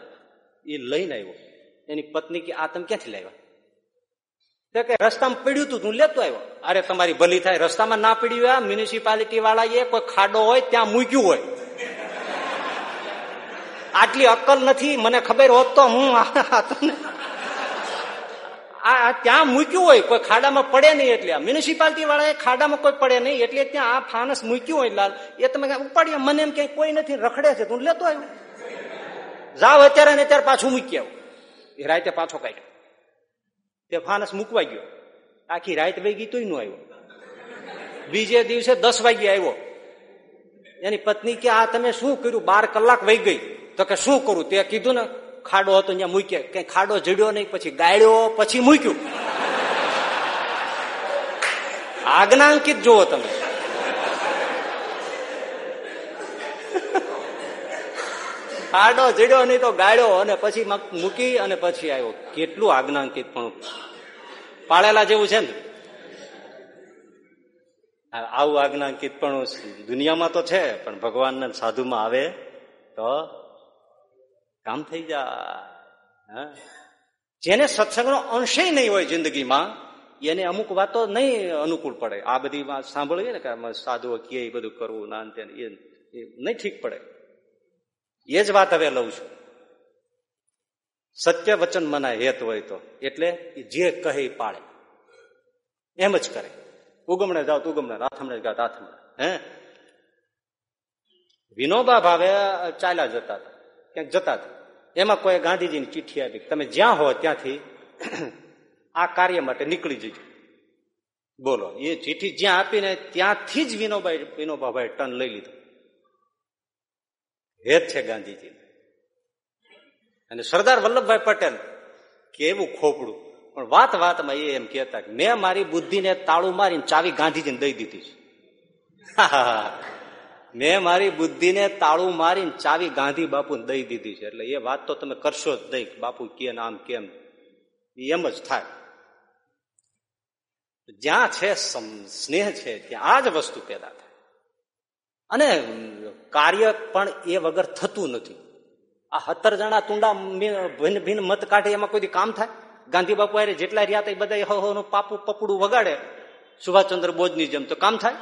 એ લઈને આવ્યો. એની પત્ની કે, આ તમે ક્યાંથી લાવ્યા? તે કે, રસ્તામાં પડ્યું હતું હું લેતો આવ્યો. અરે, તમારી ભલી થાય. રસ્તામાં ના પડ્યું આ મ્યુનિસિપાલિટી વાળા એ કોઈ ખાડો હોય, ત્યાં મૂક્યું હોય. આટલી અક્કલ નથી. મને ખબર હોત તો હું તમને આ ત્યાં મૂક્યું હોય, કોઈ ખાડામાં પડે નહીં એટલે. મ્યુનિસિપાલિટી વાળાએ ખાડામાં કોઈ પડે નહીં એટલે ત્યાં આ ફાનસ મૂક્યું હોય લાલ. એ તમે ઉપાડીએ, મને એમ ક્યાંય કોઈ નથી, રખડે છે. તું લેતો આવ્યો. જાવ અત્યારે ને અત્યારે પાછું મૂકી આવું. એ રાતે પાછો કાઢ્યો. તે ફાનસ મૂકવા ગયો. આખી રાત વહી ગઈ તોય નો આવ્યો. બીજે દિવસે દસ વાગે આવ્યો. એની પત્ની કે, આ તમે શું કર્યું? બાર કલાક વહી ગઈ તો કે, શું કરું? તે કીધું ને ખાડો હતો ત્યાં મૂકે કઈ ખાડો જડ્યો નહીં, પછી ગાળ્યો, પછી મૂક્યું. આજ્ઞાંકિત જુઓ તમે. ખાડો જડ્યો નહીં તો ગાળ્યો અને પછી મૂકી અને પછી આવ્યો. કેટલું આજ્ઞાંકિત પણ. પાળેલા જેવું છે ને. આવું આજ્ઞાંકિત પણ દુનિયામાં તો છે, પણ ભગવાનના સાધુમાં આવે તો કામ થઈ જાય. જેને સત્સંગનો અંશે નહીં હોય જિંદગીમાં, એને અમુક વાતો નહીં અનુકૂળ પડે. આ બધી વાત સાંભળીએ ને કે સાધુઓ કે એ બધું કરવું, ના એ નહીં ઠીક પડે. એ જ વાત હવે લઉં છું. સત્ય વચન મનાય હેત હોય તો, એટલે જે કહે પાળે. એમ જ કરે. ઉગમણે જાઓ તો ઉગમણે રાથમણે જાઓ રાથમણે હે? વિનોબા ભાવે ચાલ્યા જતા હતા. ક્યાંક જતા હતા. એમાં કોઈ ગાંધીજીની ચિઠ્ઠી આપી તમે જ્યાં હો ત્યાંથી આ કાર્ય માટે નીકળી જજો. બોલો, એ ચિઠ્ઠી જ્યાં આપીને ત્યાંથી જ વિનોબાઈ વિનોબાભાઈ ટન લઈ લીધો. હેત છે ગાંધીજી અને સરદાર વલ્લભભાઈ પટેલ કેવું ખોપડું, પણ વાત વાતમાં એ એમ કહેતા મેં મારી બુદ્ધિને તાળું મારીને ચાવી ગાંધીજીને દઈ દીધી છે. મેં મારી બુદ્ધિને તાળું મારીને ચાવી ગાંધી બાપુને દઈ દીધી છે. એટલે એ વાત તો તમે કરશો જ નહીં બાપુ કે નામ કેમ એમ. જ થાય. જ્યાં છે સ્નેહ છે ત્યાં આ જ વસ્તુ પેદા થાય. અને કાર્ય પણ એ વગર થતું નથી. આ સત્તર જણા તુંડા ભિન્ન ભિન્ન મત કાઢે એમાં કોઈ કામ થાય? ગાંધી બાપુ અરે જેટલા રહ્યા હતા એ બધા પાપુ પપડું વગાડે. સુભાષચંદ્ર બોઝની જેમ તો કામ થાય?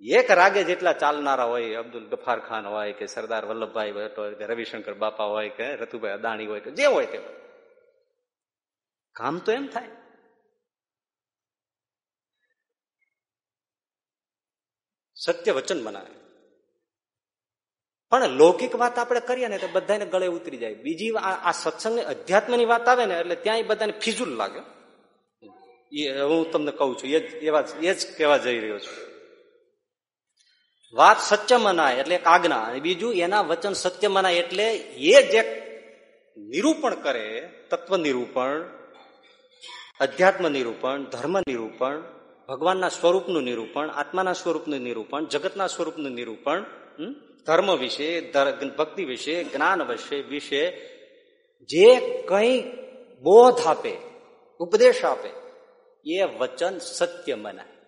એક રાગે જેટલા ચાલનારા હોય, અબ્દુલ ગફાર ખાન હોય કે સરદાર વલ્લભભાઈ હોય કે રવિશંકર બાપા હોય કે રતુભાઈ અદાણી હોય કે જે હોય તે કામ તો એમ થાય. સત્ય વચન બનાવે. પણ લૌકિક વાત આપણે કરીએ ને તો બધાને ગળે ઉતરી જાય. બીજી આ સત્સંગની અધ્યાત્મની વાત આવે ને એટલે ત્યાં બધાને ફિજુલ લાગે. એ હું તમને કહું છું, એ જ એવા એ જ કહેવા જઈ રહ્યો છું. વાત સત્ય મનાય એટલે આજ્ઞા. અને બીજું, એના વચન સત્ય મનાય એટલે એ જે નિરૂપણ કરે તત્વ નિરૂપણ અધ્યાત્મ નિરૂપણ ધર્મ નિરૂપણ ભગવાનના સ્વરૂપનું નિરૂપણ, આત્માના સ્વરૂપનું નિરૂપણ, જગતના સ્વરૂપનું નિરૂપણ ધર્મ વિશે ભક્તિ વિશે, જ્ઞાન વિશે વિશે જે કઈ બોધ આપે, ઉપદેશ આપે, એ વચન સત્ય મનાય.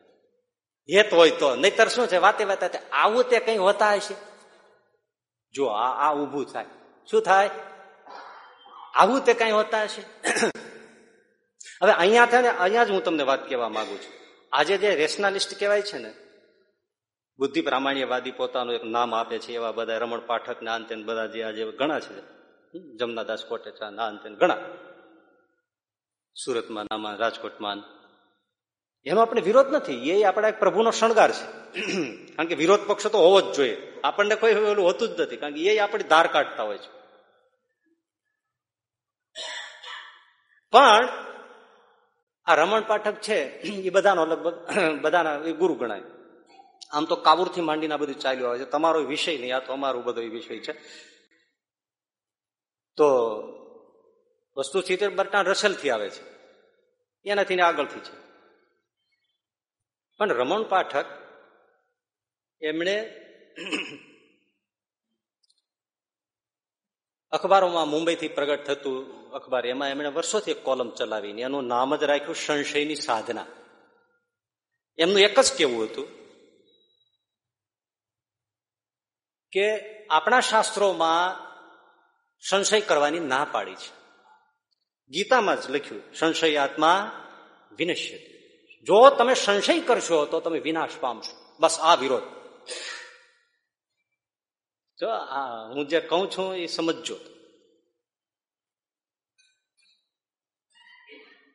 હેત હોય તો. નહીતર શું છે? વાતે વાતે આવું તે કઈ હોતા હશે? જો આ આ ઊભું થાય. શું થાય? આવું તે કઈ હોતા હશે? હવે અહીંયા થાય ને, અહીંયા જ હું તમને વાત કહેવા માંગુ છું. આજે જે રેશનાલિસ્ટ કહેવાય છે ને, બુદ્ધિ પ્રામાણ્યવાદી પોતાનું એક નામ આપે છે, એવા બધા રમણ પાઠક ના અંતે બધા જે આજે ઘણા છે. જમનાદાસ કોટેચા ના અંતે ઘણા. સુરતમાં, નામાં, રાજકોટમાં એનો આપણે વિરોધ નથી, એ આપણા પ્રભુનો શણગાર છે. કારણ કે વિરોધ પક્ષ તો હોવો જ જોઈએ. આપણને કોઈ ઓલું હોતું જ નથી, કારણ કે એ આપણી ધાર કાઢતા હોય છે. પણ આ રમણ પાઠક છે, એ બધાનો લગભગ, બધાના, એ ગુરુ ગણાય. આમ તો કાબુરથી માંડીને બધું ચાલ્યું આવે છે. તમારો વિષય નહીં, આ તો અમારો બધો વિષય છે. તો વસ્તુ સિત્તેર બર્ટાન રસલથી આવે છે. એનાથી આગળથી છે. પણ રમણ પાઠક એમણે અખબારોમાં મુંબઈથી પ્રગટ થતું અખબાર, એમાં એમણે વર્ષોથી એક કોલમ ચલાવીને એનું નામ જ રાખ્યું સંશયની સાધના. એમનું એક જ કેવું હતું કે આપણા શાસ્ત્રોમાં સંશય કરવાની ના પાડી છે. ગીતામાં જ લખ્યું સંશય આત્મા વિનશ્ય જો તમે સંશય કરશો, તો તમે વિનાશ પામશો. બસ આ વિરોધ. જો આ હું જે કહું છું, એ સમજજો.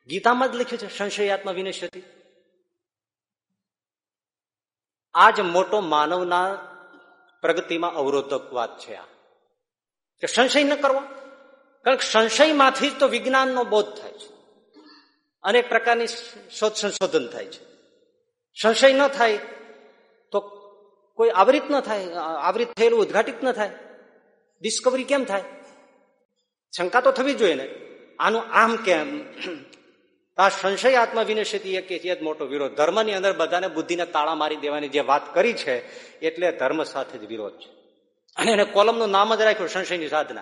ગીતામાં જ લખ્યું છે સંશયાત્મા વિનશ્યતી આ જ મોટો માનવના પ્રગતિમાં અવરોધક વાત છે આ. કે સંશય ન કરવો. કારણ કે સંશયમાંથી જ તો વિજ્ઞાનનો બોધ થાય છે. અનેક પ્રકારની શોધ સંશોધન થાય છે. સંશય ન થાય તો કોઈ આવરિત ન થાય, આવરિત થયેલું ઉદઘાટિત ન થાય. ડિસ્કવરી કેમ થાય? શંકા તો થવી જોઈએ ને. આનું આમ કેમ? આ સંશય આત્મા વિનશતી એક એ જ મોટો વિરોધ. ધર્મની અંદર બધાને બુદ્ધિને તાળા મારી દેવાની જે વાત કરી છે, એટલે ધર્મ સાથે જ વિરોધ છે. અને એને કોલમનું નામ જ રાખ્યું, સંશયની સાધના.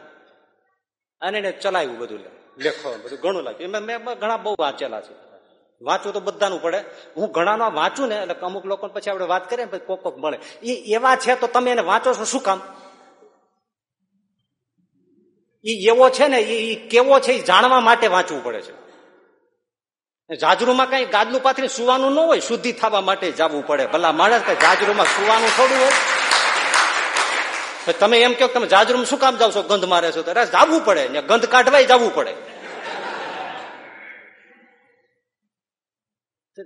અને એને ચલાવ્યું બધું લેખો બધું ઘણું લાગ્યું. મેં ઘણા બહુ વાંચેલા છે. વાંચવું તો બધાનું પડે. હું ઘણાનો વાંચું ને એટલે અમુક લોકો પછી આપણે વાત કરીએ ને કોક કોક મળે. એ એવા છે તો તમે એને વાંચો છો શું કામ? એ એવો છે ને એ કેવો છે એ જાણવા માટે વાંચવું પડે છે. જાજરૂમાં કઈ ગાદલું પાથરી સુવાનું ન હોય, શુદ્ધિ થવા માટે જવું પડે. ભલા માણસ કઈ જાજરૂમાં સુવાનું થોડું હોય. તમે એમ કહો તમે જાજરૂમ શું કામ જાવ છો? ગંધ મારે છો તો જાવું પડે. ને ગંધ કાઢવાય જવું પડે.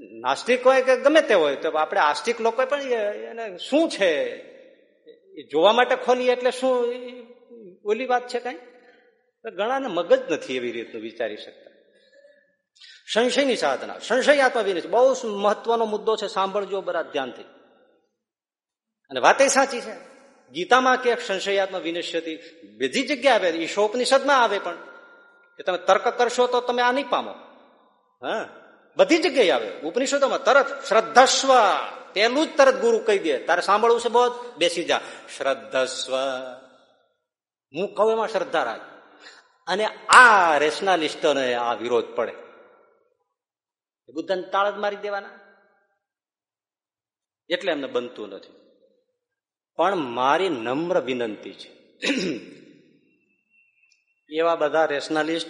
નાસ્તિક હોય કે ગમે તે હોય, તો આપણે આસ્તિક લોકો પણ એને શું છે? જોવા માટે ખોલીએ એટલે શું ઓલી વાત છે કઈ? ઘણાને મગજ નથી એવી રીતનું વિચારી શકતા. સંશયની સાધના, સંશય આત્મવિનિશ બહુ મહત્વનો મુદ્દો છે. સાંભળજો બરા ધ્યાનથી. અને વાતે સાચી છે. ગીતામાં કે સંશયાત્મ વિનશ્યતી, બીજી જગ્યા આવે ઈશોપનિષદમાં આવે પણ, કે તમે તર્ક કરશો તો તમે આ નહીં પામો. હા, બધી જગ્યાએ આવે. ઉપનિષદોમાં તરત, શ્રદ્ધસ્વ પેલું જ તરત ગુરુ કહી દે. તારે સાંભળવું છે બહુ બેસી જા. શ્રદ્ધસ્વ. હું કહું એમાં શ્રદ્ધા રાખ. અને આ રેશનાલિસ્ટોને આ વિરોધ પડે. બુદ્ધને તાળ જ મારી દેવાના. એટલે એમને બનતું નથી. પણ મારી નમ્ર વિનંતી છે. એવા બધા રેશનાલિસ્ટ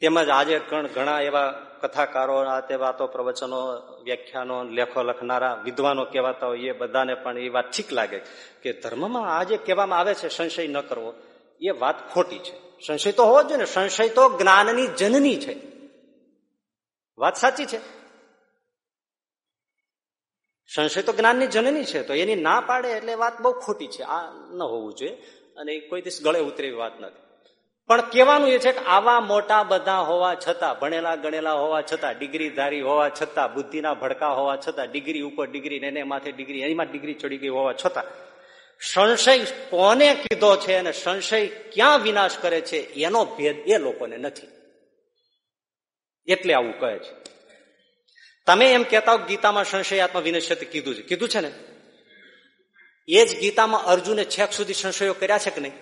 તેમજ આજે ઘણા એવા કથાકારો, આ તે વાતો પ્રવચનો, વ્યાખ્યાનો, લેખો લખનારા, વિદ્વાનો કહેવાતા હોય, એ બધાને પણ એ વાત ઠીક લાગે કે ધર્મમાં આ જે કહેવામાં આવે છે, સંશય ન કરવો, એ વાત ખોટી છે. સંશય તો હોવો જોઈએ ને, સંશય તો જ્ઞાનની જનની છે. વાત સાચી છે? સંશય તો જ્ઞાનની જનની છે, તો એની ના પાડે એટલે વાત બહુ ખોટી છે. આ ન હોવું જોઈએ અને કોઈ દિવસ ગળે ઉતરેવી વાત નથી. પણ કહેવાનું એ છે કે આવા મોટા બધા હોવા છતાં, ભણેલા ગણેલા હોવા છતાં, ડિગ્રીધારી હોવા છતાં, બુદ્ધિના ભડકા હોવા છતાં, ડિગ્રી ઉપર ડિગ્રી એને માથે ડિગ્રી, એમાં ડિગ્રી ચડી ગઈ હોવા છતાં, સંશય કોને કીધો છે અને સંશય ક્યાં વિનાશ કરે છે, એનો ભેદ એ લોકોને નથી. એટલે આવું કહે છે. તમે એમ કહેતા હો ગીતામાં સંશયાત્મ વિનશ્યતિ કીધું છે. કીધું છે ને? એ જ ગીતામાં અર્જુને છેક સુધી સંશયો કર્યા છે કે નહીં?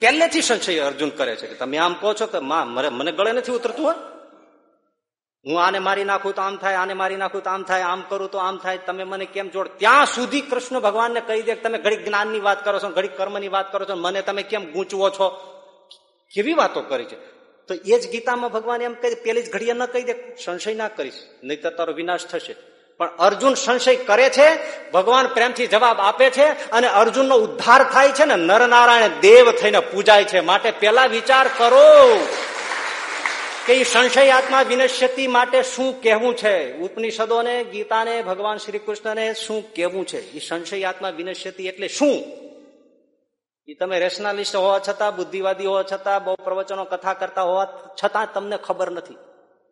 પહેલેથી સંશય અર્જુન કરે છે કે તમે આમ કહો છો કે માં, મને ગળે નથી ઉતરતું હોય હું આને મારી નાખું તો આમ થાય, આને મારી નાખું તો આમ થાય, આમ કરું તો આમ થાય, તમે મને કેમ જોડ? ત્યાં સુધી કૃષ્ણ ભગવાનને કહી દે તમે ઘડીક જ્ઞાનની વાત કરો છો, ઘડી કર્મની વાત કરો છો, મને તમે કેમ ગૂંચવો છો? કેવી વાતો કરી છે? તો એ જ ગીતામાં ભગવાન એમ કહી પેલી જ ઘડીએ ન કહી દે. સંશય ના કરીશ, નહીં તારો વિનાશ થશે. પણ અર્જુન સંશય કરે છે, ભગવાન પ્રેમથી જવાબ આપે છે અને અર્જુનનો ઉદ્ધાર થાય છે ને નરનારાયણ દેવ થઈને પૂજાય છે. માટે પેલા વિચાર કરો કે એ સંશય આત્મા વિનશ્યતિ માટે શું કહેવું છે? ઉપનિષદોને, ગીતાને, ભગવાન શ્રી કૃષ્ણને શું કહેવું છે? એ સંશય આત્મા વિનશ્યતિ એટલે શું? તમે રેશનાલિસ્ટ હોવા છતાં, બુદ્ધિવાદી હોવા છતાં, બહુ પ્રવચનો કથા કરતા હોવા છતાં તમને ખબર નથી.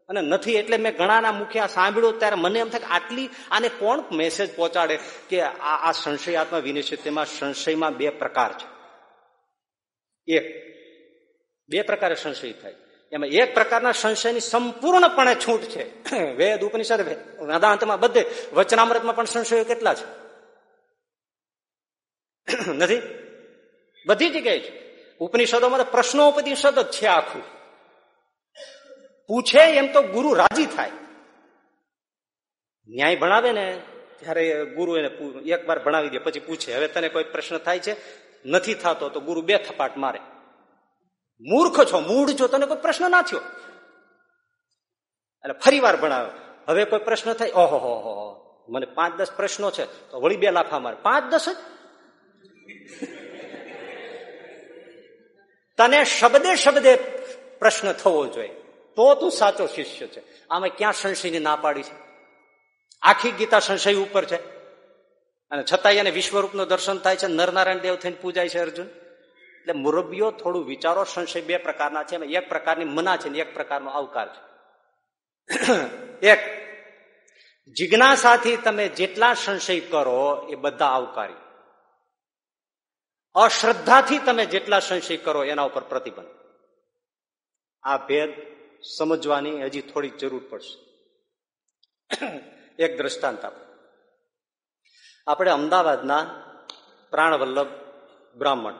અને નથી એટલે મેં ઘણાના મુખે આ સાંભળ્યું, ત્યારે મને એમ થાય કે આટલી, આને કોણ મેસેજ પહોંચાડે કે આ આ સંશયાત્મા વિનિશ્ચિતમાં સંશયમાં બે પ્રકાર છે. એક, બે પ્રકારે સંશય થાય. એમાં એક પ્રકારના સંશયની સંપૂર્ણપણે છૂટ છે. વેદ, ઉપનિષદ વેદાંતમાં બધે વચનામૃતમાં પણ સંશયો કેટલા છે? નથી? બધી જગ્યાએ છે ઉપનિષદોમાં પ્રશ્નોપનિષદ જ છે આખું. પૂછે એમ તો ગુરુ રાજી થાય. ન્યાય ભણાવે ને ત્યારે ગુરુ એને એક વાર ભણાવી દે, પછી પૂછે, હવે તને કોઈ પ્રશ્ન થાય છે? નથી થતો તો ગુરુ બે થપાટ મારે. મૂર્ખ છો મૂળ છો, તને કોઈ પ્રશ્ન ના થયો? એટલે ફરી વાર ભણાવે. હવે કોઈ પ્રશ્ન થાય? ઓહો હો હો. મને પાંચ દસ પ્રશ્નો છે, તો વળી બે લાફા મારે. પાંચ દસ જ? તને શબ્દે શબ્દે પ્રશ્ન થવો જોઈએ. તો તું સાચો શિષ્ય છે. આમાં ક્યાં સંશયની ના પાડી છે? આખી ગીતા સંશય ઉપર છે. અને છતાંય એને વિશ્વરૂપનું દર્શન થાય છે. નરનારાયણ દેવ થઈને પૂજાય છે અર્જુન. એટલે મુરબીઓ થોડું વિચારો, સંશય બે પ્રકારના છે. એક પ્રકારની મના છે ને એક પ્રકારનો આવકાર છે. એક, જિજ્ઞાસાથી તમે જેટલા સંશય કરો એ બધા આવકારી. અશ્રદ્ધાથી તમે જેટલા સંશય કરો એના ઉપર પ્રતિબંધ. આ ભેદ સમજવાની હજી થોડી જરૂર પડશે. એક દ્રષ્ટાંત આપ. આપણે અમદાવાદના પ્રાણવલ્લભ બ્રાહ્મણ.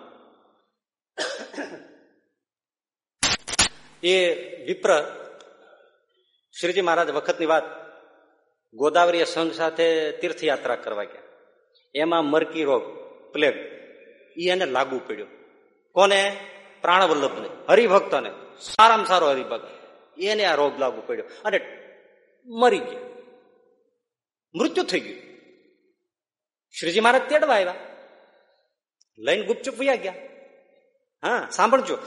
એ વિપ્ર શ્રીજી મહારાજ વખતની વાત ગોદાવરી સંઘ સાથે તીર્થયાત્રા કરવા ગયા. એમાં મરકી રોગ, પ્લેગ. એ એને લાગુ પડ્યો. કોને? પ્રાણવલ્લભને, હરિભક્તને, સારામાં સારો હરિભક્ત. એને આ રોગ લાગુ પડ્યો અને મરી ગયા. મૃત્યુ થઈ ગયું. શ્રીજી મહારાજ તેડવા આવ્યા. લઈને ગુપચુપ વયા ગયા. હા, સાંભળજો.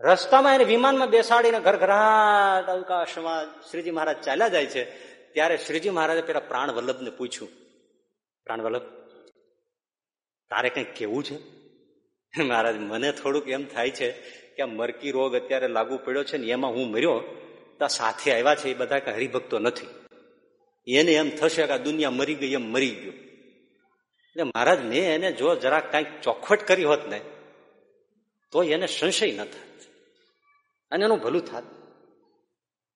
રસ્તામાં એને વિમાનમાં બેસાડીને ઘરઘરાટ અવકાશમાં શ્રીજી મહારાજ ચાલ્યા જાય છે. ત્યારે શ્રીજી મહારાજે પેલા પ્રાણ વલ્લભને પૂછ્યું. પ્રાણ વલ્લભ તારે કંઈક કેવું છે? મહારાજ, મને થોડુંક એમ થાય છે કે આ મરકી રોગ અત્યારે લાગુ પડ્યો છે ને એમાં હું મર્યો, તો સાથે આવ્યા છે એ બધા કઈ હરિભક્તો નથી. એને એમ થશે કે આ દુનિયા મરી ગઈ, એમ મરી ગયો. એટલે મહારાજ મેં એને જો જરાક કંઈક ચોખવટ કરી હોત ને, તો એને સંશય ન થાત. અને એનું ભલું થાત.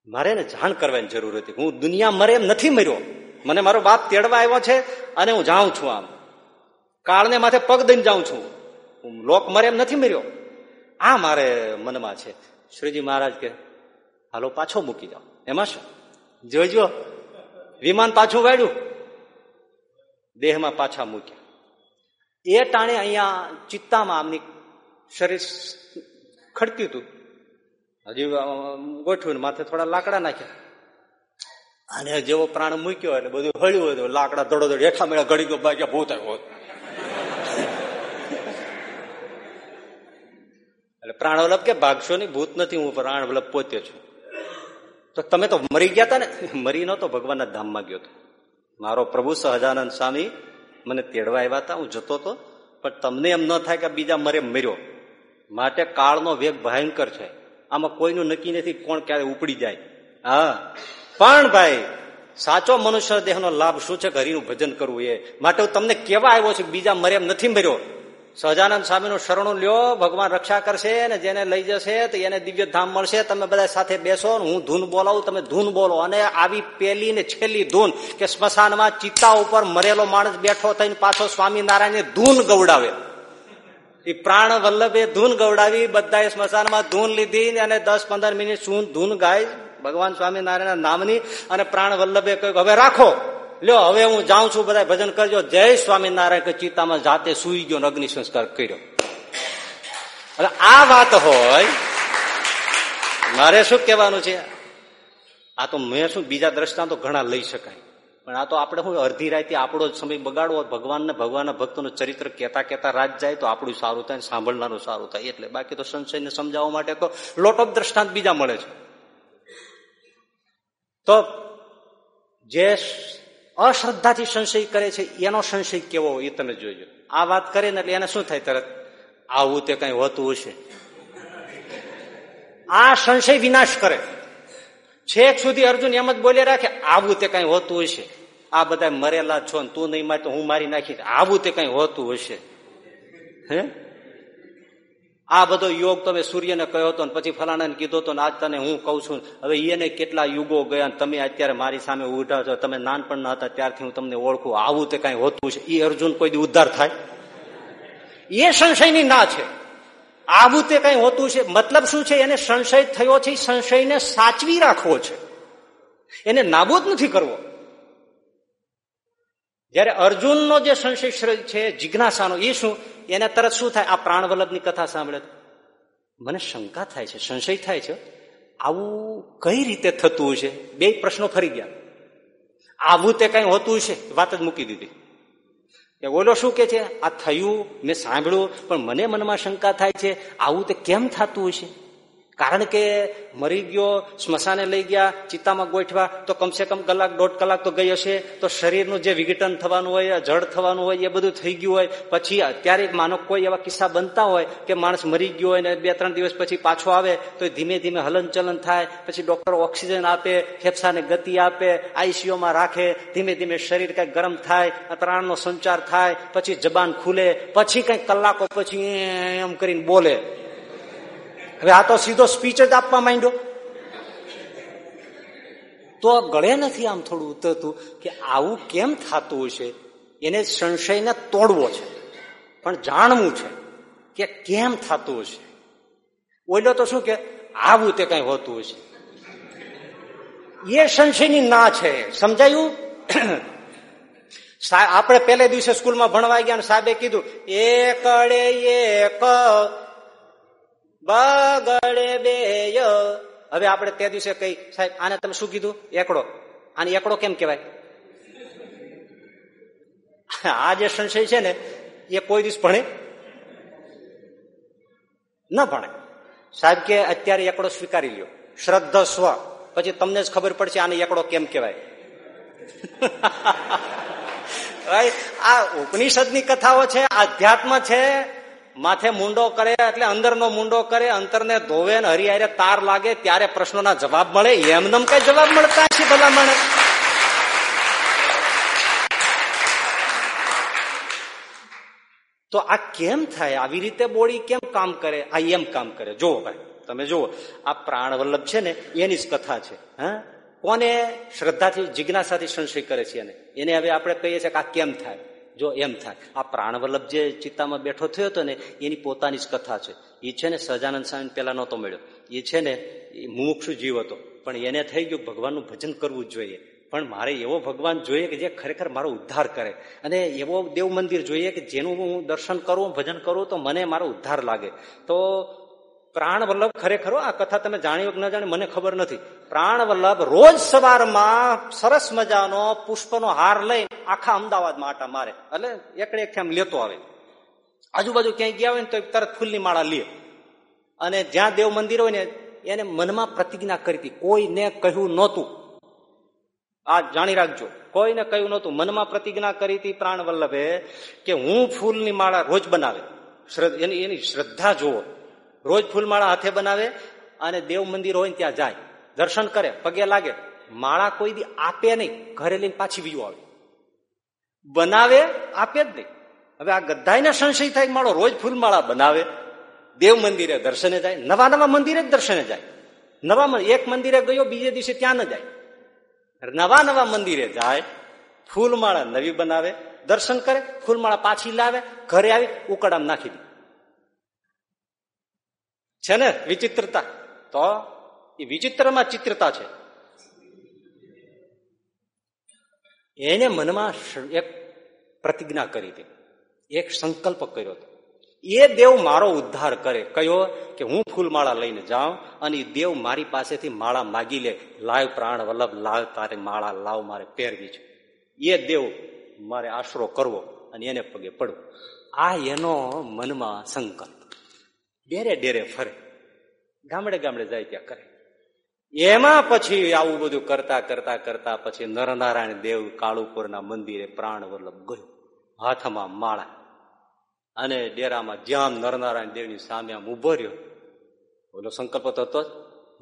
મારે એને જાણ કરવાની જરૂર હતી. હું દુનિયા મરે એમ નથી મર્યો. મને મારો બાપ તેડવા આવ્યો છે અને હું જાઉં છું આમ. કાળને માથે પગ દઈને જાઉં છું. હું લોક મરે એમ નથી મર્યો. આ મારે મનમાં છે. શ્રીજી મહારાજ કે, હાલો, પાછો મૂકી જાઓ. એમાં શું? જોજો વિમાન પાછું વાળ્યું. દેહમાં પાછા મૂક્યા. એ ટાણે અહીંયા ચિત્તામાં આમની શરીર ખડક્યું હતું. હજી ગોઠવ્યું માથે થોડા લાકડા નાખ્યા. અને જેવો પ્રાણ મૂક્યો એટલે બધું હળ્યું હોય તો લાકડા દડો દડ હેઠા મેળા ઘડી ગયો બાગ્યા ભૂત આવ્યો એટલે પ્રાણ વલ્લભ કે ભાગશો નહીં, ભૂત નથી, હું પ્રાણ વલ્લભ પોતે છું. તો તમે તો મરી ગયા હતા ને? મરી નતો ભગવાનના ધામમાં ગયો હતો મારો પ્રભુ સહજાનંદ સ્વામી મને તેડવા આવ્યા હતા હું જતો હતો પણ તમને એમ ન થાય કે બીજા મરે મર્યો. માટે કાળનો વેગ ભયંકર છે. આમાં કોઈનું નક્કી નથી કોણ ક્યારે ઉપડી જાય. હા. પણ ભાઈ, સાચો મનુષ્ય દેહનો લાભ શું છે હરિનું ભજન કરવું એ? માટે હું તમને કેવા આવ્યો છું બીજા મરે એમ નથી મર્યો. સહજાનંદ સ્વામીનું શરણું લ્યો, ભગવાન રક્ષા કરશે ને જેને લઈ જશે તો એને દિવ્ય ધામ મળશે. તમે બધા સાથે બેસો ને હું ધૂન બોલાવું, તમે ધૂન બોલો. અને આવી પેલી ને છેલ્લી ધૂન કે સ્મશાનમાં ચિત્તા ઉપર મરેલો માણસ બેઠો થઈને પાછો સ્વામિનારાયણ ધૂન ગવડાવે. એ પ્રાણ વલ્લભે ધૂન ગવડાવી બધા સ્મશાનમાં ધૂન લીધી અને દસ પંદર મિનિટ શું ધૂન ગાય. ભગવાન સ્વામિનારાયણ નામની અને પ્રાણ વલ્લભે કહ્યું હવે રાખો. લ્યો, હવે હું જાઉં છું બધા ભજન કરજો. જય સ્વામિનારાયણ કે ચિતામાં જાતે સુઈ ગયો અગ્નિ સંસ્કાર કર્યો. એટલે આ વાત હોય, મારે શું કહેવાનું છે? આ તો મેં શું, બીજા દ્રષ્ટાંતો ઘણા લઈ શકાય. પણ આ તો આપણે શું, અડધી રાતે આપણો સમય બગાડવો ભગવાનને, ભગવાનના ભક્તોનું ચરિત્ર કહેતા કહેતા રાત જાય તો આપણું સારું થાય સાંભળનારું સારું થાય. એટલે બાકી તો સંશયને સમજાવવા માટે તો લોટ ઓફ દ્રષ્ટાંત બીજા મળે છે. તો જે અશ્રદ્ધાથી સંશય કરે છે, એનો સંશય કેવો એ તમે જોજો. આ વાત કરે ને એટલે એને શું થાય તરત? આવું તે કઈ હોતું હશે. આ સંશય વિનાશ કરે. છેક સુધી અર્જુન એમ જ બોલી રાખે, આવું તે કઈ હોતું હશે. આ બધા મરેલા છો તું નહીં મારે તો હું મારી નાખીશ. આવું તે કઈ હોતું હશે. હે? આ બધો યોગ તમે સૂર્યને કહ્યો હતો પછી ફલાણાને કીધો હતો આજ તને હું કહું છું. હવે એને કેટલા યુગો ગયા તમે અત્યારે મારી સામે ઉઠા છો. તમે નાનપણના હતા, ત્યારથી હું તમને ઓળખું. આવું તે કઈ હોતું છે. એ અર્જુન કોઈ દી ઉદ્ધાર થાય. એ સંશયની ના છે. આવું તે કઈ હોતું છે. મતલબ શું છે? એને સંશય થયો છે સંશયને સાચવી રાખવો છે. એને નાબૂદ નથી કરવો. જયારે અર્જુનનો જે સંશય છે, જિજ્ઞાસાનો એ શું? એને તરત શું થાય? આ પ્રાણવલ્લભની કથા સાંભળે મને શંકા થાય છે, સંશય થાય છે. આવું કઈ રીતે થતું હશે? બે પ્રશ્નો ફરી ગયા. આવું તે કઈ હોતું હશે? વાત જ મૂકી દીધી. કે ઓલો શું કે છે? આ થયું, મેં સાંભળ્યું, પણ મને મનમાં શંકા થાય છે, આવું તે કેમ થતું હશે? કારણ કે મરી ગયો, સ્મશાને લઈ ગયા, ચિત્તામાં ગોઠવા તો કમસે કમ કલાક, દોઢ કલાક તો ગઈ હશે. તો શરીરનું જે વિઘટન થવાનું હોય, જળ થવાનું હોય, એ બધું થઈ ગયું હોય. પછી અત્યારે માનો કોઈ એવા કિસ્સા બનતા હોય કે માણસ મરી ગયો હોય ને બે, ત્રણ દિવસ પછી પાછો આવે, તો ધીમે ધીમે હલનચલન થાય. પછી ડોક્ટર ઓક્સિજન આપે, ફેફસાને ગતિ આપે, આઈસીયુમાં રાખે, ધીમે ધીમે શરીર કંઈક ગરમ થાય પ્રાણનો સંચાર થાય, પછી જબાન ખુલે, પછી કંઈક કલાકો પછી એમ કરીને બોલે. હવે આ તો સીધો સ્પીચ જ આપવા માંડ્યો. તો ગળે નથી આમ થોડું ઉતરતું કે આવું કેમ થતું હશે? એને સંશયને તોડવો છે. પણ જાણવું છે કે કેમ થતું હશે. ઓઈલો તો શું કે આવું તે કઈ હોતું હશે. એ સંશયની ના છે. સમજાયું? આપણે પહેલે દિવસે સ્કૂલમાં ભણવા ગયા સાહેબે કીધું, એકડે એક બગડે બે હવે આપણે તે દિવસે કઈ, સાહેબ, આને તમે શું કીધું? એકડો. આને એકડો કેમ કેવાય આ જે સંશય છે ને, એ કોઈ દિવસ ભણે? ન ભણે. સાહેબ કે અત્યારે એકડો સ્વીકારી લ્યો. શ્રદ્ધા સ્વ. પછી તમને જ ખબર પડશે આને એકડો કેમ કેવાય આ ઉપનિષદની કથાઓ છે, આધ્યાત્મ છે માથે મુંડો કરે એટલે અંદરનો મુંડો કરે, અંતરને ધોવે ને હરિયારે તાર લાગે ત્યારે પ્રશ્નોના જવાબ મળે. એમનેમ કઈ જવાબ મળતા છે ભલામણ? તો આ કેમ થાય? આવી રીતે બોડી કેમ કામ કરે? આ એમ કામ કરે. જુઓ ભાઈ, તમે જુઓ, આ પ્રાણવલ્લભ છે ને, એની જ કથા છે, હા? કોને શ્રદ્ધાથી, જિજ્ઞાસાથી સંશય કરે છે એને? એને હવે આપણે કહીએ છીએ કે આ કેમ થાય? જો એમ થાય, આ પ્રાણવલ્લભ જે ચિત્તામાં બેઠો થયો હતો ને, એની પોતાની જ કથા છે. એ છે ને સજાનંદ સ્વામી પેલા નહોતો મળ્યો. એ છે ને મુમુક્ષુ જીવ હતો. પણ એને થઈ ગયું ભગવાનનું ભજન કરવું જોઈએ. પણ મારે એવો ભગવાન જોઈએ કે જે ખરેખર મારો ઉદ્ધાર કરે. અને એવો દેવ મંદિર જોઈએ કે જેનું હું દર્શન કરું, ભજન કરું, તો મને મારો ઉદ્ધાર લાગે. તો પ્રાણ વલ્લભ ખરેખર આ કથા તમે જાણ્યો ન જાણી મને ખબર નથી. પ્રાણ વલ્લભ રોજ સવારમાં સરસ મજાનો પુષ્પનો હાર લઈ આખા અમદાવાદમાં આટા મારે. એટલે એકડે એક આમ લેતો આવે. આજુબાજુ ક્યાંય ગયા હોય ને તો તરત ફૂલની માળા લે. અને જ્યાં દેવ મંદિર હોય ને એને મનમાં પ્રતિજ્ઞા કરી હતી. કોઈને કહ્યું નહોતું. આ જાણી રાખજો. કોઈને કહ્યું નહોતું. મનમાં પ્રતિજ્ઞા કરી હતી પ્રાણ વલ્લભે કે હું ફૂલની માળા રોજ બનાવે. એની એની શ્રદ્ધા જુઓ. રોજ ફૂલમાળા હાથે બનાવે અને દેવ મંદિર હોય ત્યાં જાય. દર્શન કરે, પગે લાગે. માળા કોઈ દી આપે નહીં. ઘરે લઈને પાછી બીજું આવે. બનાવે, આપે જ નહીં. હવે આ ગધાઈને સંશય થાય માળો રોજ ફૂલમાળા બનાવે. દેવ મંદિરે દર્શને જાય, નવા નવા મંદિરે જ દર્શને જાય. નવા એક મંદિરે ગયો, બીજે દિવસે ત્યાં ન જાય. નવા નવા મંદિરે જાય, ફૂલમાળા નવી બનાવે, દર્શન કરે, ફૂલમાળા પાછી લાવે, ઘરે આવી ઉકડામ નાખી દે. છે ને? વિચિત્રતા. તો એ વિચિત્રમાં ચિત્રતા છે. એને મનમાં એક પ્રતિજ્ઞા કરી હતી. એક સંકલ્પ કર્યો હતો. એ દેવ મારો ઉદ્ધાર કરે. કયો? કે હું ફૂલમાળા લઈને જાઉં અને એ દેવ મારી પાસેથી માળા માગી લે. લાવ પ્રાણ વલ્લભ, લાવ તારે માળા, લાવ મારે પહેરવી છે. એ દેવ મારે આશરો કરવો અને એને પગે પડવું. આ એનો મનમાં સંકલ્પ. ડેરે ડેરે ફરે. ગામડે ગામડે જાય ત્યાં કરે. એમાં પછી આવું બધું કરતા કરતા કરતા પછી નરનારાયણ દેવ કાળુપુરના મંદિરે પ્રાણ વલ્લભ ગયો. હાથમાં માળા. અને ડેરામાં જ્યાં નરનારાયણ દેવની સામે આમ ઊભો રહ્યો. બોલો સંકલ્પ તો હતો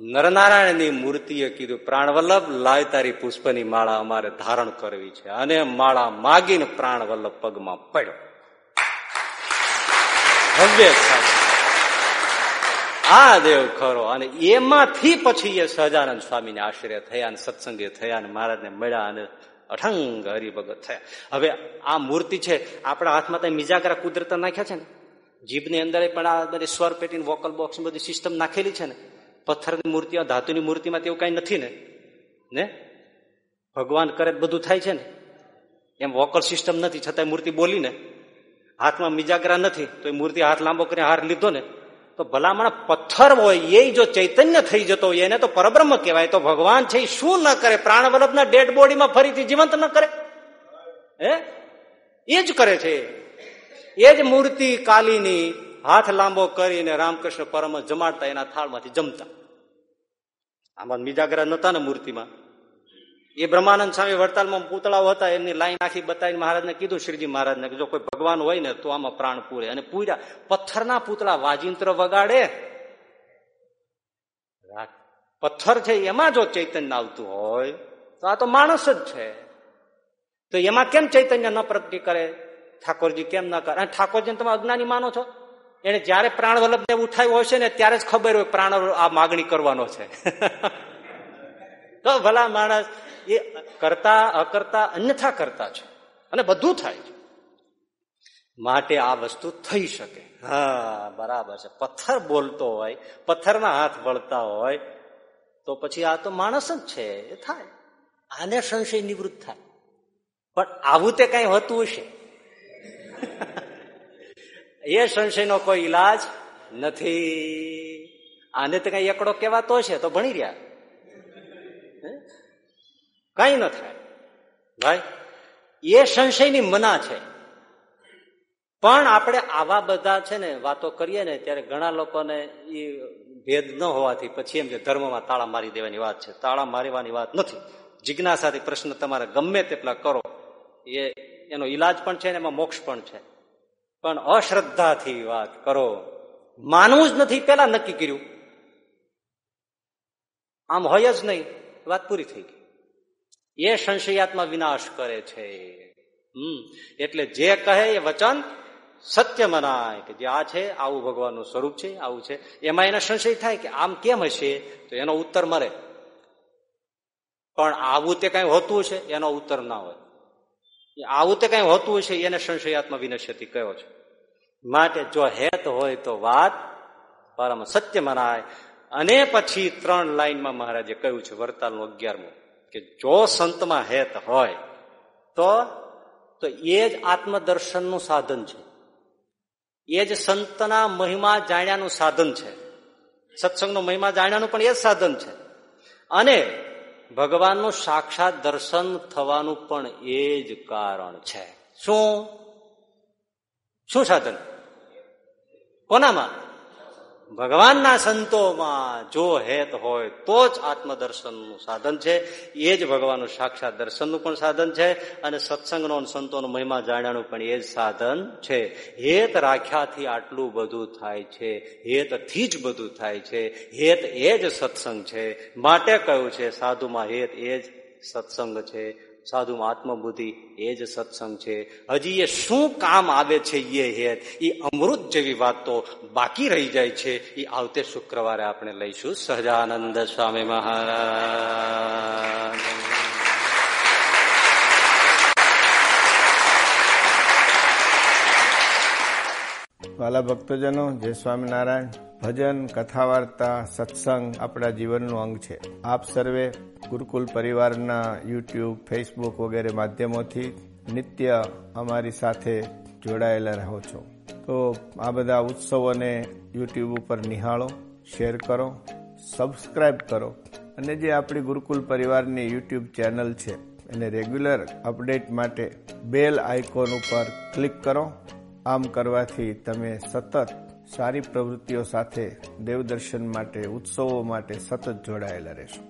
નરનારાયણની મૂર્તિએ કીધું પ્રાણવલ્લભ લાય તારી પુષ્પની માળા અમારે ધારણ કરવી છે. અને માળા માગીને પ્રાણવલ્લભ પગમાં પડ્યો. ભવ્ય થાય આ દેવ ખરો. અને એમાંથી પછી એ સહજાનંદ સ્વામીને આશ્રય થયા અને સત્સંગે થયા અને મહારાજને મળ્યા અને અઠંગ હરિભગત થયા. હવે આ મૂર્તિ છે, આપણા હાથમાં ત્યાં મિજાગરા કુદરત નાખ્યા છે ને. જીભની અંદર પણ આ બધી સ્વર પેટી વોકલ બોક્સ બધી સિસ્ટમ નાખેલી છે ને. પથ્થરની મૂર્તિમાં ધાતુની મૂર્તિમાં તેવું કઈ નથી ને. ને? ભગવાન કરે બધું થાય છે ને. એમ વોકલ સિસ્ટમ નથી છતાં મૂર્તિ બોલી ને હાથમાં મિજાગરા નથી, તો એ મૂર્તિ હાથ લાંબો કરીને હાર લીધો ને. તો ભલામણ પથ્થર હોય, એ જો ચૈતન્ય થઈ જતો હોય, એને તો પરબ્રહ્મ કહેવાય. તો ભગવાન છે શું ન કરે? પ્રાણ વલ્લભના ડેડ બોડીમાં ફરીથી જીવંત ન કરે? હે? એ જ કરે છે. એ જ મૂર્તિ કાલીની હાથ લાંબો કરીને રામકૃષ્ણ પરમ જમાડતા એના થાળમાંથી જમતા. આમાં મિજાગરા નતા ને મૂર્તિમાં. એ બ્રહ્માનંદ સ્વામી વડતાલમાં પૂતળાઓ હતા, એમની લાઈન આખી બતાવીને મહારાજને કીધું, શ્રીજી મહારાજને કે જો કોઈ ભગવાન હોય ને, તો આમાં પ્રાણ પૂરે. અને પૂર્યા પથ્થરના પૂતળા વાજિંત્ર વગાડે. પથ્થર છે, એમાં જો ચૈતન્ય આવતું હોય, તો આ તો માણસ જ છે. તો એમાં કેમ ચૈતન્ય ન પ્રગટી કરે? ઠાકોરજી કેમ ન કરે? અને ઠાકોરજી તમે અજ્ઞાની માનો છો? એને જયારે પ્રાણ વલ્લભને ઉઠાવ્યો હશે ને, ત્યારે જ ખબર હોય પ્રાણ આ માગણી કરવાનો છે. તો ભલા માણસ એ કરતા, અકર્તા, અન્યથા કરતા છે. અને બધું થાય છે. માટે આ વસ્તુ થઈ શકે. હા, બરાબર છે. પથ્થર બોલતો હોય, પથ્થરના હાથ વળતા હોય, તો પછી આ તો માણસ જ છે. એ થાય. આને સંશય નિવૃત્ત થાય. પણ આવું તે કઈ હોતું હશે? એ સંશયનો કોઈ ઈલાજ નથી. આને તો કઈ એકડો કહેવાતો છે તો ભણી રહ્યા. કઈ ન થાય. ભાઈ, એ સંશયની મના છે. પણ આપણે આવા બધા છે ને વાતો કરીએ ને, ત્યારે ઘણા લોકોને એ ભેદ ન હોવાથી પછી એમ કે ધર્મમાં તાળા મારી દેવાની વાત છે. તાળા મારવાની વાત નથી. જિજ્ઞાસાથી પ્રશ્ન તમારે ગમે તેટલા કરો, એ એનો ઈલાજ પણ છે ને, એમાં મોક્ષ પણ છે. પણ અશ્રદ્ધાથી વાત કરો. માનવું જ નથી પેલા નક્કી કર્યું. આમ હોય જ નહીં. વાત પૂરી થઈ ગઈ. એ સંશયાત્મા વિનાશ કરે છે. હમ. એટલે જે કહે એ વચન સત્ય મનાય કે જે આ છે, આવું ભગવાનનું સ્વરૂપ છે, આવું છે. એમાં એને સંશય થાય કે આમ કેમ હશે? તો એનો ઉત્તર મળે. પણ આવું તે કઈ હોતું છે એનો ઉત્તર ના હોય. આવું તે કઈ હોતું છે એને સંશયાત્મા વિનશ્યતિ કયો છે. માટે જો હેત હોય તો વાત પરમ સત્ય મનાય. અને પછી ત્રણ લાઈનમાં મહારાજે કહ્યું છે વર્તાલનું અગિયારમું. કે જો સંતમાં હેત હોય, તો તો એ જ આત્મદર્શનનું સાધન છે. એ જ સંતના મહિમા જાણ્યાનું સાધન છે. સત્સંગનો મહિમા જાણ્યાનું પણ એ જ સાધન છે. અને ભગવાનનું સાક્ષાત દર્શન થવાનું પણ એ જ કારણ છે. શું? શું સાધન? કોનામાં? ભગવાનના સંતોમાં જો હેત હોય, તો જ આત્મદર્શનનું સાધન છે. એ જ ભગવાનનું સાક્ષાત દર્શનનું પણ સાધન છે અને સત્સંગનો સંતોનો મહિમા જાણ્યાનું પણ એ જ સાધન છે. હેત રાખ્યાથી આટલું બધું થાય છે. હેતથી જ બધું થાય છે. હેત એ જ સત્સંગ છે. માટે કહ્યું છે? સાધુમાં હેત એ જ સત્સંગ છે. સાધુમાં આત્મબુદ્ધિ એ જ સત્સંગ છે. હજી એ શું કામ આવે છે એ હેત? એ અમૃત જેવી વાત તો બાકી રહી જાય છે એ આવતે શુક્રવારે આપણે લઈશું. સહજાનંદ સ્વામી મહારાજ. વાલા ભક્તજનો, જય સ્વામિનારાયણ. ભજન કથા વાર્તા સત્સંગ આપણા જીવનનું અંગ છે. આપ સર્વે ગુરુકુલ પરિવારના યુટ્યુબ, ફેસબુક વગેરે માધ્યમોથી નિત્ય અમારી સાથે જોડાયેલા રહો છો. તો આ બધા ઉત્સવોને યુટ્યુબ ઉપર નિહાળો, શેર કરો સબસ્ક્રાઈબ કરો. અને જે આપણી ગુરુકુલ પરિવારની યુટ્યુબ ચેનલ છે, એને રેગ્યુલર અપડેટ માટે બેલ આઇકોન ઉપર ક્લિક કરો. આમ કરવાથી તમે સતત સારી પ્રવૃત્તિઓ સાથે દેવદર્શન માટે, ઉત્સવો માટે સતત જોડાયેલા રહેશો.